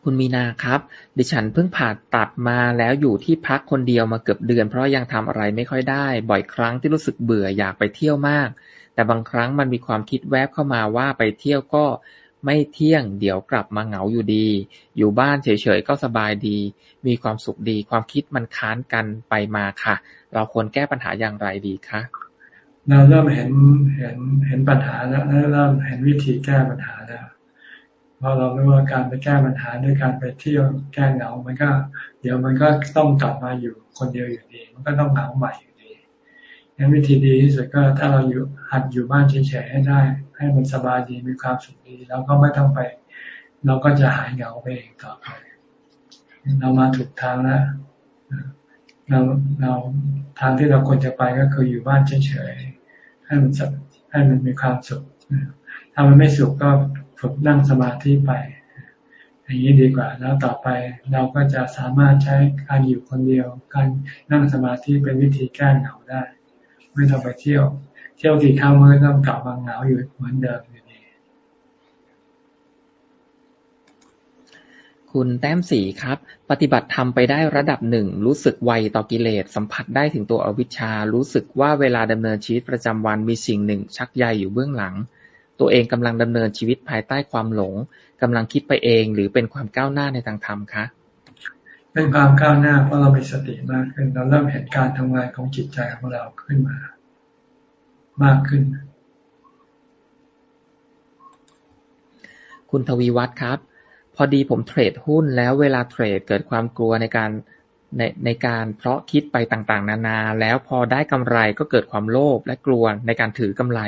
คุณมีนาครับ ดิฉันเพิ่งผ่าตัดมาแล้วอยู่ที่พักคนเดียวมาเกือบเดือน เพราะยังทำอะไรไม่ค่อยได้ บ่อยครั้งที่รู้สึกเบื่ออยากไปเที่ยวมาก แต่บางครั้งมันมีความคิดแวบเข้ามาว่าไปเที่ยวก็ ไม่เที่ยง เดี๋ยวกลับมาเหงาอยู่ดี อยู่บ้านเฉยๆก็สบายดี มีความสุขดี ความคิดมันค้านกันไปมาค่ะ เราควรแก้ปัญหาอย่างไรดีคะเราเริ่มเห็นเห็นเห็นปัญหาแล้วเริ่มเห็นวิธีแก้ปัญหาแล้วเพอเรารู้ว่าการไปแก้ปัญหาด้วยการไปเที่ยวแก้เหงา มันก็ เดี๋ยวมันก็ต้องกลับมาอยู่คนเดียวอยู่ดี มันก็ต้องเหงาใหม่ งั้นวิธีดีที่สุดก็ถ้าเราอยู่หัดอยู่บ้านเฉยๆให้ได้ ให้มันสบายดีมีความสุขดี แล้วก็ไม่ต้องไป เราก็จะหายเหงาไปเองต่อไปเรามาถูกทางแล้วเราเราทางที่เราควรจะไปก็คืออยู่บ้านเฉยๆให้มันให้มันมีความสุขถ้ามันไม่สุขก็ฝึกนั่งสมาธิไป อย่างนี้ดีกว่า แล้วต่อไปเราก็จะสามารถใช้การอยู่คนเดียว การนั่งสมาธิเป็นวิธีแก้เหงาได้ ไม่ต้องไปเที่ยว เที่ยวกี่ครั้งมันก็ต้องกลับมาเหงาอยู่เหมือนเดิมอยู่ดีคุณแต้มสีครับ ปฏิบัติทำไปได้ระดับหนึ่งรู้สึกไวต่อกิเลสสัมผัสได้ถึงตัวอวิชชา รู้สึกว่าเวลาดำเนินชีวิตประจำวันมีสิ่งหนึ่ง ชักใยอยู่เบื้องหลัง ตัวเองกำลังดำเนินชีวิตภายใต้ความหลงกำลังคิดไปเองหรือเป็นความก้าวหน้าในทางธรรมคะ เป็นความก้าวหน้าเพราะเรามีสติมากขึ้น เราเริ่มเห็นการทำงานของจิตใจของเราขึ้นมา มากขึ้น คุณทวีวัฒน์ครับ พอดีผมเทรดหุ้นแล้วเวลาเทรดเกิดความกลัวในการในในการเพราะคิดไปต่างๆ นานา แล้วพอได้กำไรก็เกิดความโลภและกลัวในการถือกำไร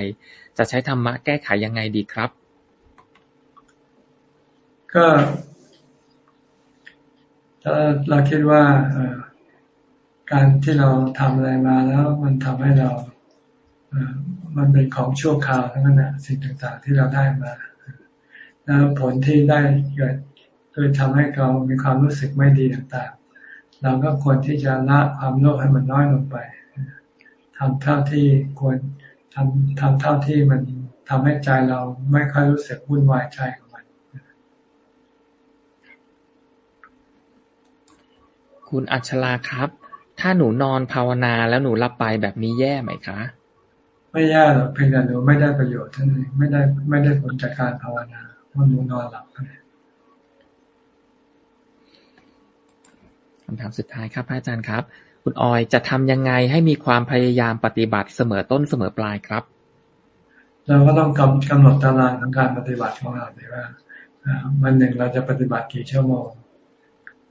จะใช้ธรรมะแก้ไขยังไงดีครับ ก็ ถ้าเราคิดว่าการที่เราทำอะไรมาแล้วมันทำให้เรา มันเป็นของชั่วคราวทั้งนั้นนะสิ่งต่างๆ ที่เราได้มา แล้วผลที่ได้เกิดคือทำให้เรามีความรู้สึกไม่ดีต่างๆ เราก็ควรที่จะละความโลภให้มันน้อยลงไปทำเท่าที่ควรทำทำเท่าที่มันทำให้ใจเราไม่ค่อยรู้สึกวุ่นวายใจของมัน คุณอัชลาครับ ถ้าหนูนอนภาวนาแล้วหนูหลับไปแบบนี้แย่ไหมคะ ไม่แย่หรอกเพียงแต่หนูไม่ได้ประโยชน์เท่านั้นไม่ได้ไม่ได้ผลจากการภาวนาเพราะหนูนอนหลับไปคำถามสุดท้ายครับพระอาจารย์ครับ คุณออยจะทำยังไงให้มีความพยายามปฏิบัติเสมอต้นเสมอปลายครับ เราก็ต้องกำกำหนดตารางของการปฏิบัติของเราเลยว่าวันหนึ่งเราจะปฏิบัติกี่ชั่วโมง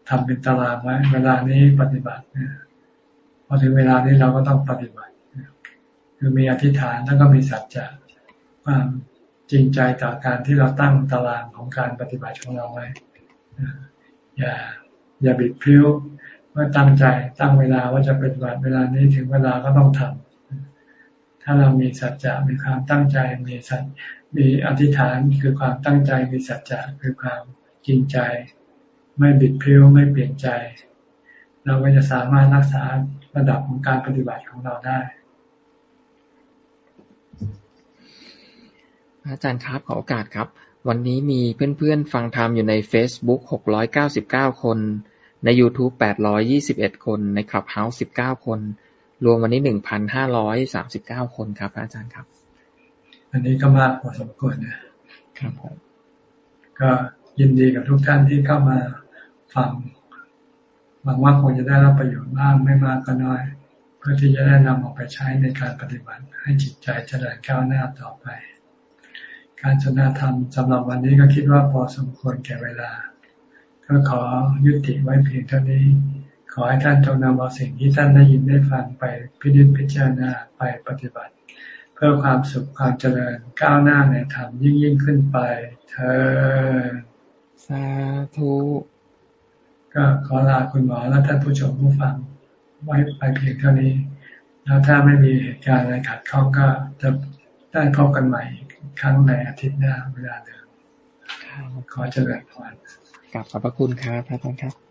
ทำเป็นตารางไว้ เวลานี้ปฏิบัติพอถึงเวลานี้เราก็ต้องปฏิบัติ คือมีอธิษฐานแล้วก็มีสัจจะความจริงใจต่อการที่เราตั้งตารางของการปฏิบัติของเราไว้อย่า อย่าบิดพลิ้วเมื่อตั้งใจตั้งเวลาว่าจะเป็นวันเวลานี้ถึงเวลาก็ต้องทำถ้าเรามีสัจจะมีความตั้งใจมีสัจมีอธิษฐานคือความตั้งใจมีสัจจะคือความจริงใจ ไม่บิดพลิ้วไม่เปลี่ยนใจ เราก็จะสามารถรักษาระดับของการปฏิบัติของเราได้ อาจารย์ครับขอโอกาสครับ วันนี้มีเพื่อนๆฟังธรรมอยู่ใน Facebook 699 คน ใน YouTube 821 คน ใน Clubhouse 19 คน รวมวันนี้ 1,539 คนครับ อาจารย์ครับ อันนี้ก็มากพอสมควรนะครับผมก็ยินดีกับทุกท่านที่เข้ามา ฟังหวังว่าคงจะได้รับประโยชน์บ้างไม่มากก็น้อย เพื่อที่จะได้นำออกไปใช้ในการปฏิบัติ ให้จิตใจเจริญก้าวหน้าต่อไป การสนทนาธรรมสำหรับวันนี้ก็คิดว่าพอสมควรแก่เวลา ก็ขอยุติไว้เพียงเท่านี้ ขอให้ท่านจงนำเอาสิ่งที่ท่านได้ยินได้ฟังไปพิจิตพิจารณาไปปฏิบัติ เพื่อความสุขความเจริญก้าวหน้าในธรรมยิ่งยิ่งขึ้นไป เธอสาธุ ก็ขอลาคุณหมอและท่านผู้ชมผู้ฟังไว้ไปเพียงเท่านี้ แล้วถ้าไม่มีเหตุการณ์อะไรขัดข้องก็จะได้พบกันใหม่ครั้งในอาทิตย์หน้าเวลาเดิมขอเจริญพรกลับขอบพระคุณครับพระอาจารย์ครับ